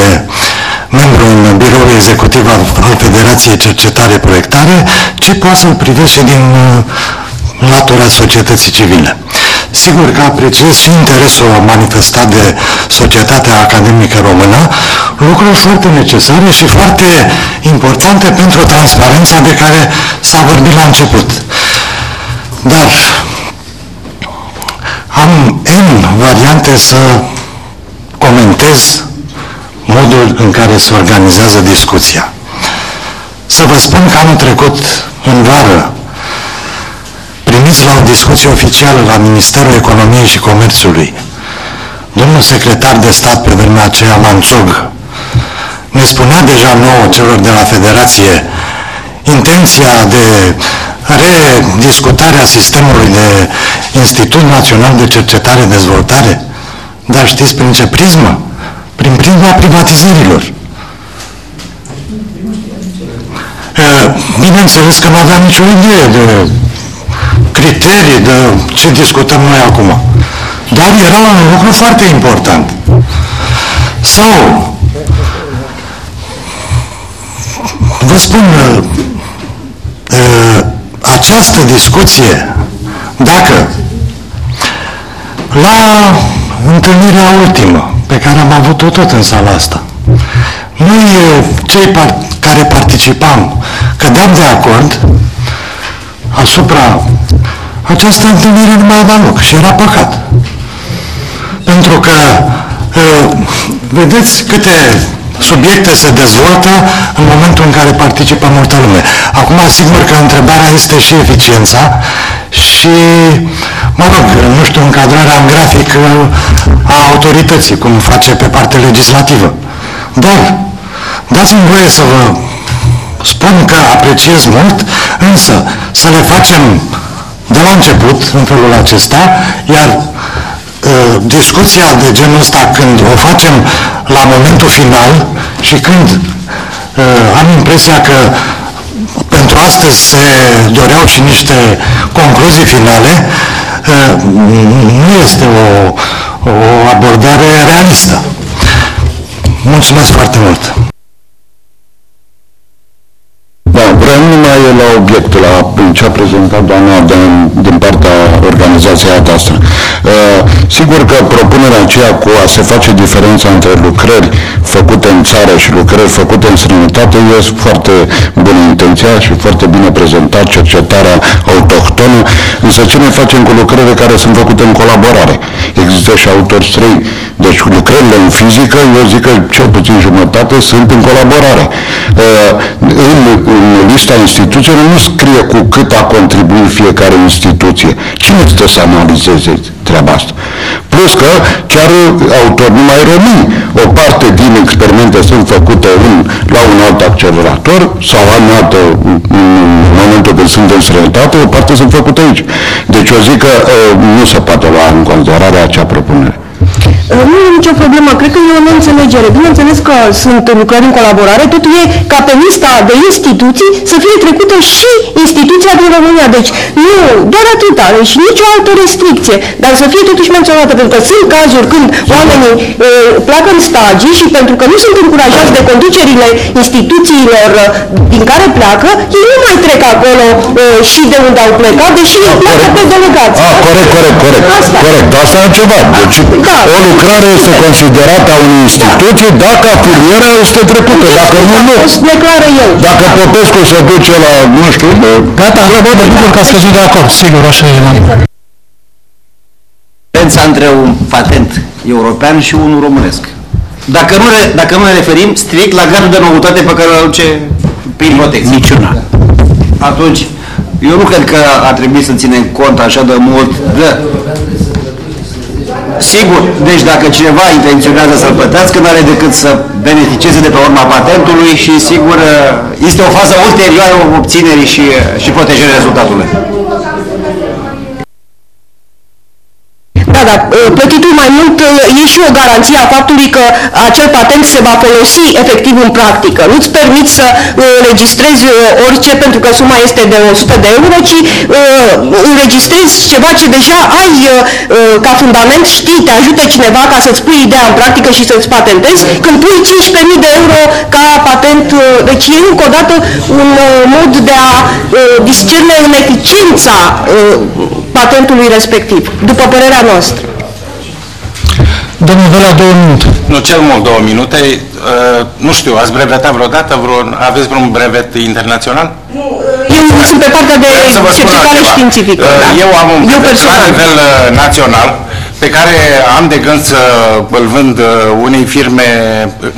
membru în biroul executiv al al Federației Cercetare Proiectare, ci pot să-l privesc și din uh, latura societății civile. Sigur că apreciez și interesul manifestat de societatea academică română, lucruri foarte necesare și foarte importante pentru transparența de care s-a vorbit la început. Dar am N variante să comentez modul în care se organizează discuția. Să vă spun că anul trecut, în vară, primiți la o discuție oficială la Ministerul Economiei și Comerțului, domnul secretar de stat pe vremea aceea, Manțog, ne spunea deja nouă celor de la Federație intenția de rediscutare a sistemului de Institut Național de Cercetare Dezvoltare, dar știți prin ce prismă? Prin prisma privatizărilor. Eh, Bineînțeles că nu aveam nicio idee de criterii, de ce discutăm noi acum. Dar era un lucru foarte important. Sau, vă spun, eh, această discuție, dacă la întâlnirea ultimă pe care am avut-o tot în sala asta, noi, cei par care participam, cădeam de acord asupra această întâlnire nu mai avea loc și era păcat. Pentru că vedeți câte subiecte se dezvoltă în momentul în care participă multă lume. Acum, sigur că întrebarea este și eficiența și, mă rog, nu știu, încadrarea în grafic a autorității, cum face pe partea legislativă. Dar, dați-mi voie să vă spun că apreciez mult, însă să le facem de la început, în felul acesta, iar uh, discuția de genul ăsta, când o facem la momentul final și când uh, am impresia că pentru astăzi se doreau și niște concluzii finale, uh, nu este o, o abordare realistă. Mulțumesc foarte mult! La obiect, la ce a prezentat doamna din, din partea organizației noastră. Uh, sigur că propunerea aceea cu a se face diferența între lucrări făcute în țară și lucrări făcute în străinătate este foarte bună intenția și foarte bine prezentat cercetarea autohtonă, însă ce ne facem cu lucrările care sunt făcute în colaborare? Există și autori străini. Deci lucrările în fizică, eu zic că cel puțin jumătate sunt în colaborare. Uh, în, în lista instituțiilor nu scrie cu cât a contribuit fiecare instituție. Cine stă să analizeze treaba asta? Plus că chiar autori numai români, o parte din experimente sunt făcute în, la un alt accelerator sau în altă, în momentul când sunt în străinătate, o parte sunt făcute aici. Deci eu zic că uh, nu se poate lua în considerare acea propunere. Nu e nicio problemă, cred că e o neînțelegere. Bineînțeles că sunt lucrări în colaborare, totul e ca pe lista de instituții să fie trecută și instituția din România. Deci nu, doar atâta, și deci nicio altă restricție, dar să fie totuși menționată, pentru că sunt cazuri când oamenii e, pleacă în stagii și pentru că nu sunt încurajați de conducerile instituțiilor din care pleacă, ei nu mai trec acolo e, și de unde au plecat, deși ei pleacă pe delegați. Ah, corect, corect, corect. Asta. Corect, asta e ceva. Deci da. o lucrare este considerată a unei instituții dacă afilierea este trecută, dacă nu, nu. Declară eu. Dacă Popescu se duce la, nu știu, Gata, Robert, bucur că ați căzut de acord, sigur, așa e. Diferența între un patent european și unul românesc. Dacă nu, dacă nu ne referim strict la gradul de noutate pe care îl aduce prin protecție. Niciuna. Atunci, eu nu cred că ar trebui să ținem cont așa de mult de Sigur, deci dacă cineva intenționează să-l plătească, nu are decât să beneficieze de pe urma patentului și sigur este o fază ulterioară obținerii și, și protejării rezultatului. Dar uh, plătitul mai mult uh, e și o garanție a faptului că acel patent se va folosi efectiv în practică. Nu-ți permiți să uh, înregistrezi orice pentru că suma este de 100 de euro, ci înregistrezi ceva ce deja ai ca fundament, știi, te ajută cineva ca să-ți pui ideea în practică și să-ți patentezi, când pui 15.000 de euro ca patent, deci e încă o dată un mod de a discerne în eficiența patentului respectiv, după părerea noastră. Domnul Vela, două minute. Nu, cel mult două minute. Uh, nu știu, ați brevetat vreodată? Vreun, aveți vreun brevet internațional? Nu, eu sunt pe partea de cercetare științifică. Uh, da. Eu am un eu brevet la nivel uh, național pe care am de gând să îl vând uh, unei firme,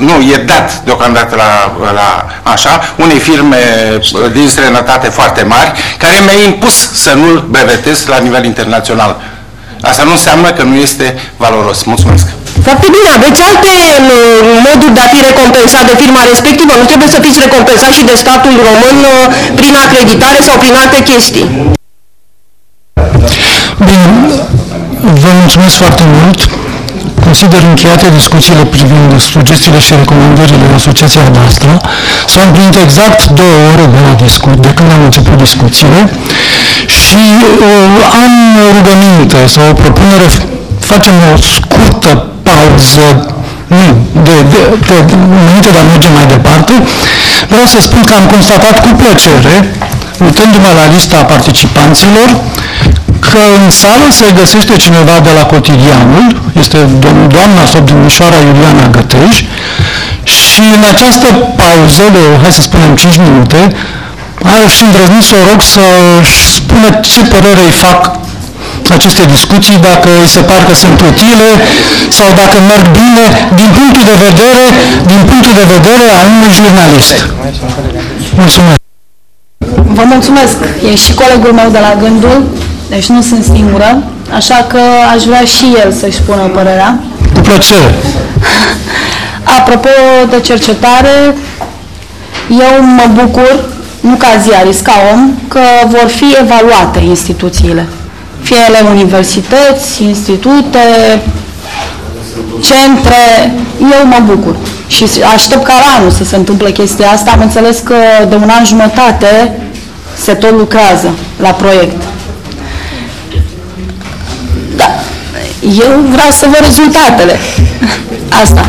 nu, e dat deocamdată la, la așa, unei firme uh, din străinătate foarte mari, care mi-a impus să nu-l brevetez la nivel internațional. Asta nu înseamnă că nu este valoros. Mulțumesc! Foarte bine, aveți alte moduri de a fi recompensat de firma respectivă. Nu trebuie să fiți recompensat și de statul român uh, prin acreditare sau prin alte chestii. Bine, vă mulțumesc foarte mult. Consider încheiate discuțiile privind sugestiile și recomandările asociației noastră. S-au împlinit exact două ore de la discut, de când am început discuțiile și uh, am o rugăminte sau o propunere, facem o scurtă pauză nu, de, de, de, înainte de a merge mai departe, vreau să spun că am constatat cu plăcere uitându-mă la lista participanților, că în sală se găsește cineva de la Cotidianul, este dom- doamna sau domnișoara Iuliana Găteș, și în această pauză de, hai să spunem, 5 minute, aș îndrăzni să o rog să spună ce părere îi fac aceste discuții, dacă îi se par că sunt utile sau dacă merg bine din punctul de vedere, din punctul de vedere al unui jurnalist. Mulțumesc. Vă mulțumesc. E și colegul meu de la Gândul, deci nu sunt singură, așa că aș vrea și el să-și spună părerea. Cu plăcere. Apropo de cercetare, eu mă bucur, nu ca ziarist, ca om, că vor fi evaluate instituțiile. Fie ele universități, institute, centre, eu mă bucur. Și aștept ca la anul să se întâmple chestia asta. Am înțeles că de un an jumătate se tot lucrează la proiect. Eu vreau să văd rezultatele. Asta.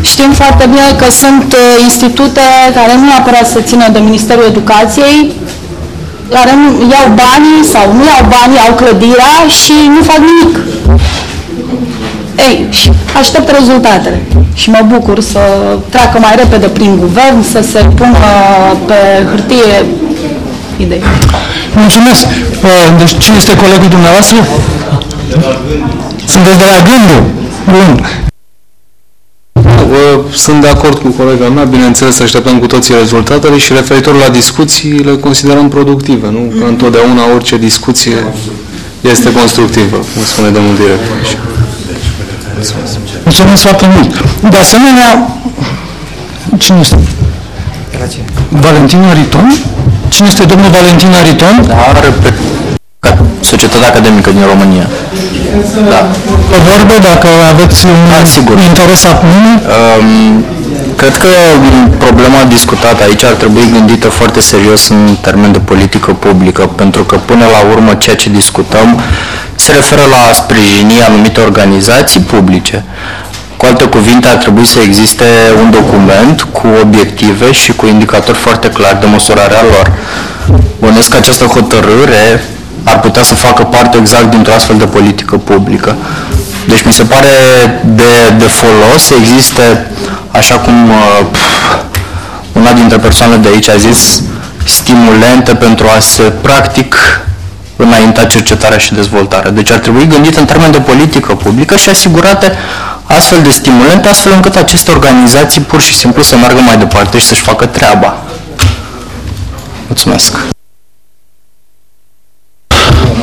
Știm foarte bine că sunt uh, institute care nu neapărat să țină de Ministerul Educației, care nu iau banii sau nu iau banii, au clădirea și nu fac nimic. Ei, și aștept rezultatele și mă bucur să treacă mai repede prin guvern, să se pună pe hârtie idei. Mulțumesc. Uh, Deci cine este colegul dumneavoastră? Sunteți de la Gândul? Bun. Vă- Sunt de acord cu colega mea, bineînțeles așteptăm cu toții rezultatele și referitor la discuții le considerăm productive, nu? Că întotdeauna orice discuție este constructivă, cum spune domnul director. Mulțumesc. Mulțumesc foarte mult. De asemenea, cine este? Valentin Ariton? Cine este domnul Valentin Ariton? Societatea Academică din România. Da. O vorbă dacă aveți un sigur. interes acum. Um, cred că m, problema discutată aici ar trebui gândită foarte serios în termen de politică publică, pentru că până la urmă ceea ce discutăm se referă la a sprijini anumite organizații publice. Cu alte cuvinte, ar trebui să existe un document cu obiective și cu indicatori foarte clari de măsurare a lor. Bănuiesc că această hotărâre ar putea să facă parte exact dintr-o astfel de politică publică. Deci mi se pare de, de folos să existe, așa cum uh, pf, una dintre persoanele de aici a zis, stimulente pentru a se practic înainta cercetarea și dezvoltarea. Deci ar trebui gândit în termen de politică publică și asigurate astfel de stimulente, astfel încât aceste organizații pur și simplu să meargă mai departe și să-și facă treaba. Mulțumesc!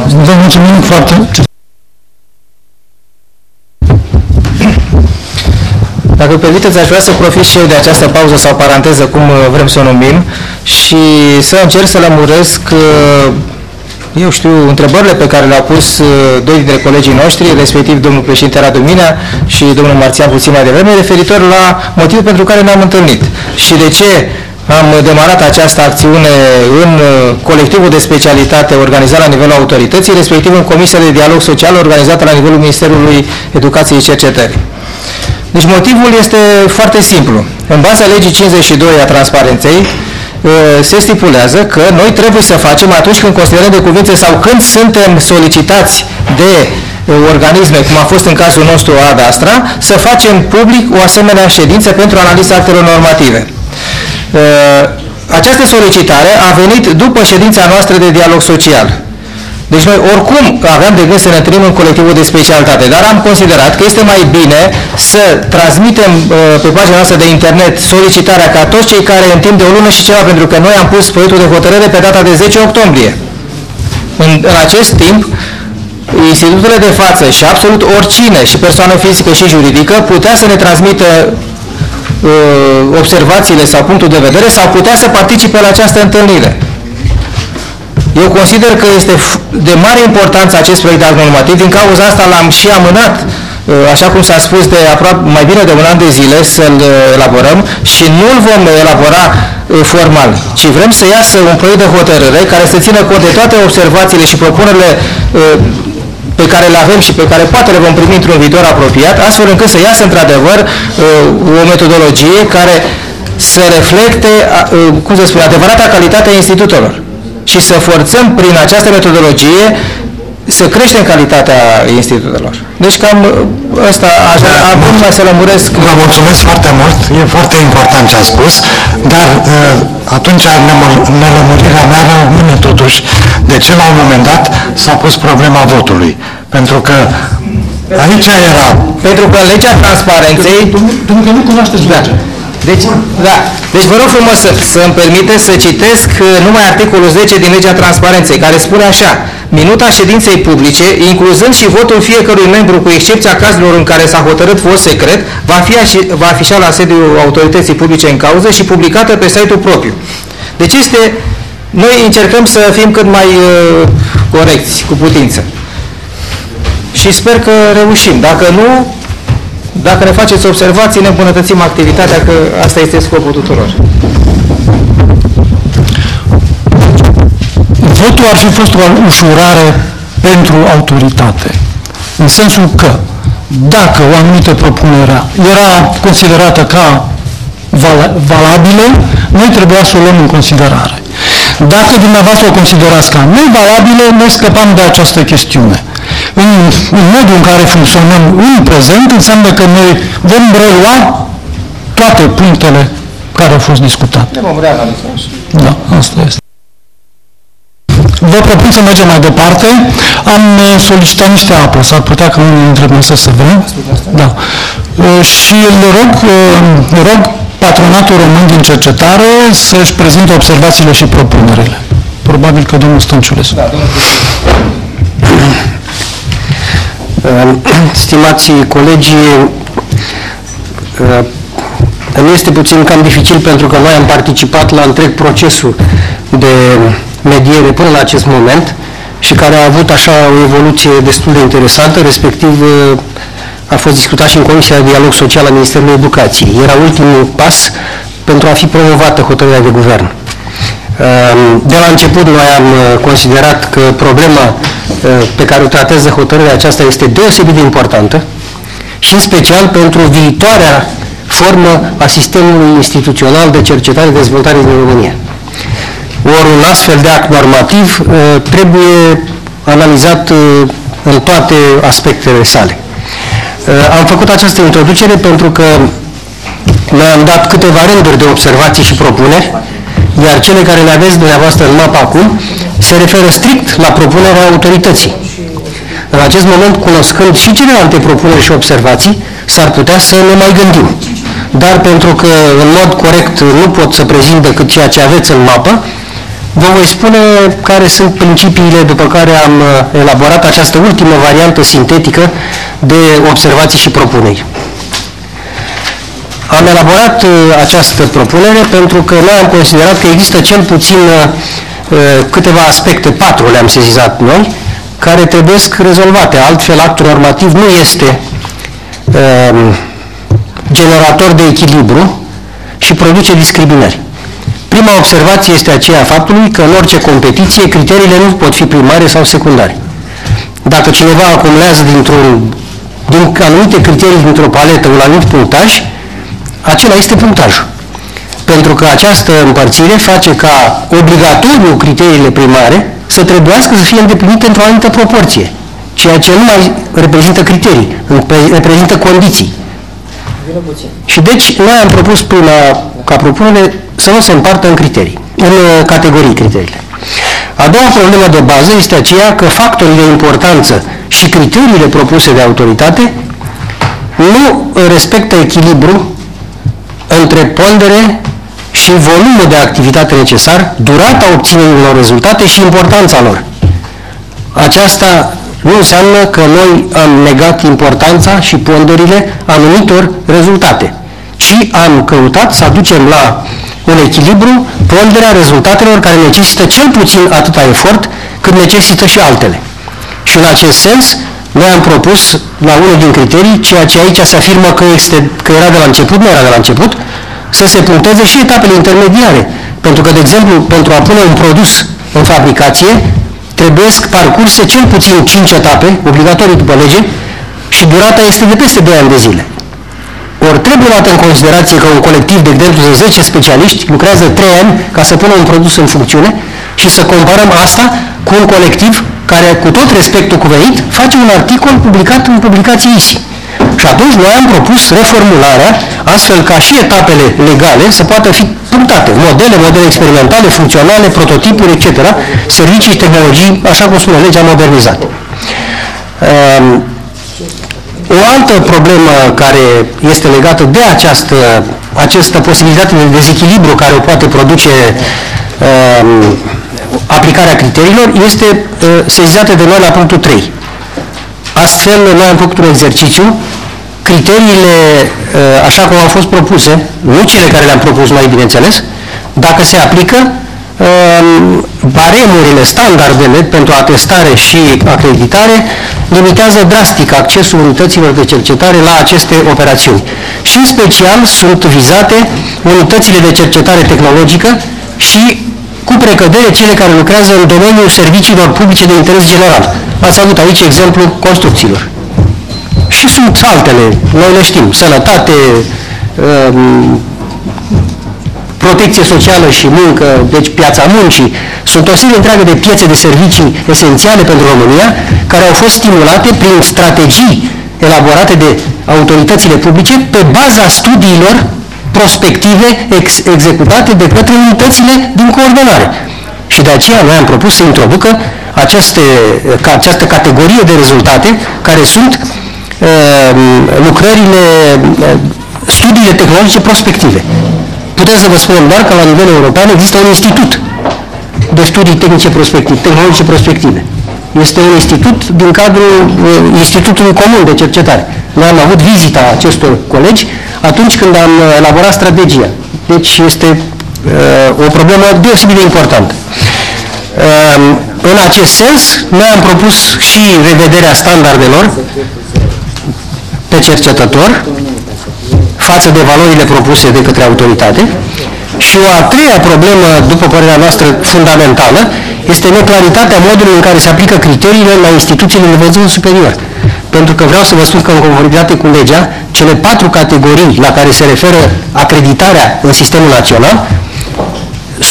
Vă mulțumim foarte mult. Dacă îmi permiteți, aș vrea să profit și eu de această pauză sau paranteză, cum uh, vrem să o numim, și să încerc să lămuresc, uh, eu știu, întrebările pe care le-au pus uh, doi dintre colegii noștri, respectiv domnul președinte Radu Minea și domnul Marțian puțin mai devreme, referitor la motivul pentru care ne-am întâlnit și de ce am demarat această acțiune în uh, colectivul de specialitate organizat la nivelul autorității, respectiv în Comisia de Dialog Social organizată la nivelul Ministerului Educației și Cercetării. Deci motivul este foarte simplu. În baza legii 52 a transparenței uh, se stipulează că noi trebuie să facem atunci când considerăm de cuvinte sau când suntem solicitați de uh, organisme, cum a fost în cazul nostru Ad Astra, să facem public o asemenea ședință pentru analiza actelor normative. Uh, Această solicitare a venit după ședința noastră de dialog social. Deci noi oricum aveam de gând să ne întâlnim în colectivul de specialitate, dar am considerat că este mai bine să transmitem uh, pe pagina noastră de internet solicitarea ca toți cei care în timp de o lună și ceva, pentru că noi am pus proiectul de hotărâre pe data de 10 octombrie. În, în acest timp, institutele de față și absolut oricine, și persoană fizică și juridică, putea să ne transmită uh, observațiile sau punctul de vedere sau putea să participe la această întâlnire. Eu consider că este f- de mare importanță acest proiect de act normativ, din cauza asta l-am și amânat, uh, așa cum s-a spus, de aproape mai bine de un an de zile să-l uh, elaborăm și nu îl vom elabora uh, formal, ci vrem să iasă un proiect de hotărâre care să țină cont de toate observațiile și propunerile pe care le avem și pe care poate le vom primi într-un viitor apropiat, astfel încât să iasă într-adevăr o metodologie care să reflecte, cum să spun, adevărata calitatea institutelor și să forțăm prin această metodologie să creștem calitatea institutelor. Deci cam ăsta, aș vrea acum mai să lămuresc. Vă mulțumesc foarte mult, e foarte important ce a spus, dar uh, atunci nemul- nelămurirea mea rămâne totuși de ce la un moment dat s-a pus problema votului. Pentru că aici era... Pentru că legea transparenței... Pentru că nu cunoașteți legea. Deci, da. Deci vă rog frumos să, să-mi permite să citesc uh, numai articolul 10 din legea transparenței, care spune așa. Minuta ședinței publice, incluzând și votul fiecărui membru, cu excepția cazurilor în care s-a hotărât fost secret, va fi ași- va afișa la sediul autorității publice în cauză și publicată pe site-ul propriu. Deci este... Noi încercăm să fim cât mai uh, corecți, cu putință. Și sper că reușim. Dacă nu, dacă ne faceți observații, ne îmbunătățim activitatea, că asta este scopul tuturor. Votul ar fi fost o ușurare pentru autoritate. În sensul că dacă o anumită propunere era considerată ca vala- valabilă, noi trebuia să o luăm în considerare. Dacă dumneavoastră o considerați ca nevalabilă, noi scăpam de această chestiune. În, în modul în care funcționăm în prezent, înseamnă că noi vom relua toate punctele care au fost discutate. Ne vom reanaliza. Da, asta este. Vă propun să mergem mai departe. Am uh, solicitat niște apă, s-ar putea că unul dintre noi să se vrea. Da. Uh, Și îl rog, uh, rog patronatul român din cercetare să-și prezinte observațiile și propunerile. Probabil că domnul Stănciulescu. Da, Stimați colegi, îmi este puțin cam dificil pentru că noi am participat la întreg procesul de mediere până la acest moment și care a avut așa o evoluție destul de interesantă, respectiv a fost discutat și în Comisia de Dialog Social a Ministerului Educației. Era ultimul pas pentru a fi promovată hotărârea de guvern. De la început noi am uh, considerat că problema uh, pe care o tratează hotărârea aceasta este deosebit de importantă și în special pentru viitoarea formă a sistemului instituțional de cercetare și dezvoltare din România. Ori un astfel de act normativ uh, trebuie analizat în toate aspectele sale. Am făcut această introducere pentru că noi am dat câteva rânduri de observații și propuneri iar cele care le aveți dumneavoastră în mapă acum se referă strict la propunerea autorității. În acest moment, cunoscând și celelalte propuneri și observații, s-ar putea să ne mai gândim. Dar pentru că în mod corect nu pot să prezint decât ceea ce aveți în mapă, vă voi spune care sunt principiile după care am uh, elaborat această ultimă variantă sintetică de observații și propuneri. Am elaborat uh, această propunere pentru că noi am considerat că există cel puțin uh, câteva aspecte, patru le-am sezizat noi, care trebuie rezolvate. Altfel, actul normativ nu este uh, generator de echilibru și produce discriminări. Prima observație este aceea faptului că în orice competiție criteriile nu pot fi primare sau secundare. Dacă cineva acumulează dintr-un din anumite criterii dintr-o paletă un anumit punctaj, acela este punctajul. Pentru că această împărțire face ca obligatoriu criteriile primare să trebuiască să fie îndeplinite într-o anumită proporție, ceea ce nu mai reprezintă criterii, reprezintă condiții. Și deci noi am propus prima, ca propunere să nu se împartă în criterii, în uh, categorii criteriile. A doua problemă de bază este aceea că factorii de importanță și criteriile propuse de autoritate nu respectă echilibru între pondere și volumul de activitate necesar, durata obținerii unor rezultate și importanța lor. Aceasta nu înseamnă că noi am negat importanța și ponderile anumitor rezultate, ci am căutat să aducem la un echilibru ponderea rezultatelor care necesită cel puțin atâta efort cât necesită și altele. Și în acest sens, noi am propus la unul din criterii, ceea ce aici se afirmă că, este, că era de la început, nu era de la început, să se puncteze și etapele intermediare. Pentru că, de exemplu, pentru a pune un produs în fabricație, trebuie parcurse cel puțin 5 etape, obligatorii după lege, și durata este de peste 2 ani de zile. Ori trebuie luat în considerație că un colectiv de exemplu de 10 specialiști lucrează 3 ani ca să pună un produs în funcțiune și să comparăm asta cu un colectiv care, cu tot respectul cuvenit, face un articol publicat în publicații ISI. Și atunci noi am propus reformularea astfel ca și etapele legale să poată fi punctate. Modele, modele experimentale, funcționale, prototipuri, etc. Servicii, tehnologii, așa cum spune legea, modernizate. Um, o altă problemă care este legată de această, această posibilitate de dezechilibru care o poate produce um, aplicarea criteriilor este uh, sezizată de noi la punctul 3. Astfel, noi am făcut un exercițiu, criteriile uh, așa cum au fost propuse, nu cele care le-am propus noi, bineînțeles, dacă se aplică, um, baremurile, standardele pentru atestare și acreditare limitează drastic accesul unităților de cercetare la aceste operațiuni. Și în special sunt vizate unitățile de cercetare tehnologică și cu precădere cele care lucrează în domeniul serviciilor publice de interes general. Ați avut aici exemplu construcțiilor. Și sunt altele, noi le știm, sănătate, um, protecție socială și muncă, deci piața muncii, sunt o serie întreagă de piețe de servicii esențiale pentru România, care au fost stimulate prin strategii elaborate de autoritățile publice pe baza studiilor prospective ex executate de către unitățile din coordonare. Și de aceea noi am propus să introducă aceste, ca, această categorie de rezultate care sunt uh, lucrările, uh, studiile tehnologice prospective. Putem să vă spunem doar că la nivel european există un institut de studii tehnice prospective, tehnologice prospective. Este un institut din cadrul uh, Institutului Comun de Cercetare. Noi am avut vizita acestor colegi atunci când am elaborat strategia. Deci este uh, o problemă deosebit de importantă. Uh, în acest sens, noi am propus și revederea standardelor pe cercetător față de valorile propuse de către autoritate și o a treia problemă, după părerea noastră fundamentală, este neclaritatea modului în care se aplică criteriile la instituțiile de învățământ superior. Pentru că vreau să vă spun că în conformitate cu legea, cele patru categorii la care se referă acreditarea în sistemul național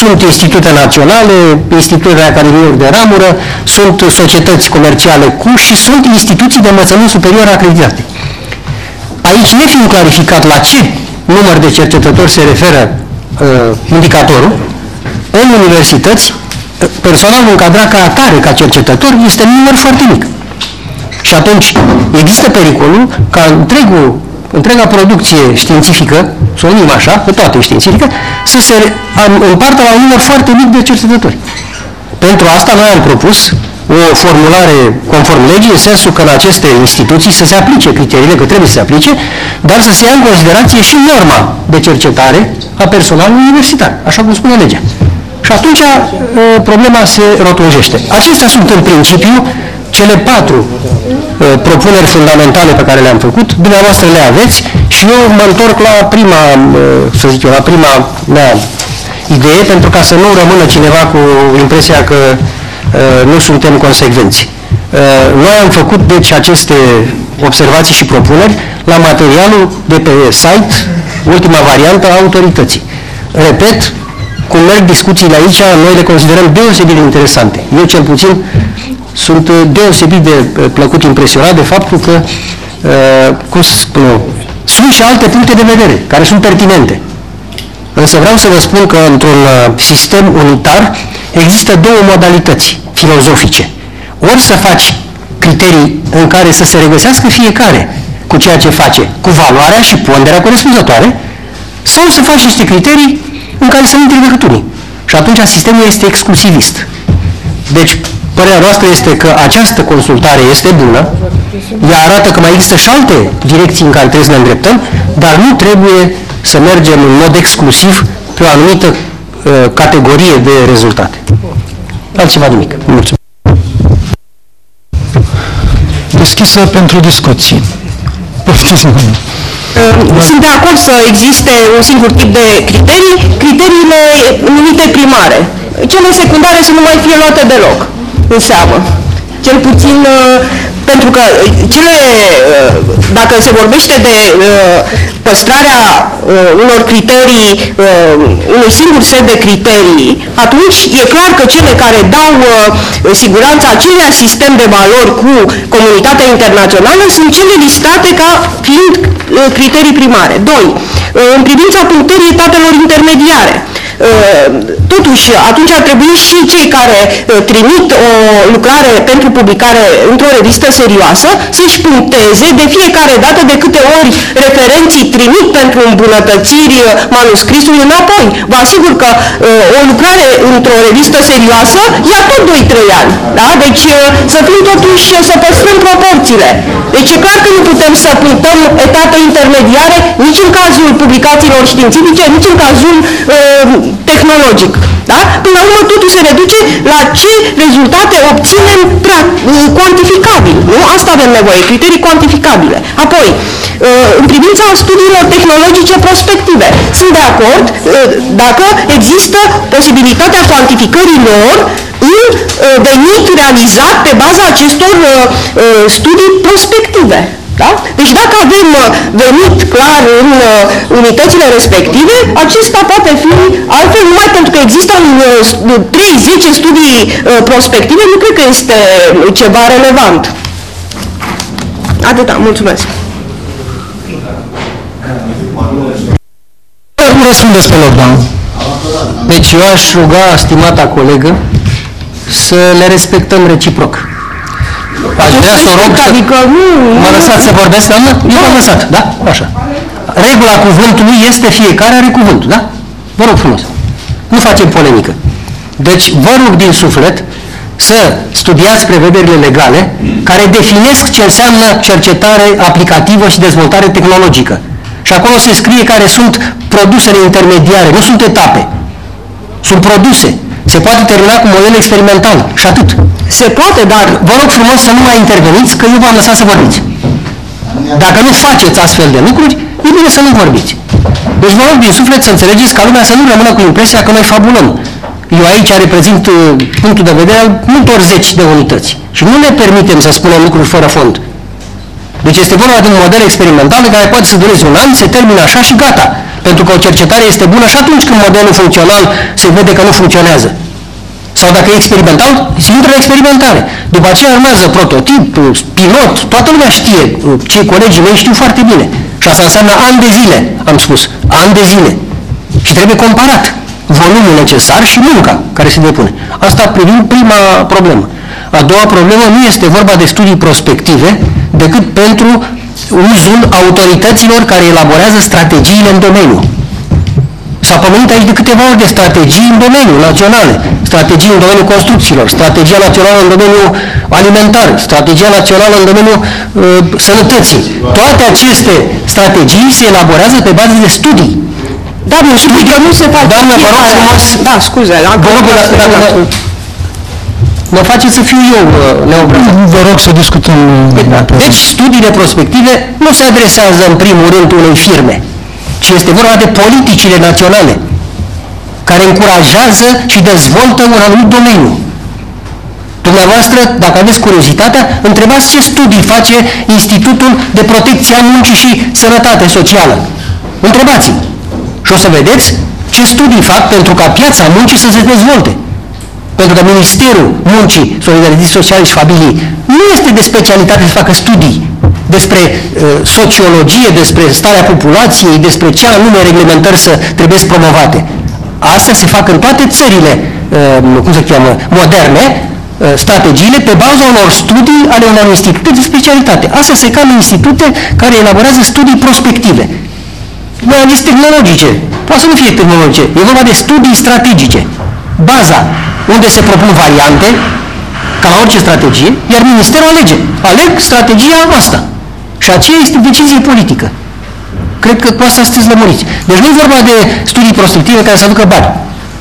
sunt institute naționale, institute de academie de ramură, sunt societăți comerciale cu și sunt instituții de învățământ superior acreditate. Aici, nefiind clarificat la ce număr de cercetători se referă uh, indicatorul, în universități, uh, personalul încadrat ca atare, ca cercetător, este un număr foarte mic. Și atunci există pericolul ca întregul, întreaga producție științifică, să o numim așa, pe toate științifică, să se împartă la un număr foarte mic de cercetători. Pentru asta noi am propus o formulare conform legii, în sensul că în aceste instituții să se aplice criteriile, că trebuie să se aplice, dar să se ia în considerație și norma de cercetare a personalului universitar, așa cum spune legea. Și atunci ă, problema se rotunjește. Acestea sunt în principiu cele patru ă, propuneri fundamentale pe care le-am făcut, dumneavoastră le aveți și eu mă întorc la prima, ă, să zic eu, la prima mea idee, pentru ca să nu rămână cineva cu impresia că Uh, nu suntem consecvenți. Uh, noi am făcut deci aceste observații și propuneri la materialul de pe site, ultima variantă a autorității. Repet, cum merg discuțiile aici, noi le considerăm deosebit de interesante. Eu cel puțin sunt deosebit de uh, plăcut impresionat de faptul că, cum să spun eu, sunt și alte puncte de vedere care sunt pertinente. Însă vreau să vă spun că într-un sistem unitar există două modalități filozofice. Ori să faci criterii în care să se regăsească fiecare cu ceea ce face, cu valoarea și ponderea corespunzătoare, sau să faci niște criterii în care să nu intre decât unii. Și atunci sistemul este exclusivist. Deci, părerea noastră este că această consultare este bună, ea arată că mai există și alte direcții în care trebuie să ne îndreptăm, dar nu trebuie să mergem în mod exclusiv pe o anumită uh, categorie de rezultate. Altceva nimic. Mulțumesc. Deschisă pentru discuții. Poftiți Sunt de acord să existe un singur tip de criterii, criteriile numite primare. Cele secundare să nu mai fie luate deloc în seamă. Cel puțin pentru că uh, cele, uh, dacă se vorbește de păstrarea unor criterii, unui singur set de criterii, atunci e clar că cele care dau siguranța acelui sistem de valori cu comunitatea internațională sunt cele listate ca fiind criterii primare. 2. În privința punctării etatelor intermediare. Totuși, atunci ar trebui și cei care trimit o lucrare pentru publicare într-o revistă serioasă să-și puncteze de fiecare dată de câte ori referenții trimit pentru îmbunătățiri manuscrisului înapoi. Vă asigur că o lucrare într-o revistă serioasă ia tot 2-3 ani. Da? Deci să fim totuși, să păstrăm proporțiile. Deci e clar că nu putem să punctăm etape intermediare nici în cazul publicațiilor științifice, nici în cazul uh, tehnologic. Da? Până la urmă totul se reduce la ce rezultate obținem cuantificabil. Nu? Asta avem nevoie, criterii cuantificabile. Apoi, în privința studiilor tehnologice prospective, sunt de acord dacă există posibilitatea cuantificării lor în venit realizat pe baza acestor studii prospective. Da? Deci dacă avem uh, venit clar în uh, unitățile respective, acesta poate fi altfel numai pentru că există în 3-10 uh, studii prospective, nu cred că este ceva relevant. Atâta, mulțumesc. Nu răspundeți pe loc, doamnă. Deci eu aș ruga stimata colegă să le respectăm reciproc. Aș vrea să o rog să... Adică nu... Mă lăsați să vorbesc, doamnă? Eu v-am lăsat, da? Așa. Regula cuvântului este fiecare are cuvântul, da? Vă rog frumos. Nu facem polemică. Deci vă rog din suflet să studiați prevederile legale care definesc ce înseamnă cercetare aplicativă și dezvoltare tehnologică. Și acolo se scrie care sunt produsele intermediare, nu sunt etape. Sunt produse. Se poate termina cu model experimental și atât. Se poate, dar vă rog frumos să nu mai interveniți, că eu v-am lăsat să vorbiți. Dacă nu faceți astfel de lucruri, e bine să nu vorbiți. Deci vă rog din suflet să înțelegeți ca lumea să nu rămână cu impresia că noi fabulăm. Eu aici reprezint uh, punctul de vedere al multor zeci de unități. Și nu ne permitem să spunem lucruri fără fond. Deci este vorba de un model experimental care poate să dureze un an, se termină așa și gata. Pentru că o cercetare este bună și atunci când modelul funcțional se vede că nu funcționează. Sau dacă e experimental, se intră la experimentare. După aceea urmează prototip, pilot, toată lumea știe, cei colegii mei știu foarte bine. Și asta înseamnă ani de zile, am spus, ani de zile. Și trebuie comparat volumul necesar și munca care se depune. Asta privind prima problemă. A doua problemă nu este vorba de studii prospective, decât pentru uzul autorităților care elaborează strategiile în domeniu. S-a pomenit aici de câteva ori de strategii în domeniul naționale, strategii în domeniul construcțiilor, strategia națională în domeniul alimentar, strategia națională în domeniul uh, sănătății. Toate aceste strategii se elaborează pe bază de studii. Da, nu știu că nu se face. Doamnă, vă rog frumos. Da, scuze. Vă rog, mă face să fiu eu uh, neobrăzat. Vă rog să discutăm. Da. Deci studiile prospective nu se adresează în primul rând unei firme, ci este vorba de politicile naționale care încurajează și dezvoltă un anumit domeniu. Dumneavoastră, dacă aveți curiozitatea, întrebați ce studii face Institutul de Protecție a Muncii și Sănătate Socială. Întrebați-l. Și o să vedeți ce studii fac pentru ca piața muncii să se dezvolte. Pentru că Ministerul Muncii, Solidarității Sociale și Familiei nu este de specialitate să facă studii despre uh, sociologie, despre starea populației, despre ce anume reglementări să trebuie promovate. Astea se fac în toate țările, uh, cum se cheamă, moderne, uh, strategiile pe baza unor studii ale unor institute de specialitate. Astea se cam institute care elaborează studii prospective, mai ales tehnologice. Poate să nu fie tehnologice, e vorba de studii strategice. Baza unde se propun variante, ca la orice strategie, iar Ministerul alege. Aleg strategia asta. Și aceea este decizie politică. Cred că cu asta sunteți lămuriți. Deci nu e vorba de studii prospective care să aducă bani.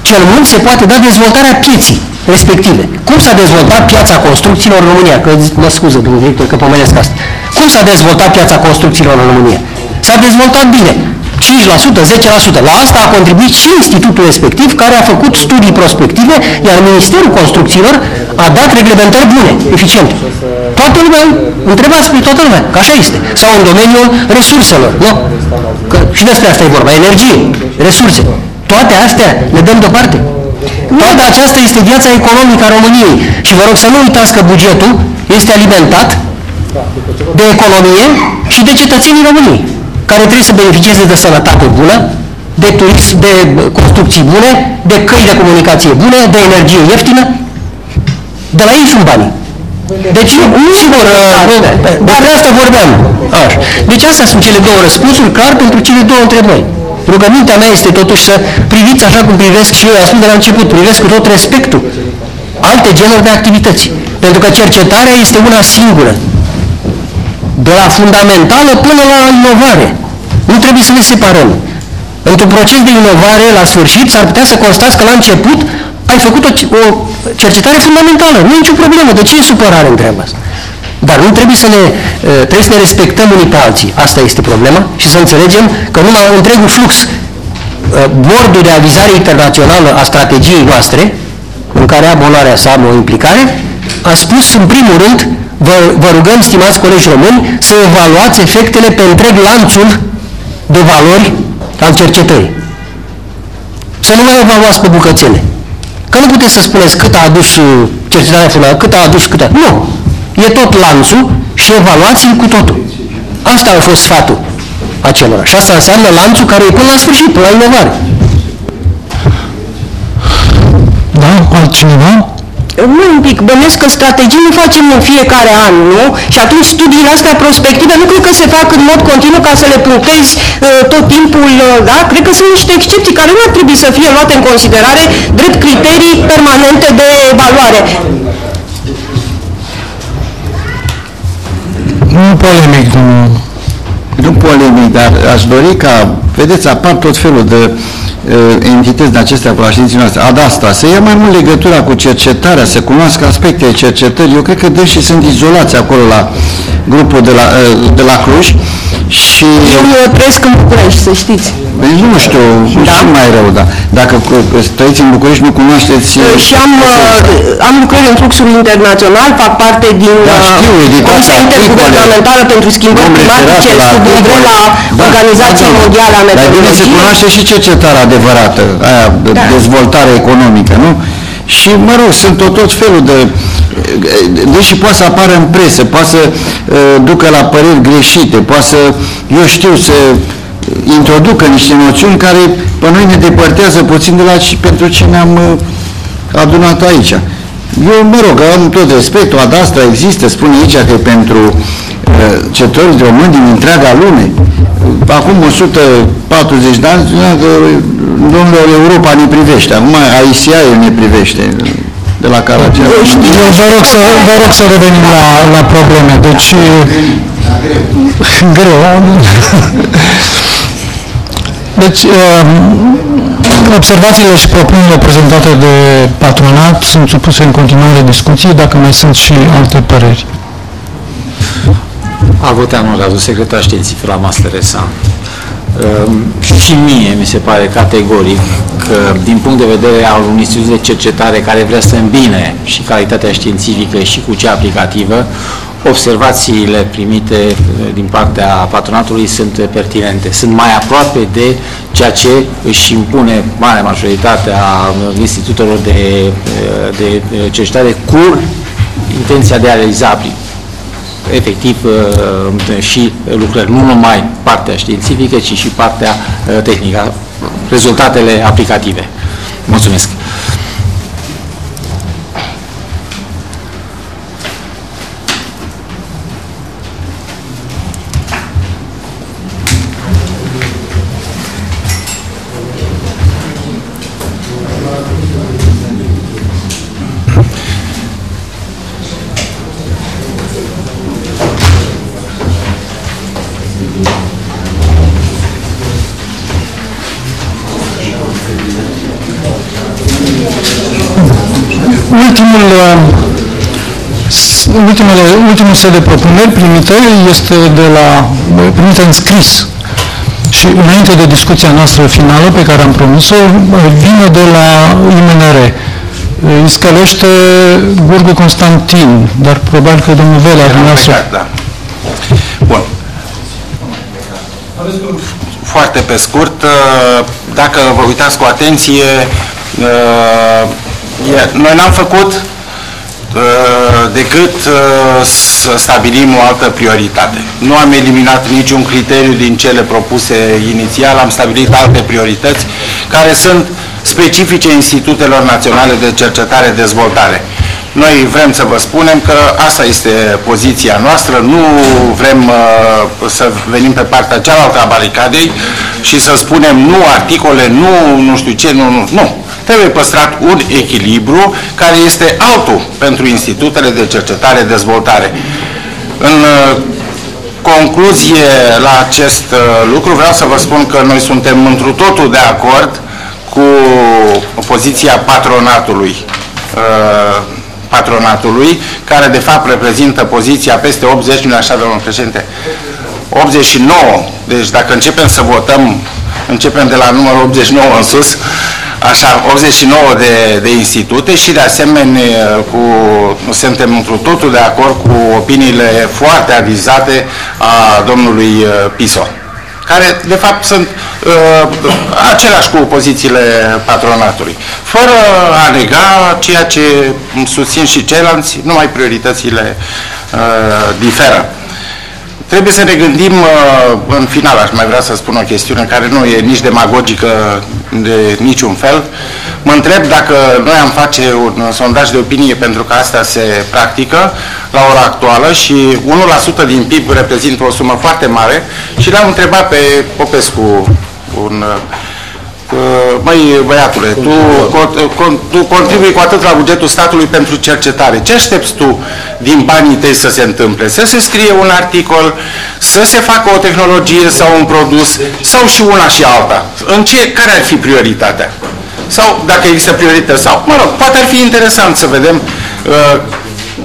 Cel mult se poate da dezvoltarea pieții respective. Cum s-a dezvoltat piața construcțiilor în România? Că mă scuză, domnul director, că pomenesc asta. Cum s-a dezvoltat piața construcțiilor în România? S-a dezvoltat bine. 5%, 10%. La asta a contribuit și institutul respectiv care a făcut studii prospective, iar Ministerul Construcțiilor a dat reglementări bune, eficiente. Toată lumea, întrebați pe toată lumea, că așa este. Sau în domeniul resurselor, nu? Că și despre asta e vorba, energie, resurse. Toate astea le dăm deoparte. Toată aceasta este viața economică a României. Și vă rog să nu uitați că bugetul este alimentat de economie și de cetățenii României, care trebuie să beneficieze de sănătate bună, de turism, de construcții bune, de căi de comunicație bune, de energie ieftină. De la ei sunt banii. Deci, nu sigur, despre asta vorbeam. Așa. Deci astea sunt cele două răspunsuri, clar, pentru cele două întrebări. Rugămintea mea este totuși să priviți așa cum privesc și eu, i-am spus de la început, privesc cu tot respectul alte genuri de activități. Pentru că cercetarea este una singură. De la fundamentală până la inovare. Nu trebuie să ne separăm. Într-un proces de inovare, la sfârșit, s-ar putea să constați că la început ai făcut o, o cercetare fundamentală. Nu e nicio problemă. De ce e supărare în treaba asta? Dar nu trebuie să ne, trebuie să ne respectăm unii pe alții. Asta este problema și să înțelegem că numai întregul flux bordul de avizare internațională a strategiei noastre, în care am onoarea să am o implicare, a spus în primul rând, vă, vă rugăm, stimați colegi români, să evaluați efectele pe întreg lanțul de valori al cercetării. Să nu mai evaluați pe bucățele. Că nu puteți să spuneți cât a adus cercetarea fundamentală, cât a adus, cât a... Nu! E tot lanțul și evaluați-l cu totul. Asta a fost sfatul acelora. Și asta înseamnă lanțul care e până la sfârșit, până la inovare. Da? Altcineva? Nu un pic, bănesc că strategii nu facem în fiecare an, nu? Și atunci studiile astea prospective nu cred că se fac în mod continuu ca să le punctezi uh, tot timpul, uh, da? Cred că sunt niște excepții care nu ar trebui să fie luate în considerare drept criterii permanente de evaluare. Nu polemic, domnul. Nu polemic, dar aș dori ca, vedeți, apar tot felul de uh, entități de acestea pe la ședinții noastre, ad asta, să ia mai mult legătura cu cercetarea, să cunoască aspectele cercetării. Eu cred că deși sunt izolați acolo la grupul de la, uh, de la Cluj și... Eu trăiesc în București, să știți. Deci nu știu, da? și mai rău, da. Dacă trăiți în București, nu cunoașteți... Și am, uh, am lucrări în fluxul internațional, fac parte din da, știu, Comisia Interguvernamentală pentru Schimbări Climatice, subordonat la da, Organizația da, Mondială a Meteorologiei. Dar bine se cunoaște și cercetarea adevărată, aia, de da. dezvoltare economică, nu? Și, mă rog, sunt tot, tot felul de... Deși poate să apară în presă, poate să uh, ducă la păreri greșite, poate să, eu știu, să introducă niște noțiuni care pe noi ne depărtează puțin de la pentru ce ne-am uh, adunat aici. Eu, mă rog, am tot respectul, Adastra există, spune aici că pentru uh, cetători români din întreaga lume. Acum 140 de ani, că domnul Europa ne privește, acum ICI ne privește de la Caragian. Eu vă rog să, vă rog să revenim la, la probleme. Deci, greu. Deci, observațiile și propunerile prezentate de patronat sunt supuse în continuare discuții, dacă mai sunt și alte păreri. Agoteanul Radu, secretar științific la Master Esan. Și mie mi se pare categoric că din punct de vedere al unui institut de cercetare care vrea să îmbine și calitatea științifică și cu cea aplicativă, observațiile primite eh, din partea patronatului sunt pertinente. Sunt mai aproape de ceea ce își impune marea majoritate a institutelor de, eh, de cercetare cu intenția de a realiza efectiv eh, și lucrări, nu numai partea științifică, ci și partea tehnică, rezultatele aplicative. Mulțumesc! Ultimele, ultimul set de propuneri primite este de la, primite în scris și înainte de discuția noastră finală pe care am promis-o, vine de la IMNR. Iscălește Burgu Constantin, dar probabil că domnul Velea Am dumneavoastră. plecat, da. Bun. Foarte pe scurt, uh, dacă vă uitați cu atenție, uh, e- noi n-am făcut uh, decât uh, să stabilim o altă prioritate. Nu am eliminat niciun criteriu din cele propuse inițial, am stabilit alte priorități care sunt specifice Institutelor Naționale de Cercetare Dezvoltare. Noi vrem să vă spunem că asta este poziția noastră, nu vrem uh, să venim pe partea cealaltă a baricadei și să spunem nu articole, nu nu știu ce, nu, nu, nu. Trebuie păstrat un echilibru care este altul pentru institutele de cercetare dezvoltare. În uh, concluzie la acest uh, lucru vreau să vă spun că noi suntem întru totul de acord cu poziția patronatului uh, patronatului, care de fapt reprezintă poziția peste 80, nu așa, domnul președinte, 89, deci dacă începem să votăm, începem de la numărul 89 în sus, așa, 89 de, de institute și de asemenea cu, suntem într totul de acord cu opiniile foarte avizate a domnului uh, Piso care de fapt sunt uh, aceleași cu pozițiile patronatului, fără a nega ceea ce susțin și ceilalți, numai prioritățile uh, diferă. Trebuie să ne gândim, uh, în final aș mai vrea să spun o chestiune care nu e nici demagogică de niciun fel. Mă întreb dacă noi am face un sondaj de opinie pentru că asta se practică la ora actuală și 1% din PIB reprezintă o sumă foarte mare și l-am întrebat pe Popescu, un uh, Măi, băiatule, tu, con- con- tu contribui cu atât la bugetul statului pentru cercetare. Ce aștepți tu din banii tăi să se întâmple? Să se scrie un articol, să se facă o tehnologie sau un produs, sau și una și alta? În ce, care ar fi prioritatea? Sau, dacă există priorități, sau, mă rog, poate ar fi interesant să vedem uh,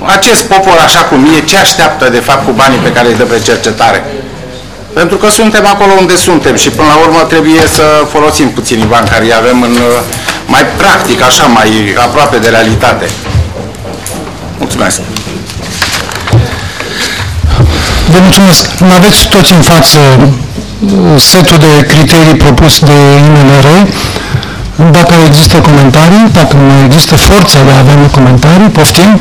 acest popor așa cum e, ce așteaptă de fapt cu banii pe care îi dă pe cercetare. Pentru că suntem acolo unde suntem și până la urmă trebuie să folosim puținii bani care îi avem în, uh, mai practic, așa, mai aproape de realitate. Mulțumesc! Vă mulțumesc. Aveți toți în față uh, setul de criterii propus de INLR. Dacă există comentarii, dacă nu există forța de a avea comentarii, poftim.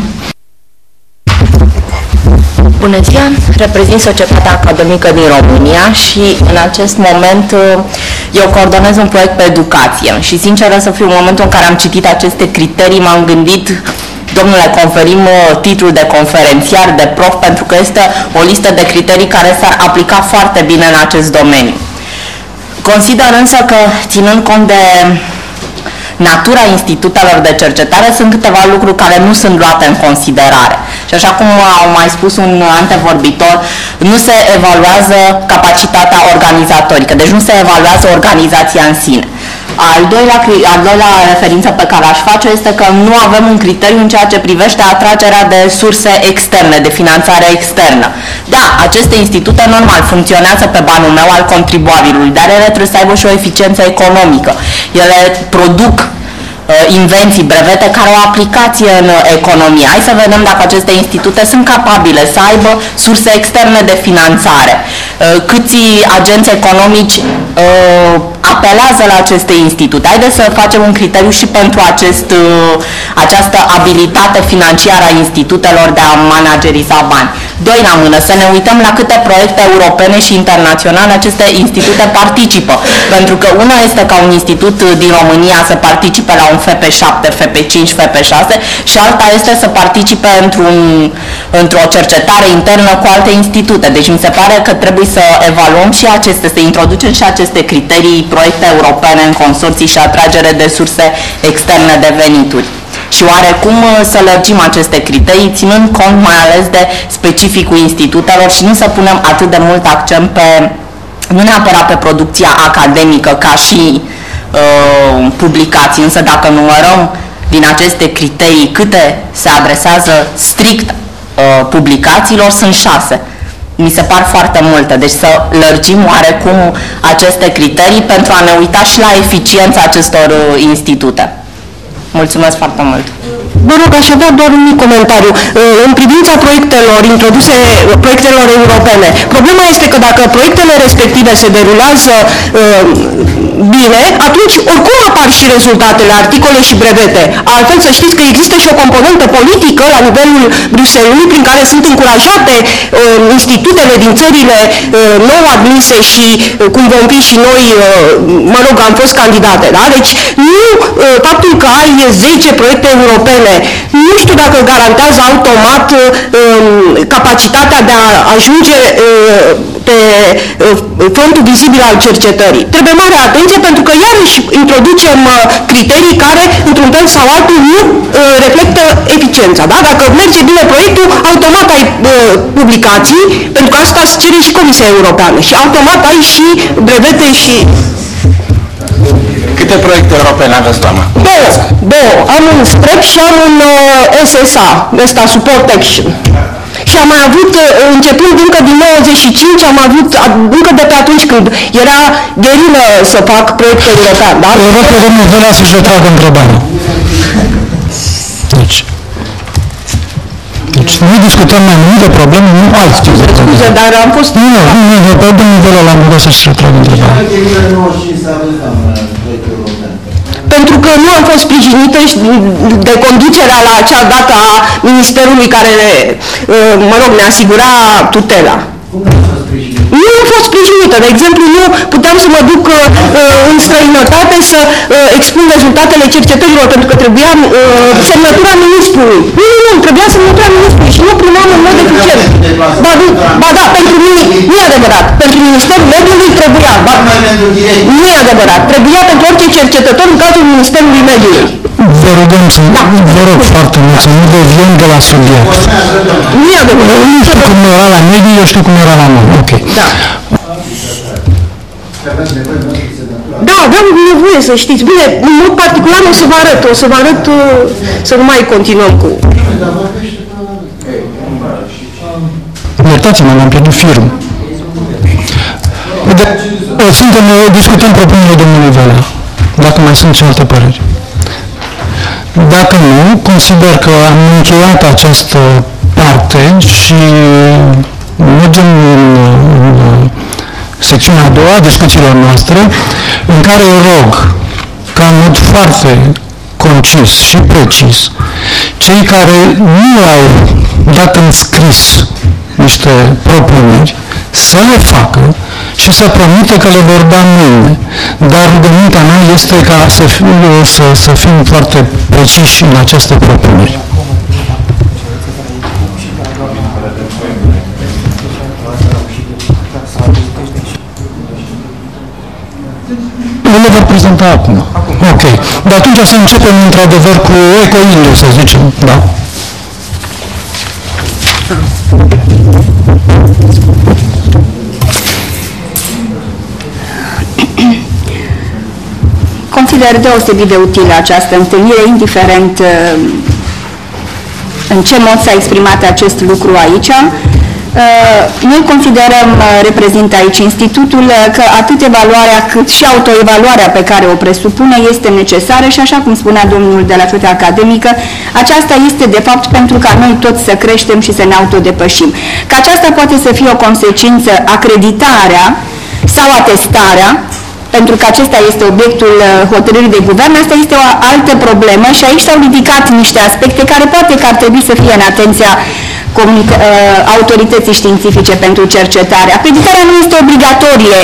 Bună ziua! Reprezint Societatea Academică din România și în acest moment uh, eu coordonez un proiect pe educație și sinceră să fiu în momentul în care am citit aceste criterii m-am gândit Domnule, conferim uh, titlul de conferențiar, de prof, pentru că este o listă de criterii care s-ar aplica foarte bine în acest domeniu. Consider însă că, ținând cont de natura institutelor de cercetare sunt câteva lucruri care nu sunt luate în considerare. Și așa cum au mai spus un antevorbitor, nu se evaluează capacitatea organizatorică, deci nu se evaluează organizația în sine. Al doilea, al doilea referință pe care aș face este că nu avem un criteriu în ceea ce privește atragerea de surse externe, de finanțare externă. Da, aceste institute normal funcționează pe banul meu al contribuabilului, dar ele trebuie să aibă și o eficiență economică. Ele produc invenții, brevete care au aplicație în economie. Hai să vedem dacă aceste institute sunt capabile să aibă surse externe de finanțare. Câți agenți economici apelează la aceste institute. Haideți să facem un criteriu și pentru acest, această abilitate financiară a institutelor de a manageriza bani. Doi la mână, să ne uităm la câte proiecte europene și internaționale aceste institute participă. Pentru că una este ca un institut din România să participe la un FP7, FP5, FP6 și alta este să participe într-un, într-o cercetare internă cu alte institute. Deci mi se pare că trebuie să evaluăm și aceste, să introducem și aceste criterii, proiecte europene în consorții și atragere de surse externe de venituri și oarecum să lărgim aceste criterii, ținând cont mai ales de specificul institutelor și nu să punem atât de mult accent pe, nu neapărat pe producția academică ca și uh, publicații, însă dacă numărăm din aceste criterii câte se adresează strict uh, publicațiilor, sunt șase. Mi se par foarte multe, deci să lărgim oarecum aceste criterii pentru a ne uita și la eficiența acestor uh, institute. Mulțumesc foarte mult! Vă rog, aș avea doar un mic comentariu. Uh, În privința proiectelor introduse, proiectelor europene, problema este că dacă proiectele respective se derulează uh, bine, atunci oricum apar și rezultatele, articole și brevete. Altfel să știți că există și o componentă politică la nivelul Bruxellesului prin care sunt încurajate uh, institutele din țările uh, nou admise și uh, cum vom fi și noi, uh, mă rog, am fost candidate, da? Deci nu uh, faptul că ai 10 proiecte europene, nu știu dacă garantează automat uh, um, capacitatea de a ajunge uh, pe uh, frontul vizibil al cercetării. Trebuie mare atenție pentru că iarăși introducem uh, criterii care, într-un fel sau altul, nu uh, reflectă eficiența. Da? Dacă merge bine proiectul, automat ai uh, publicații, pentru că asta îți cere și Comisia Europeană și automat ai și brevete și Câte proiecte europene aveți, doamnă? Două, două. Am un SPREP și am un uh, SSA, ăsta Support Action. Și am mai avut, uh, începând încă din 95, am avut, a- încă de pe atunci când era gherilă să fac proiecte european, da? Eu rog pe domnul Vela să-și retragă întrebarea. Deci, deci noi discutăm mai multe probleme, nu altfel de probleme. Scuze, dar am fost... Nu, nu, nu, nu, pe domnul Vela l-am rugat să-și retragă întrebarea. Pentru că nu am fost sprijinită și de conducerea la acea dată a ministerului care, uh, mă rog, ne asigura tutela. Nu am fost sprijinită. De exemplu, nu puteam să mă duc uh, în străinătate să uh, expun rezultatele cercetărilor, pentru că trebuia uh, semnătura ministrului. Nu, nu, nu, trebuia semnătura ministrului și nu primam în mod eficient. Ba, nu, ba da, pentru mine, nu e adevărat. Pentru Ministerul Mediului trebuia. Ba, nu e adevărat. Trebuia pentru orice cercetător în cazul Ministerului Mediului. Vă rugăm să, vă rog foarte mult să nu deviem de la subiect. Nu e adevărat. Eu nu știu cum era la mediu, eu știu cum era la noi. Ok. Da. Da, aveam nevoie să știți. Bine, în mod particular o să vă arăt, o să vă arăt uh, să nu mai continuăm cu... Iertați-mă, m-am pierdut firul. De, suntem, discutăm propunerea domnului Vela, dacă mai sunt și alte păreri. Dacă nu, consider că am încheiat această parte și mergem în, în secțiunea a doua a discuțiilor noastre, în care rog ca în mod foarte concis și precis cei care nu au dat în scris niște propuneri să le facă și să promite că le vor da mâine. Dar rugămintea mea este ca să, fim, să, să fim foarte preciși în aceste propuneri. Nu le vor prezenta acum. Ok. Dar atunci să începem într-adevăr cu ecoindu, să zicem. Da? Consider deosebit de utilă această întâlnire, indiferent uh, în ce mod s-a exprimat acest lucru aici. Uh, Noi considerăm, uh, reprezintă aici institutul, uh, că atât evaluarea cât și autoevaluarea pe care o presupune este necesară și așa cum spunea domnul de la Facultatea Academică, aceasta este de fapt pentru ca noi toți să creștem și să ne autodepășim. Că aceasta poate să fie o consecință acreditarea sau atestarea, pentru că acesta este obiectul uh, hotărârii de guvern, asta este o altă problemă și aici s-au ridicat niște aspecte care poate că ar trebui să fie în atenția comunica- uh, autorității științifice pentru cercetare. Acreditarea nu este obligatorie,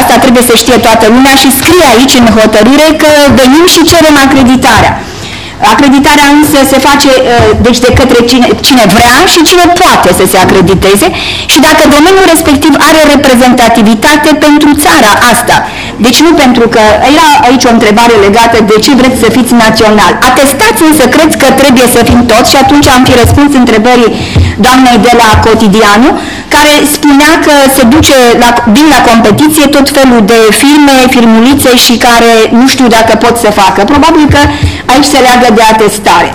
asta trebuie să știe toată lumea și scrie aici în hotărâre că venim și cerem acreditarea. Acreditarea însă se face uh, deci de către cine, cine vrea și cine poate să se acrediteze și dacă domeniul respectiv are reprezentativitate pentru țara asta. Deci nu pentru că era aici o întrebare legată de ce vreți să fiți național. Atestați însă cred că trebuie să fim toți și atunci am fi răspuns întrebării doamnei de la Cotidianu, care spunea că se duce la, vin la competiție tot felul de filme, filmulițe și care nu știu dacă pot să facă. Probabil că aici se leagă de atestare.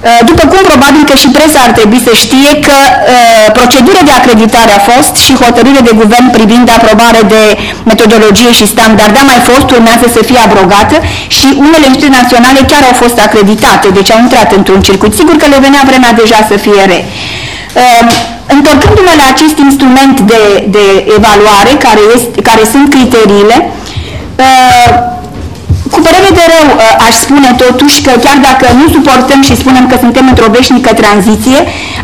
Uh, După cum probabil că și presa ar trebui să știe că uh, procedură de acreditare a fost și hotărâre de guvern privind aprobare de metodologie și standard a mai fost, urmează să fie abrogată și unele instituții naționale chiar au fost acreditate, deci au intrat într-un circuit. Sigur că le venea vremea deja să fie re. Uh, Întorcându-mă la acest instrument de, de evaluare, care, este, care sunt criteriile, uh, cu părere de rău uh, aș spune totuși că chiar dacă nu suportăm și spunem că suntem într-o veșnică tranziție,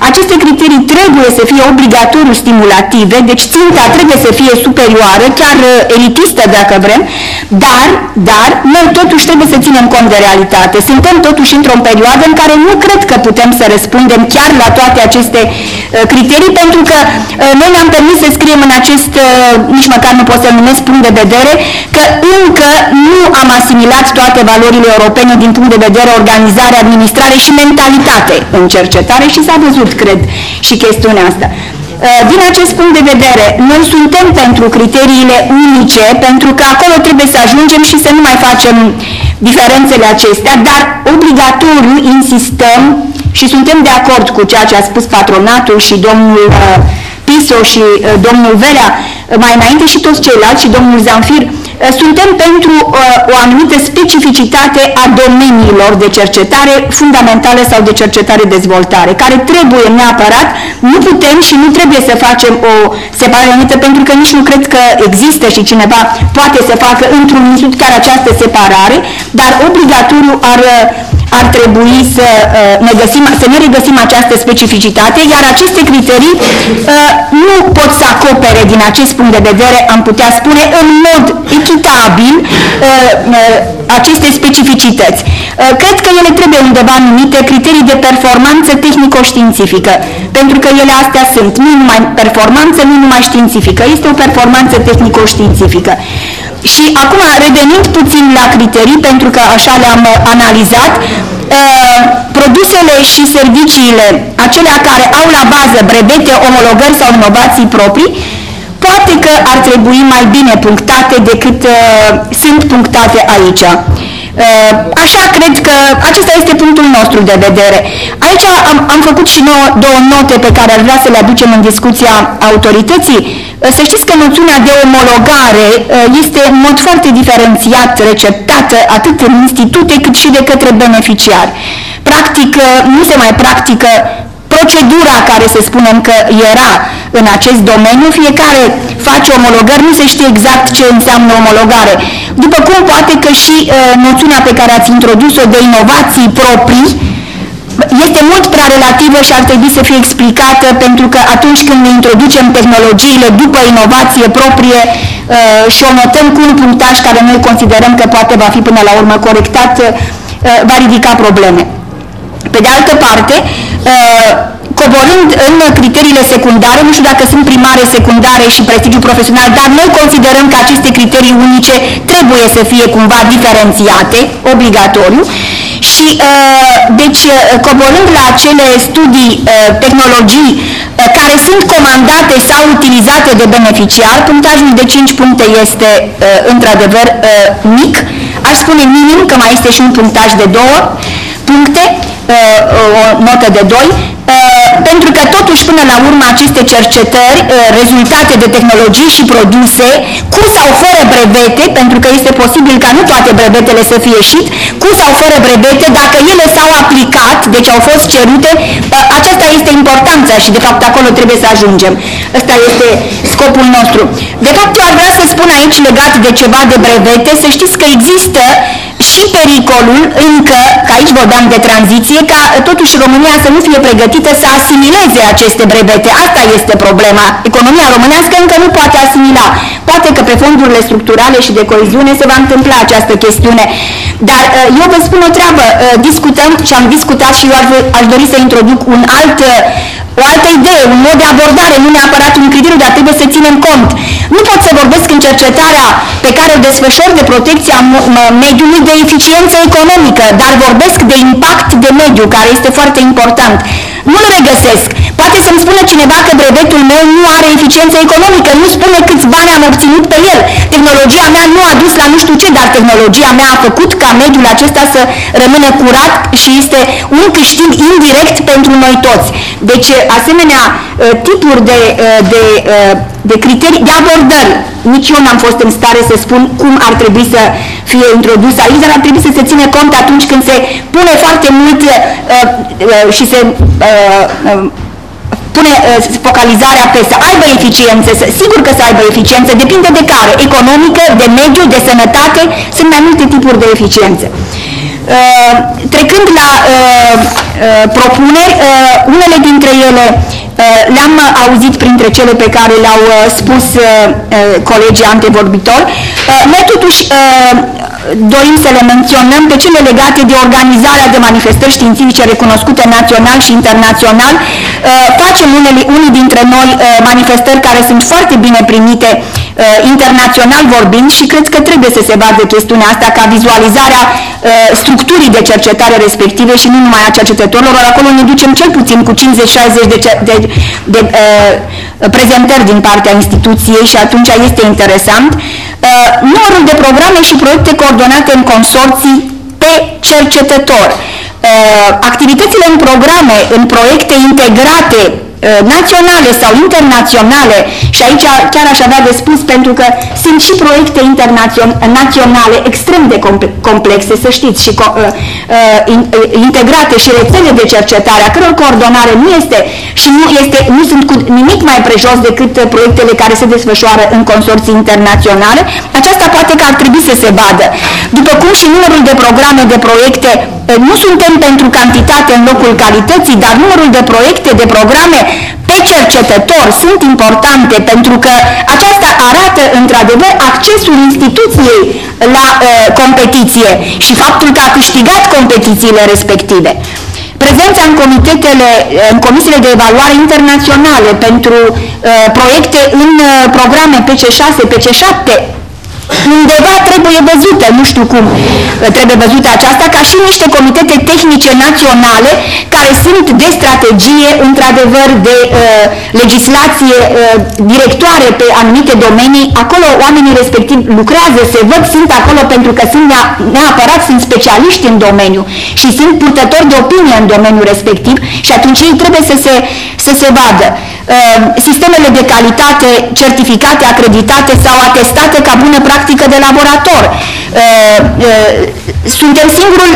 aceste criterii trebuie să fie obligatoriu stimulative, deci ținta trebuie să fie superioară, chiar uh, elitistă dacă vrem, dar, dar noi totuși trebuie să ținem cont de realitate. Suntem totuși într-o perioadă în care nu cred că putem să răspundem chiar la toate aceste uh, criterii, pentru că noi ne-am permis să scriem în acest, nici măcar nu pot să numesc punct de vedere, că încă nu am asimilat toate valorile europene din punct de vedere organizare, administrare și mentalitate în cercetare și s-a văzut, cred, și chestiunea asta. Din acest punct de vedere, noi suntem pentru criteriile unice, pentru că acolo trebuie să ajungem și să nu mai facem diferențele acestea, dar obligatoriu insistăm și suntem de acord cu ceea ce a spus patronatul și domnul Piso și domnul Velea mai înainte și toți ceilalți și domnul Zanfir, suntem pentru uh, o anumită specificitate a domeniilor de cercetare fundamentale sau de cercetare-dezvoltare, care trebuie neapărat, nu putem și nu trebuie să facem o separare anumită, pentru că nici nu cred că există și cineva poate să facă într-un institut chiar această separare, dar obligatoriu ar ar trebui să ne, găsim, să ne regăsim această specificitate, iar aceste criterii nu pot să acopere din acest punct de vedere, am putea spune, în mod echitabil aceste specificități. Cred că ele trebuie undeva numite criterii de performanță tehnico-științifică, pentru că ele astea sunt, nu numai performanță, nu numai științifică, este o performanță tehnico-științifică. Și acum, revenind puțin la criterii, pentru că așa le-am analizat, produsele și serviciile, acelea care au la bază brevete, omologări sau inovații proprii, poate că ar trebui mai bine punctate decât uh, sunt punctate aici. Uh, așa cred că acesta este punctul nostru de vedere. Aici am, am făcut și nouă, două note pe care ar vrea să le aducem în discuția autorității. Uh, să știți că noțiunea de omologare uh, este în mod foarte diferențiat receptată atât în institute cât și de către beneficiari. Practic, nu se mai practică procedura care să spunem că era în acest domeniu, fiecare face omologări, nu se știe exact ce înseamnă omologare. După cum poate că și uh, noțiunea pe care ați introdus-o de inovații proprii este mult prea relativă și ar trebui să fie explicată pentru că atunci când ne introducem tehnologiile după inovație proprie uh, și o notăm cu un punctaj care noi considerăm că poate va fi până la urmă corectat, uh, va ridica probleme. Pe de altă parte, coborând în criteriile secundare, nu știu dacă sunt primare, secundare și prestigiu profesional, dar noi considerăm că aceste criterii unice trebuie să fie cumva diferențiate, obligatoriu, și deci coborând la acele studii, tehnologii care sunt comandate sau utilizate de beneficiar, punctajul de 5 puncte este într-adevăr mic, aș spune minim, că mai este și un punctaj de 2 puncte, o notă de 2, pentru că totuși până la urmă aceste cercetări, rezultate de tehnologii și produse, cu sau fără brevete, pentru că este posibil ca nu toate brevetele să fie ieșit, cu sau fără brevete, dacă ele s-au aplicat, deci au fost cerute, aceasta este importanța și de fapt acolo trebuie să ajungem. Ăsta este scopul nostru. De fapt eu ar vrea să spun aici legat de ceva de brevete, să știți că există și pericolul încă, că aici vorbeam de tranziție, ca totuși România să nu fie pregătită să asimileze aceste brevete. Asta este problema. Economia românească încă nu poate asimila. Poate că pe fondurile structurale și de coeziune se va întâmpla această chestiune. Dar uh, eu vă spun o treabă, uh, discutăm și am discutat și eu aș dori să introduc un alt o altă idee, un mod de abordare, nu neapărat un criteriu, dar trebuie să ținem cont. Nu pot să vorbesc în cercetarea pe care o desfășor de protecția mediului de eficiență economică, dar vorbesc de impact de mediu, care este foarte important. Nu-l regăsesc. Poate poate să-mi spună cineva că brevetul meu nu are eficiență economică, nu spune câți bani am obținut pe el. Tehnologia mea nu a dus la nu știu ce, dar tehnologia mea a făcut ca mediul acesta să rămână curat și este un câștig indirect pentru noi toți. Deci, asemenea uh, tipuri de, uh, de, uh, de criterii, de abordări, nici eu n-am fost în stare să spun cum ar trebui să fie introdus aici, dar ar trebui să se ține cont atunci când se pune foarte mult uh, uh, și se uh, uh, pune uh, focalizarea pe să aibă eficiență, să, sigur că să aibă eficiență, depinde de care, economică, de mediu, de sănătate, sunt mai multe tipuri de eficiență. Uh, trecând la uh, uh, propuneri, uh, unele dintre ele uh, le-am auzit printre cele pe care le-au uh, spus uh, uh, colegii antevorbitori. Uh, noi totuși uh, dorim să le menționăm pe cele legate de organizarea de manifestări științifice recunoscute național și internațional. Uh, facem unele, unii dintre noi uh, manifestări care sunt foarte bine primite uh, internațional vorbind și cred că trebuie să se vadă chestiunea asta ca vizualizarea uh, structurii de cercetare respective și nu numai a cercetătorilor, acolo ne ducem cel puțin cu 50-60 de, de, de uh, prezentări din partea instituției și atunci este interesant. Uh, numărul de programe și proiecte coordonate în consorții pe cercetător. Uh, activitățile în programe, în proiecte integrate Uh, naționale sau internaționale și aici chiar aș avea de spus pentru că sunt și proiecte internaționale extrem de complexe, să știți, și uh, uh, integrate și rețele de cercetare, a căror coordonare nu este și nu, este, nu sunt cu nimic mai prejos decât proiectele care se desfășoară în consorții internaționale, aceasta poate că ar trebui să se vadă. După cum și numărul de programe, de proiecte, nu suntem pentru cantitate în locul calității, dar numărul de proiecte, de programe pe cercetători sunt importante pentru că aceasta arată într-adevăr accesul instituției la uh, competiție și faptul că a câștigat competițiile respective. Prezența în comitetele, în comisiile de evaluare internaționale pentru uh, proiecte în uh, programe PC6, PC7 undeva trebuie văzută, nu știu cum trebuie văzută aceasta, ca și niște comitete tehnice naționale care sunt de strategie, într-adevăr, de uh, legislație uh, directoare pe anumite domenii. Acolo oamenii respectiv lucrează, se văd, sunt acolo pentru că sunt neapărat, sunt specialiști în domeniu și sunt purtători de opinie în domeniul respectiv și atunci ei trebuie să se, să se vadă. Uh, sistemele de calitate certificate, acreditate sau atestate ca bună practică de laborator. Uh, uh, suntem singurul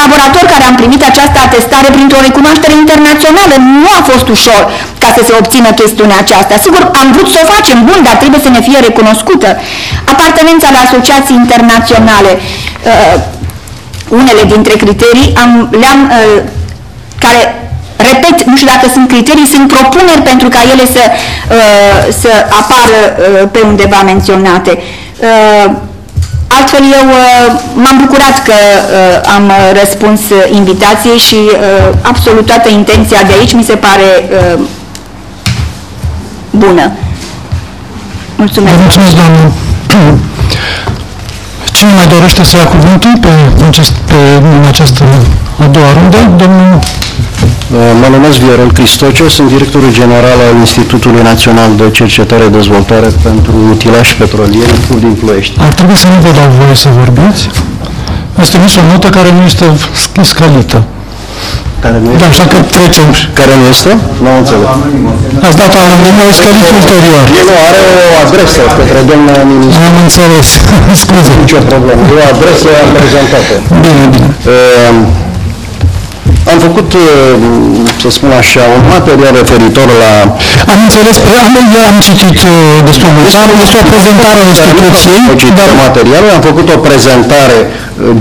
laborator care am primit această atestare printr-o recunoaștere internațională. Nu a fost ușor ca să se obțină chestiunea aceasta. Sigur, am vrut să o facem, bun, dar trebuie să ne fie recunoscută. Apartenența la asociații internaționale, unele dintre criterii le-am care repet, nu știu dacă sunt criterii, sunt propuneri pentru ca ele să, uh, să apară uh, pe undeva menționate. Uh, altfel eu m-am bucurat că am răspuns invitației și absolut toată intenția de aici mi se pare bună. Mulțumesc. Mulțumesc, doamnă. Cine mai dorește să ia cuvântul pe, acest, pe, în această a doua rundă? Domnul Mă numesc Viorel Cristociu, sunt directorul general al Institutului Național de Cercetare Dezvoltare pentru Utilași Petrolieri, Club din Ploiești. Ar trebui să nu vă dau voie să vorbiți. Ați trimis o notă care nu este scalită. Care nu este? Da, așa că trecem. Care nu este? Nu am înțeles. Ați dat anonimă, o scălit ulterior. El nu are o adresă către domnul ministru. Am înțeles. Scuze. Nicio problemă. E o adresă, am prezentat-o. Bine, bine. Uh, am făcut, uh, să spun așa, un material referitor la... Am înțeles, am, eu am citit uh, destul mult, am este o prezentare a instituției. Dar... materialul, am făcut o prezentare uh,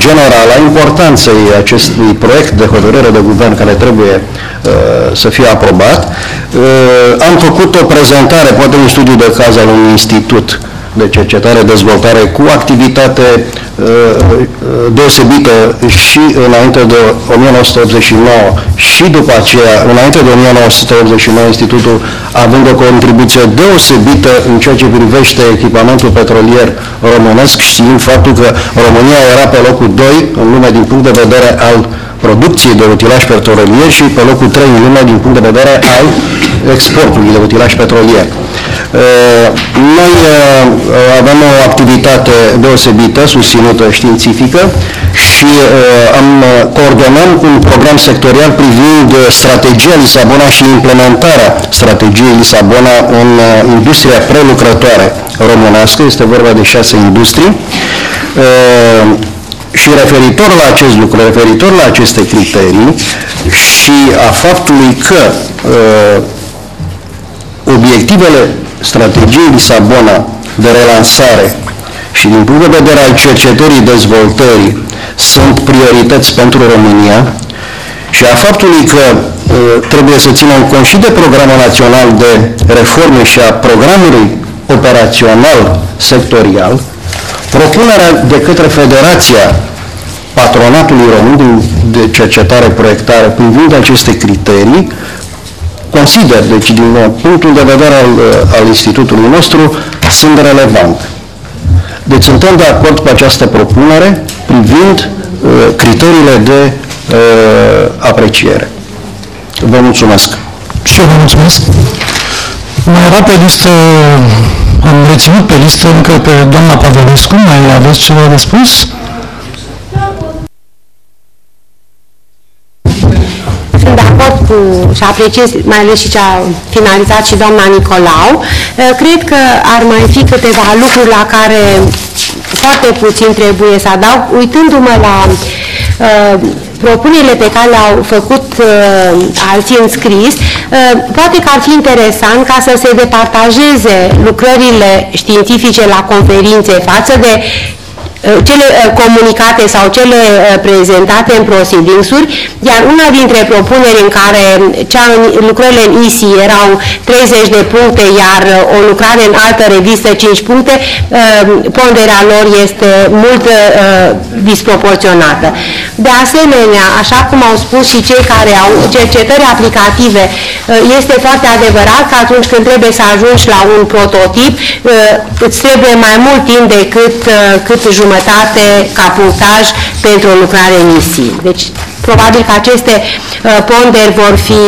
generală a importanței acestui proiect de hotărâre de guvern care trebuie uh, să fie aprobat. Uh, am făcut o prezentare, poate un studiu de caz al unui institut de cercetare, dezvoltare cu activitate uh, deosebită și înainte de 1989 și după aceea, înainte de 1989, Institutul având o contribuție deosebită în ceea ce privește echipamentul petrolier românesc, știind faptul că România era pe locul 2 în lume din punct de vedere al producției de utilaj petrolier și pe locul 3 în lume din punct de vedere al exportului de utilaj petrolier. Uh, Noi uh, avem o activitate deosebită, susținută științifică și uh, am uh, coordonăm un program sectorial privind uh, strategia Lisabona și implementarea strategiei Lisabona în uh, industria prelucrătoare românească. Este vorba de șase industrii. Uh, și referitor la acest lucru, referitor la aceste criterii și a faptului că uh, obiectivele strategiei Lisabona de relansare și din punct de vedere al cercetării dezvoltării sunt priorități pentru România și a faptului că uh, trebuie să ținem cont și de programul național de reforme și a programului operațional sectorial, propunerea de către Federația Patronatului Român de Cercetare Proiectare privind aceste criterii consider, deci din uh, punctul de vedere al, uh, al institutului nostru, sunt relevante. Deci suntem de acord cu această propunere privind uh, criteriile de uh, apreciere. Vă mulțumesc. Și eu vă mulțumesc. Mai era pe listă, am reținut pe listă încă pe doamna Pavelescu, mai aveți ceva de spus? Cu și apreciez mai ales și ce a finalizat și doamna Nicolau. Eh, Cred că ar mai fi câteva lucruri la care foarte puțin trebuie să adaug. Uitându-mă la uh, propunerile pe care le-au făcut uh, alții în scris, uh, poate că ar fi interesant ca să se departajeze lucrările științifice la conferințe față de cele uh, comunicate sau cele uh, prezentate în proceedingsuri, iar una dintre propuneri în care cea în, lucrările în ISI erau 30 de puncte, iar uh, o lucrare în altă revistă 5 puncte, ponderea lor este mult disproporționată. De asemenea, așa cum au spus și cei care au cercetări aplicative, este foarte adevărat că atunci când trebuie să ajungi la un prototip, îți trebuie mai mult timp decât cât jumătate ca punctaj pentru o lucrare în ISI. Deci, probabil că aceste uh, ponderi vor fi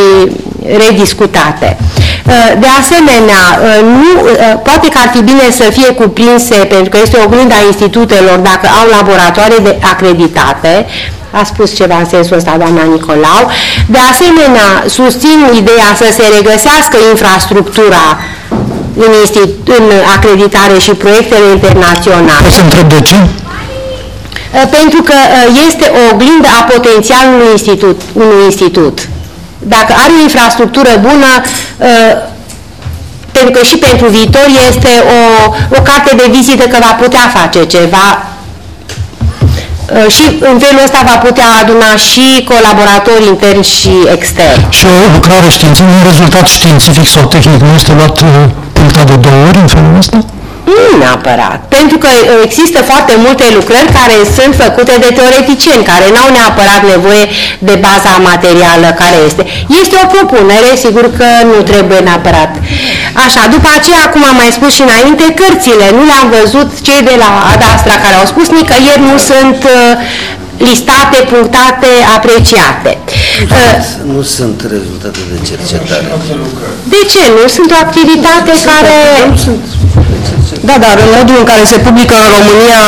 rediscutate. Uh, de asemenea, uh, nu, uh, poate că ar fi bine să fie cuprinse, pentru că este oglinda institutelor, dacă au laboratoare de acreditate, a spus ceva în sensul ăsta doamna Nicolau. De asemenea, susțin ideea să se regăsească infrastructura în, în acreditare și proiectele internaționale. Pot să întreb de ce? Pentru că este o oglindă a potențialului institut, unui institut. Dacă are o infrastructură bună, pentru că și pentru viitor este o, o carte de vizită că va putea face ceva și în felul ăsta va putea aduna și colaboratori interni și externi. Și o lucrare științifică, un rezultat științific sau tehnic nu este luat punctat de două ori în felul ăsta? Nu neapărat, pentru că există foarte multe lucrări care sunt făcute de teoreticieni, care n-au neapărat nevoie de baza materială care este. Este o propunere, sigur că nu trebuie neapărat. Așa, după aceea, cum am mai spus și înainte, cărțile, nu le-am văzut cei de la Adastra care au spus, nicăieri nu sunt listate, punctate, apreciate. Nu sunt rezultate de cercetare. De ce? Nu sunt o activitate care... Da, dar în modul în care se publică în România,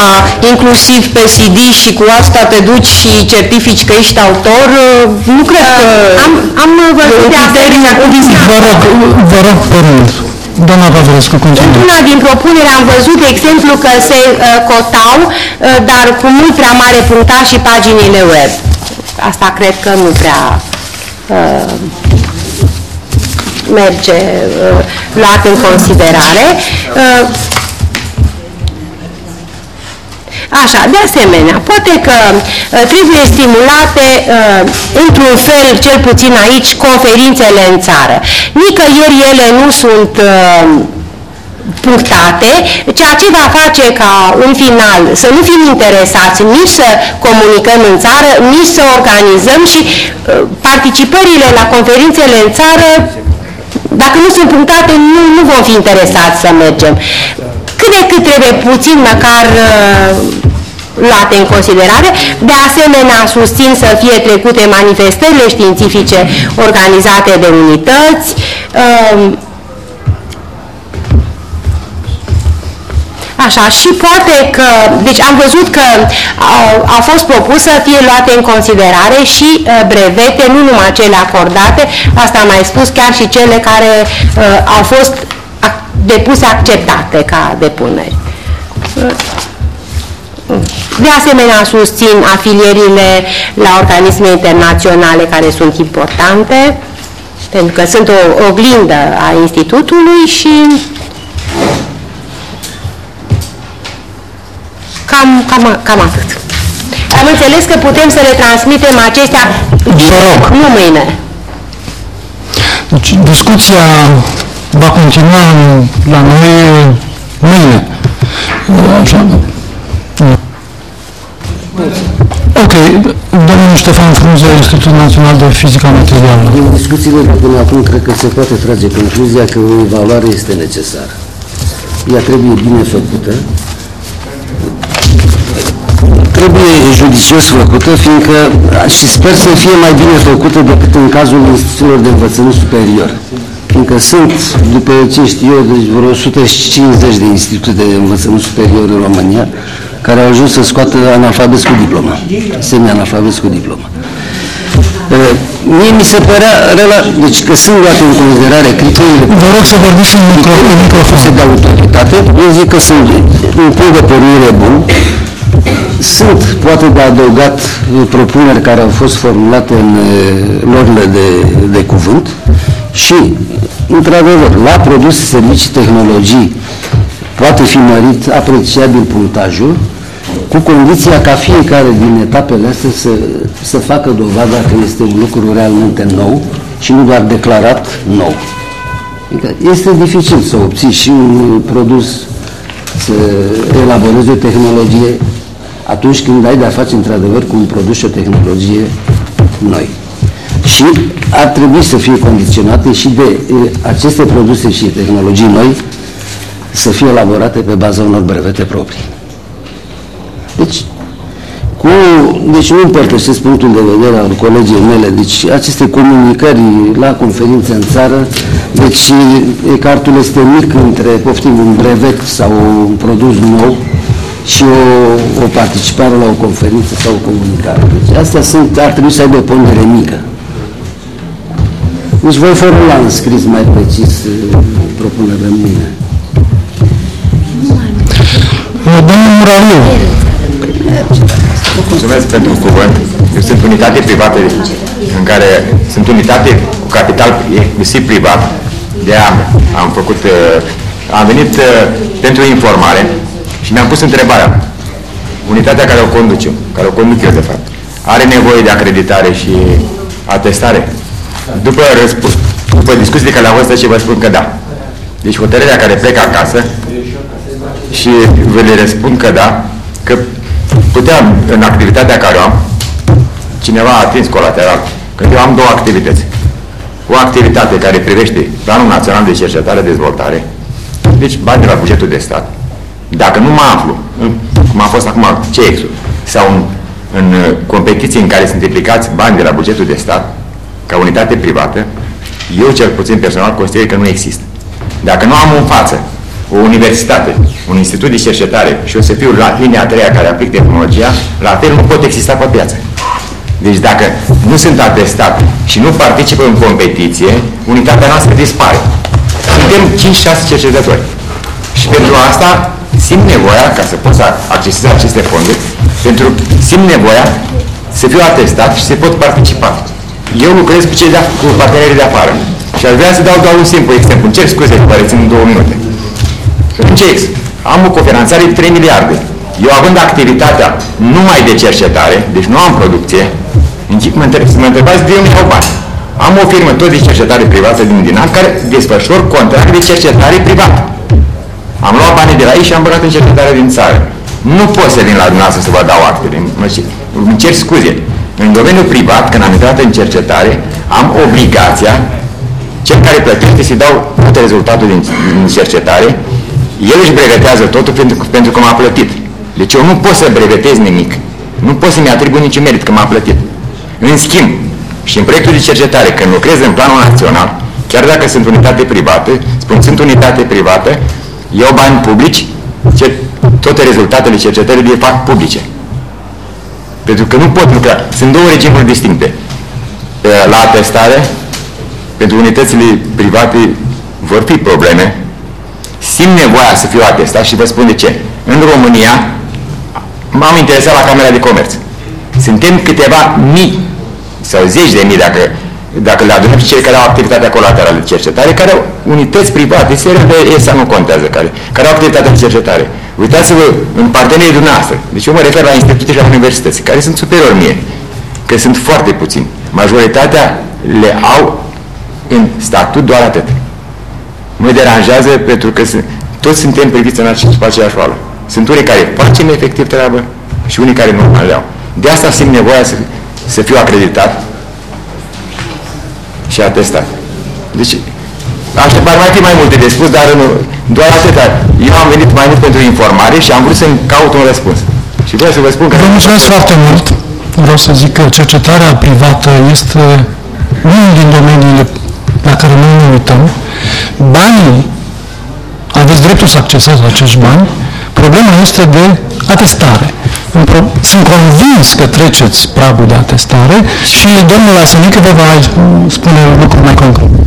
inclusiv pe CD și cu asta te duci și certifici că ești autor, nu cred că... Am, am văzut de asemenea... Vă rog, vă rog pe rând. Doamna Pavlescu, continuă. Una din propuneri am văzut, de exemplu, că se uh, cotau, uh, dar cu mult prea mare punctaj și paginile web. Asta cred că nu prea uh, merge uh, luat în considerare. Uh, Așa, de asemenea, poate că uh, trebuie stimulate uh, într-un fel, cel puțin aici, conferințele în țară. Nicăieri ele nu sunt uh, punctate, ceea ce va face ca în final să nu fim interesați nici să comunicăm în țară, nici să organizăm și uh, participările la conferințele în țară, dacă nu sunt punctate, nu, nu vom fi interesați să mergem cât de cât trebuie puțin măcar uh, luate în considerare. De asemenea, susțin să fie trecute manifestările științifice organizate de unități, um, Așa, și poate că, deci am văzut că au, a fost propus să fie luate în considerare și uh, brevete, nu numai cele acordate, asta am mai spus, chiar și cele care uh, au fost ac depuse acceptate ca depuneri. Uh, de asemenea, susțin afilierile la organisme internaționale care sunt importante, pentru că sunt o oglindă a Institutului și Cam, cam, cam atât. Am înțeles că putem să le transmitem acestea nu mâine. Deci discuția va continua la noi mâine. Așa. Ok, domnul Ștefan Frunze, Institutul Național de Fizică Materială. Din discuțiile de până acum, cred că se poate trage concluzia că o evaluare este necesară. Ea trebuie bine făcută, trebuie judicios făcută, fiindcă, și sper să fie mai bine făcută decât în cazul instituțiilor de învățământ superior. Fiindcă sunt, după ce știu eu, deci vreo 150 de institute de învățământ superior în România, care au ajuns să scoată analfabet cu diplomă, semi-analfabet cu diplomă. Mie mi se părea, rela, deci că sunt luate în considerare criteriile... Vă rog să vorbiți în microfon. de autoritate, eu zic că sunt un punct de pornire bun, sunt, poate de adăugat, propuneri care au fost formulate în lorile de, de cuvânt și, într-adevăr, la produse, servicii, tehnologii poate fi mărit apreciabil punctajul, cu condiția ca fiecare din etapele astea să, să facă dovada că este un lucru realmente nou și nu doar declarat nou. Adică este dificil să obții și un produs, să elaborezi o tehnologie atunci când ai de-a face într-adevăr cu un produs și o tehnologie noi. Și ar trebui să fie condiționate și de aceste produse și tehnologii noi să fie elaborate pe baza unor brevete proprii. Deci, cu, deci nu împărtășesc punctul de vedere al colegii mele, deci aceste comunicări la conferințe în țară, deci ecartul este mic între, poftim, un brevet sau un produs nou, și o, o participare la o conferință sau o comunicare. Deci astea sunt, ar trebui să aibă o pondere mică. Deci voi formula în scris mai precis uh, propunerea mine. Domnul Muraliu. Mulțumesc pentru cuvânt. Eu sunt unitate privată în care sunt unitate cu capital inclusiv privat. De am, am făcut, uh, am venit uh, pentru informare și mi-am pus întrebarea, unitatea care o conduce, care o conduc eu de fapt, are nevoie de acreditare și atestare? După, după discuțiile care le-am văzut și vă spun că da. Deci hotărârea care plec acasă și vă le răspund că da, că puteam, în activitatea care o am, cineva a atins colateral, că eu am două activități. O activitate care privește Planul Național de Cercetare-Dezvoltare, deci bani de la bugetul de stat, dacă nu mă aflu, cum a fost acum CEX-ul, sau în, în uh, competiții în care sunt implicați bani de la bugetul de stat, ca unitate privată, eu cel puțin personal consider că nu există. Dacă nu am în față o universitate, un institut de cercetare și o să fiu la linia a treia care aplic tehnologia, la fel nu pot exista pe piață. Deci dacă nu sunt atestat și nu participă în competiție, unitatea noastră dispare. Suntem 5-6 cercetători. Și pentru asta simt nevoia, ca să pot să accesez aceste fonduri, pentru simt nevoia să fiu atestat și să pot participa. Eu lucrez cu cei de cu partenerii de afară. Și aș vrea să dau doar un simplu exemplu. Cer scuze că vă rețin în două minute. În CEX am o cofinanțare de 3 miliarde. Eu având activitatea numai de cercetare, deci nu am producție, mă întreb, să mă întrebați de unde au bani. Am o firmă tot de cercetare privată din Dinan care desfășor contract de cercetare privată. Am luat banii de la ei și am băgat în cercetare din țară. Nu pot să vin la dumneavoastră să vă dau actele. Mă, îmi cer scuze. În domeniul privat, când am intrat în cercetare, am obligația, cel care plătește să-i dau tot rezultatul din, din cercetare, el își pregătează totul pentru, pentru că m-a plătit. Deci eu nu pot să brevetez nimic. Nu pot să-mi atribu niciun merit că m-am plătit. În schimb, și în proiectul de cercetare, când lucrez în planul național, chiar dacă sunt unitate privată, spun sunt unitate privată, iau bani publici, ce, toate rezultatele cercetării le fac publice. Pentru că nu pot lucra. Sunt două regimuri distincte. La atestare, pentru unitățile private vor fi probleme. Simt nevoia să fiu atestat și vă spun de ce. În România m-am interesat la Camera de Comerț. Suntem câteva mii sau zeci de mii dacă, dacă le adunăm și cei care au activitatea colaterală de cercetare, care au unități private, SRB, ESA nu contează, care, care au activitatea de cercetare. Uitați-vă în partenerii dumneavoastră. Deci eu mă refer la instituții și la universități, care sunt superior mie, că sunt foarte puțini. Majoritatea le au în statut doar atât. Mă deranjează pentru că sunt, toți suntem priviți în aceeași, aceeași oală. Sunt unii care facem efectiv treabă și unii care nu le au. De asta simt nevoia să, să fiu acreditat și atestat. Deci, aștept, ar mai fi mai multe de spus, dar nu, doar atâta. Eu am venit mai mult pentru informare și am vrut să-mi caut un răspuns. Și vreau să vă spun că... Vă mulțumesc foarte mult. Vreau să zic că cercetarea privată este unul din domeniile la care noi ne uităm. Banii, aveți dreptul să accesați acești bani, problema este de atestare. Sunt convins că treceți pragul de atestare și domnul Asenică vă va spune lucruri mai concrete.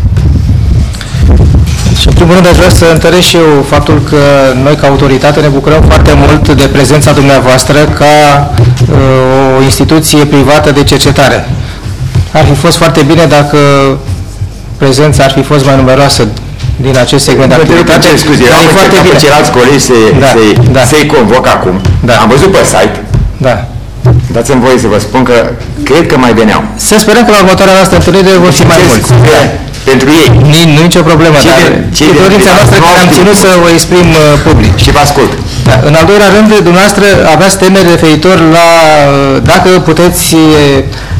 Și în primul rând aș vrea să întăresc și eu faptul că noi ca autoritate ne bucurăm foarte mult de prezența dumneavoastră ca uh, o instituție privată de cercetare. Ar fi fost foarte bine dacă prezența ar fi fost mai numeroasă din acest segment de activitate. Cer scuze, eu am foarte bine. ceilalți colegi să, da, să, da. să-i convoc acum. Da. Am văzut pe site. Da. Dați-mi voie să vă spun că cred că mai veneau. Să sperăm că la următoarea noastră întâlnire vor fi mai mulți. Pentru ei. Nu, nu nicio problemă, ce dar ce dorința noastră care am ținut să o exprim uh, public. Și vă ascult. Da. În al doilea rând, dumneavoastră aveați temeri referitor la uh, dacă puteți uh,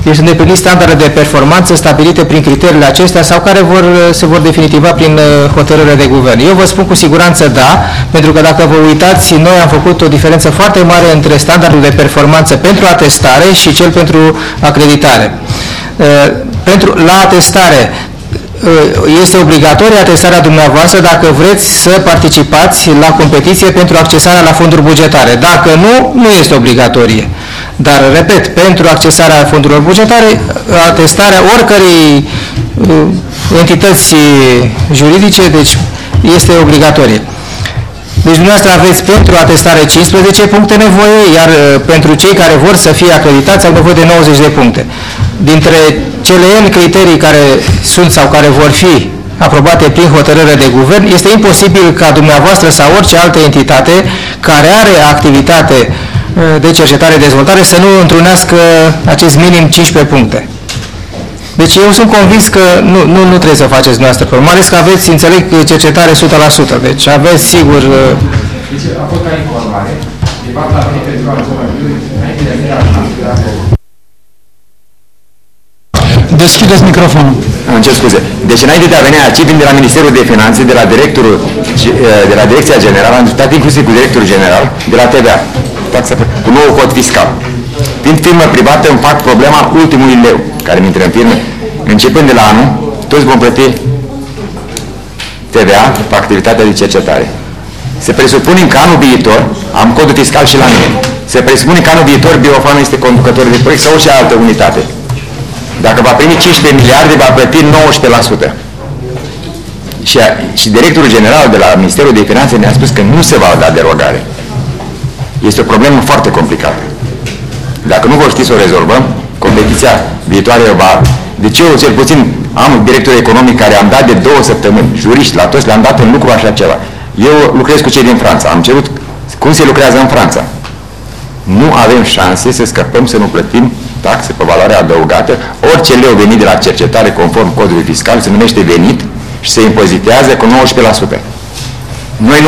să îndeplini standarde de performanță stabilite prin criteriile acestea sau care vor, se vor definitiva prin hotărâre de guvern. Eu vă spun cu siguranță da, pentru că dacă vă uitați, noi am făcut o diferență foarte mare între standardul de performanță pentru atestare și cel pentru acreditare. Pentru, la atestare, este obligatorie atestarea dumneavoastră dacă vreți să participați la competiție pentru accesarea la fonduri bugetare. Dacă nu, nu este obligatorie. Dar, repet, pentru accesarea fondurilor bugetare, atestarea oricărei uh, entități juridice, deci este obligatorie. Deci dumneavoastră aveți pentru atestare 15 puncte nevoie, iar uh, pentru cei care vor să fie acreditați au nevoie de 90 de puncte. Dintre cele N criterii care sunt sau care vor fi aprobate prin hotărâre de guvern, este imposibil ca dumneavoastră sau orice altă entitate care are activitate uh, de cercetare-dezvoltare să nu întrunească acest minim 15 puncte. Deci eu sunt convins că nu, nu, nu trebuie să faceți noastră mai ales că aveți, înțeleg, cercetare 100%, deci aveți sigur... Deci a fost ca informare, de fapt a venit pentru înainte de Deschideți microfonul. Îmi cer scuze. Deci înainte de a veni aici, vin de la Ministerul de Finanțe, de la directorul, de la Direcția Generală, am discutat inclusiv cu directorul general, de la TVA, taxa, cu nou cod fiscal. Fiind firmă privată, îmi fac problema ultimului leu care mi intră în firme. Începând de la anul, toți vom plăti TVA pe activitatea de cercetare. Se presupune că anul viitor, am codul fiscal și la mine, se presupune că anul viitor Biofan este conducător de proiect sau orice altă unitate. Dacă va primi 15 miliarde, va plăti 19%. Și, și directorul general de la Ministerul de Finanțe ne-a spus că nu se va da derogare. Este o problemă foarte complicată. Dacă nu vă știți să o rezolvăm, competiția viitoare va... Deci eu, cel puțin, am un director economic care am dat de două săptămâni, juriști, la toți le-am dat în lucru așa ceva. Eu lucrez cu cei din Franța. Am cerut cum se lucrează în Franța. Nu avem șanse să scăpăm să nu plătim taxe pe valoare adăugată. Orice leu venit de la cercetare conform codului fiscal se numește venit și se impozitează cu 19%. Noi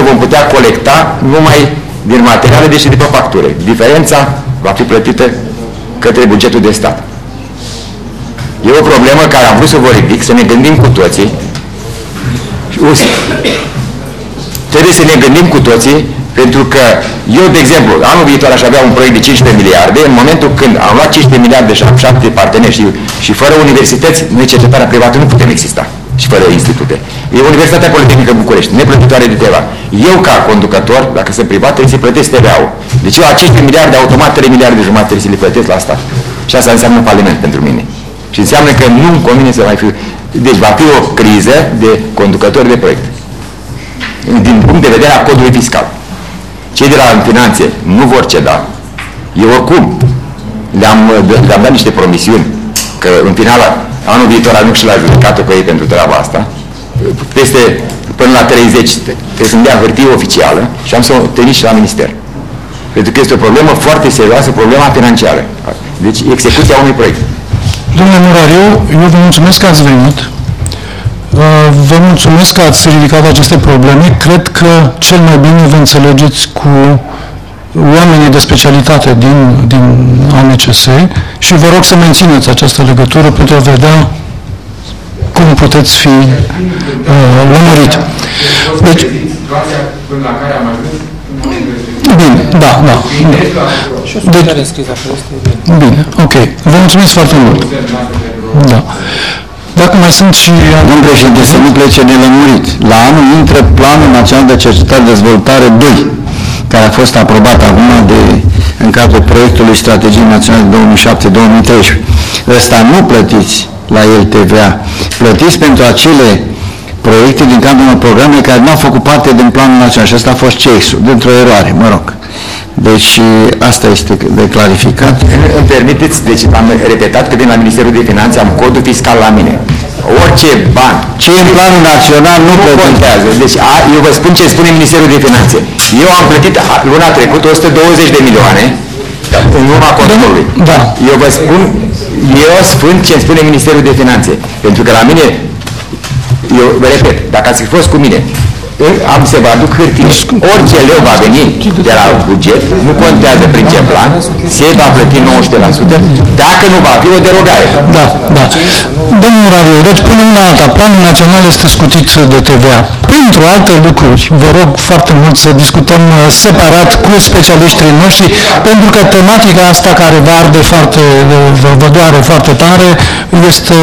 19% vom putea colecta numai din materiale, deși de pe facture. Diferența va fi plătită către bugetul de stat. E o problemă care am vrut să vă ridic, să ne gândim cu toții. Trebuie să ne gândim cu toții Pentru că eu, de exemplu, anul viitor aș avea un proiect de 15 miliarde, în momentul când am luat 15 miliarde și am șapte parteneri și, și fără universități, noi cercetarea privată nu putem exista și fără institute. E Universitatea Politehnică București, neplătitoare de TVA. Eu, ca conducător, dacă sunt privat, trebuie să plătesc TVA-ul. Deci eu acești miliarde, automat 3 miliarde jumătate trebuie să le plătesc la stat. Și asta înseamnă faliment pentru mine. Și înseamnă că nu convine să mai fiu... Deci va fi o criză de conducători de proiect. Din punct de vedere a codului fiscal. Cei de la finanțe nu vor ceda. Eu oricum le-am le dat niște promisiuni că în final anul viitor ajung și la judecată cu ei pentru treaba asta. Peste până la 30 trebuie să-mi dea hârtie oficială și am să o trimis și la minister. Pentru că este o problemă foarte serioasă, problema financiară. Deci execuția unui proiect. Domnule Murariu, eu vă mulțumesc că ați venit. Uh, Vă mulțumesc că ați ridicat aceste probleme. Cred că cel mai bine vă înțelegeți cu oamenii de specialitate din, din AMCS și vă rog să mențineți această legătură pentru a vedea cum puteți fi uh, lămurit. Deci, bine, da, da. da. Deci, bine, ok. Vă mulțumesc foarte mult. Da. Dacă mai sunt și... Domnul președinte, să nu plece nelămurit. La anul intră Planul Național de Cercetare și Dezvoltare 2, care a fost aprobat acum de, în cadrul proiectului Strategiei Naționale 2007-2013. Ăsta nu plătiți la el TVA. Plătiți pentru acele proiecte din cadrul unor programe care nu au făcut parte din Planul Național și ăsta a fost CEX-ul, dintr-o eroare, mă rog. Deci asta este de clarificat. Îmi permiteți, deci am repetat că din la Ministerul de Finanțe am codul fiscal la mine. Orice bani. Ce în planul național nu, nu contează. Deci a, eu vă spun ce spune Ministerul de Finanțe. Eu am plătit a, luna trecută 120 de milioane în urma controlului. Da. Eu vă spun, eu spun ce îmi spune Ministerul de Finanțe. Pentru că la mine, eu vă repet, dacă ați fi fost cu mine, am să vă aduc hârtie. Orice leu va veni de la buget, nu contează prin ce plan, se va plăti 19%, dacă nu va fi o derogare. Da, da. Domnul Rariu, deci până una alta, planul național este scutit de TVA. Pentru alte lucruri, vă rog foarte mult să discutăm uh, separat cu specialiștii noștri, pentru că tematica asta care vă arde foarte, vă, vă doare foarte tare, este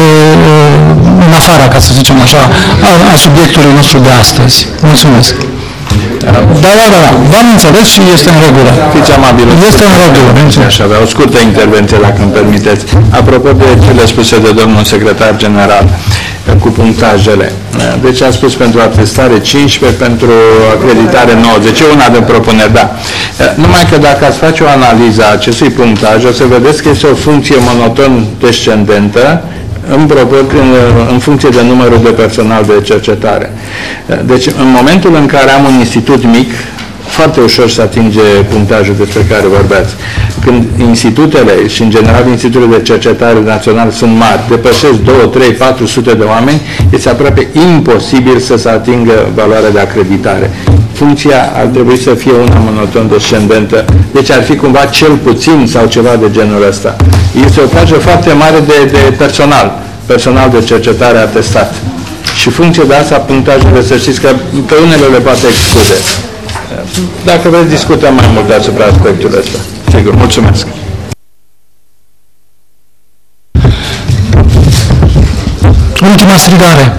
uh, în afara, ca să zicem așa, a, a subiectului nostru de astăzi. Mulțumesc. Da, da, da, v-am înțeles și este în regulă. Fiți amabil. Este în regulă. Aș avea o scurtă intervenție, dacă îmi permiteți. Apropo de cele spuse de domnul secretar general cu punctajele. Deci a spus pentru atestare 15, pentru acreditare 9. Deci e una de propuneri, da. Numai că dacă ați face o analiză a acestui punctaj, o să vedeți că este o funcție monoton descendentă, în, în, în funcție de numărul de personal de cercetare. Deci, în momentul în care am un institut mic, foarte ușor se atinge punctajul despre care vorbeați. Când institutele și, în general, institutele de cercetare naționale sunt mari, depășesc 2, 3, 400 de oameni, este aproape imposibil să se atingă valoarea de acreditare. Funcția ar trebui să fie una monoton descendentă, deci ar fi cumva cel puțin sau ceva de genul ăsta. Este o plajă foarte mare de, de personal, personal de cercetare atestat. Și funcție de asta, punctajele, să știți că pe unele le poate exclude. Dacă vreți, discutăm mai mult asupra aspectului ăsta. Sigur, mulțumesc. Ultima strigare.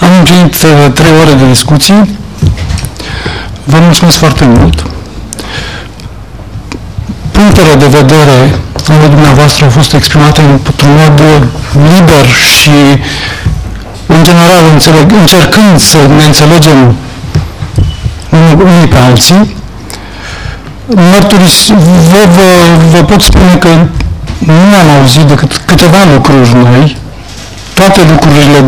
Am împlinit uh, trei ore de discuții. Vă mulțumesc foarte mult. Punctele de vedere ale dumneavoastră au fost exprimate într-un mod liber și în general înțeleg, încercând să ne înțelegem unii pe alții, mărturis, vă, vă, vă pot spune că nu am auzit decât câteva lucruri noi, toate lucrurile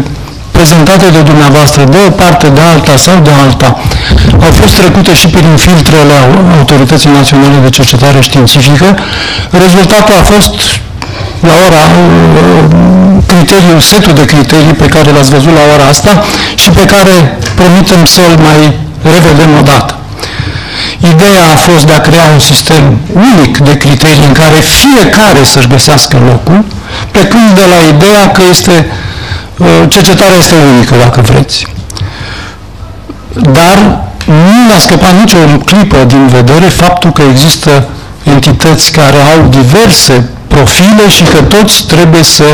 prezentate de dumneavoastră de o parte, de alta sau de alta, au fost trecute și prin filtrele Autorității Naționale de Cercetare Științifică. Rezultatul a fost la ora, criteriul, setul de criterii pe care l-ați văzut la ora asta și pe care promitem să-l mai revedem odată. Ideea a fost de a crea un sistem unic de criterii în care fiecare să-și găsească locul, plecând de la ideea că este Uh, Cercetarea este unică, dacă vreți. Dar nu ne-a scăpat nicio clipă din vedere faptul că există entități care au diverse profile și că toți trebuie să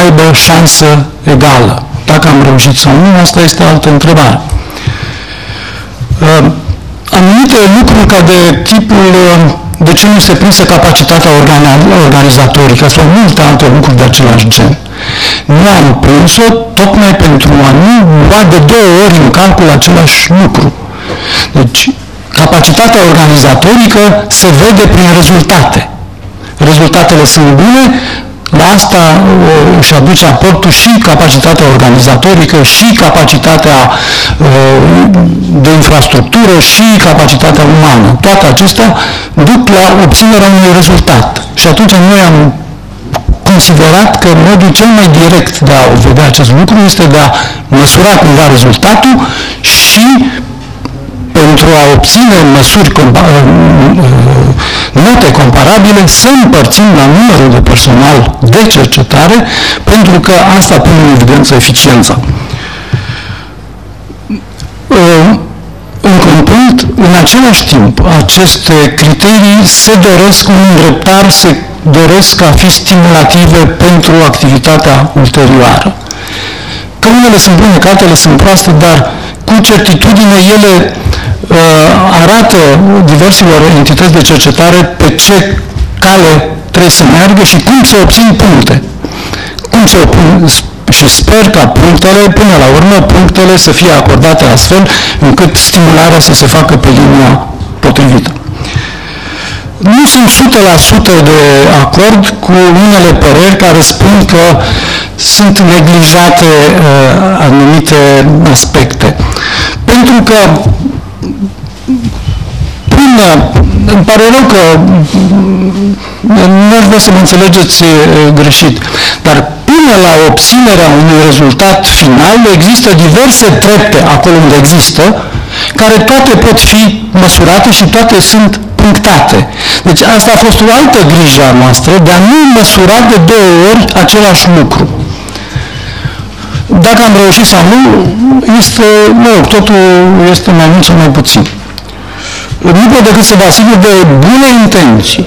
aibă șansă egală. Dacă am reușit sau nu, asta este altă întrebare. Uh, Anumite lucruri ca de tipul uh, de ce nu se prinsă capacitatea organa- organizatorică sau multe alte lucruri de același gen. Nu am prins-o tocmai pentru a nu lua de două ori în calcul același lucru. Deci, capacitatea organizatorică se vede prin rezultate. Rezultatele sunt bune, la asta uh, își aduce aportul și capacitatea organizatorică, și capacitatea uh, de infrastructură, și capacitatea umană. Toate acestea duc la obținerea unui rezultat. Și atunci noi am considerat că modul cel mai direct de a vedea acest lucru este de a măsura cumva rezultatul și pentru a obține măsuri, compa- note comparabile, să împărțim la numărul de personal de cercetare, pentru că asta pune în evidență eficiența. Încă un punct, în același timp, aceste criterii se doresc un îndreptar, se doresc a fi stimulative pentru activitatea ulterioară. Că unele sunt bune, că altele sunt proaste, dar cu certitudine ele uh, arată diverselor entități de cercetare pe ce cale trebuie să meargă și cum se obțin puncte. Cum se obțin, și sper ca punctele, până la urmă, punctele să fie acordate astfel încât stimularea să se facă pe linia potrivită. Nu sunt 100% de acord cu unele păreri care spun că sunt neglijate uh, anumite aspecte. Pentru că până, îmi pare rău că nu aș vrea să mă înțelegeți uh, greșit, dar până la obținerea unui rezultat final există diverse trepte acolo unde există, care toate pot fi măsurate și toate sunt punctate. Deci asta a fost o altă grijă a noastră de a nu măsura de două ori același lucru. Dacă am reușit sau nu, este, mă rog, totul este mai mult sau mai puțin. Nu pot decât să vă asigur de bune intenții.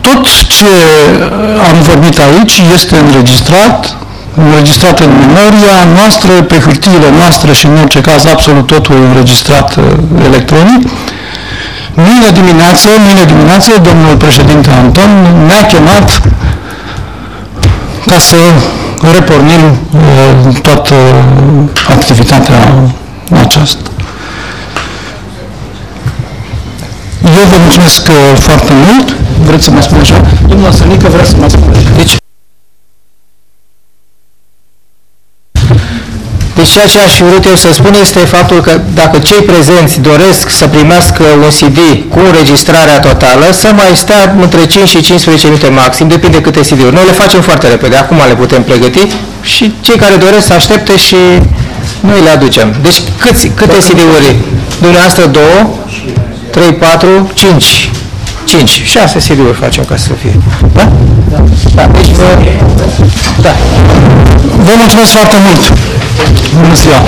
Tot ce am vorbit aici este înregistrat, înregistrat în memoria noastră, pe hârtiile noastre și în orice caz absolut totul înregistrat uh, electronic. Mâine dimineață, mâine dimineață, domnul președinte Anton ne-a chemat ca să repornim uh, toată activitatea aceasta. Eu vă mulțumesc uh, foarte mult. Vreți să mă spuneți așa? Domnul Sănică vrea să mă spuneți. Deci, Deci ceea ce aș fi vrut eu să spun este faptul că dacă cei prezenți doresc să primească un CD cu înregistrarea totală, să mai stea între 5 și 15 minute maxim, depinde câte CD-uri. Noi le facem foarte repede, acum le putem pregăti și cei care doresc să aștepte și noi le aducem. Deci câți, câte CD-uri? Dumneavoastră 2, 3, 4, 5. 5, 6 CD-uri facem ca să fie. Da? Da. Deci vă... Da. Vă mulțumesc foarte mult! Bună ziua!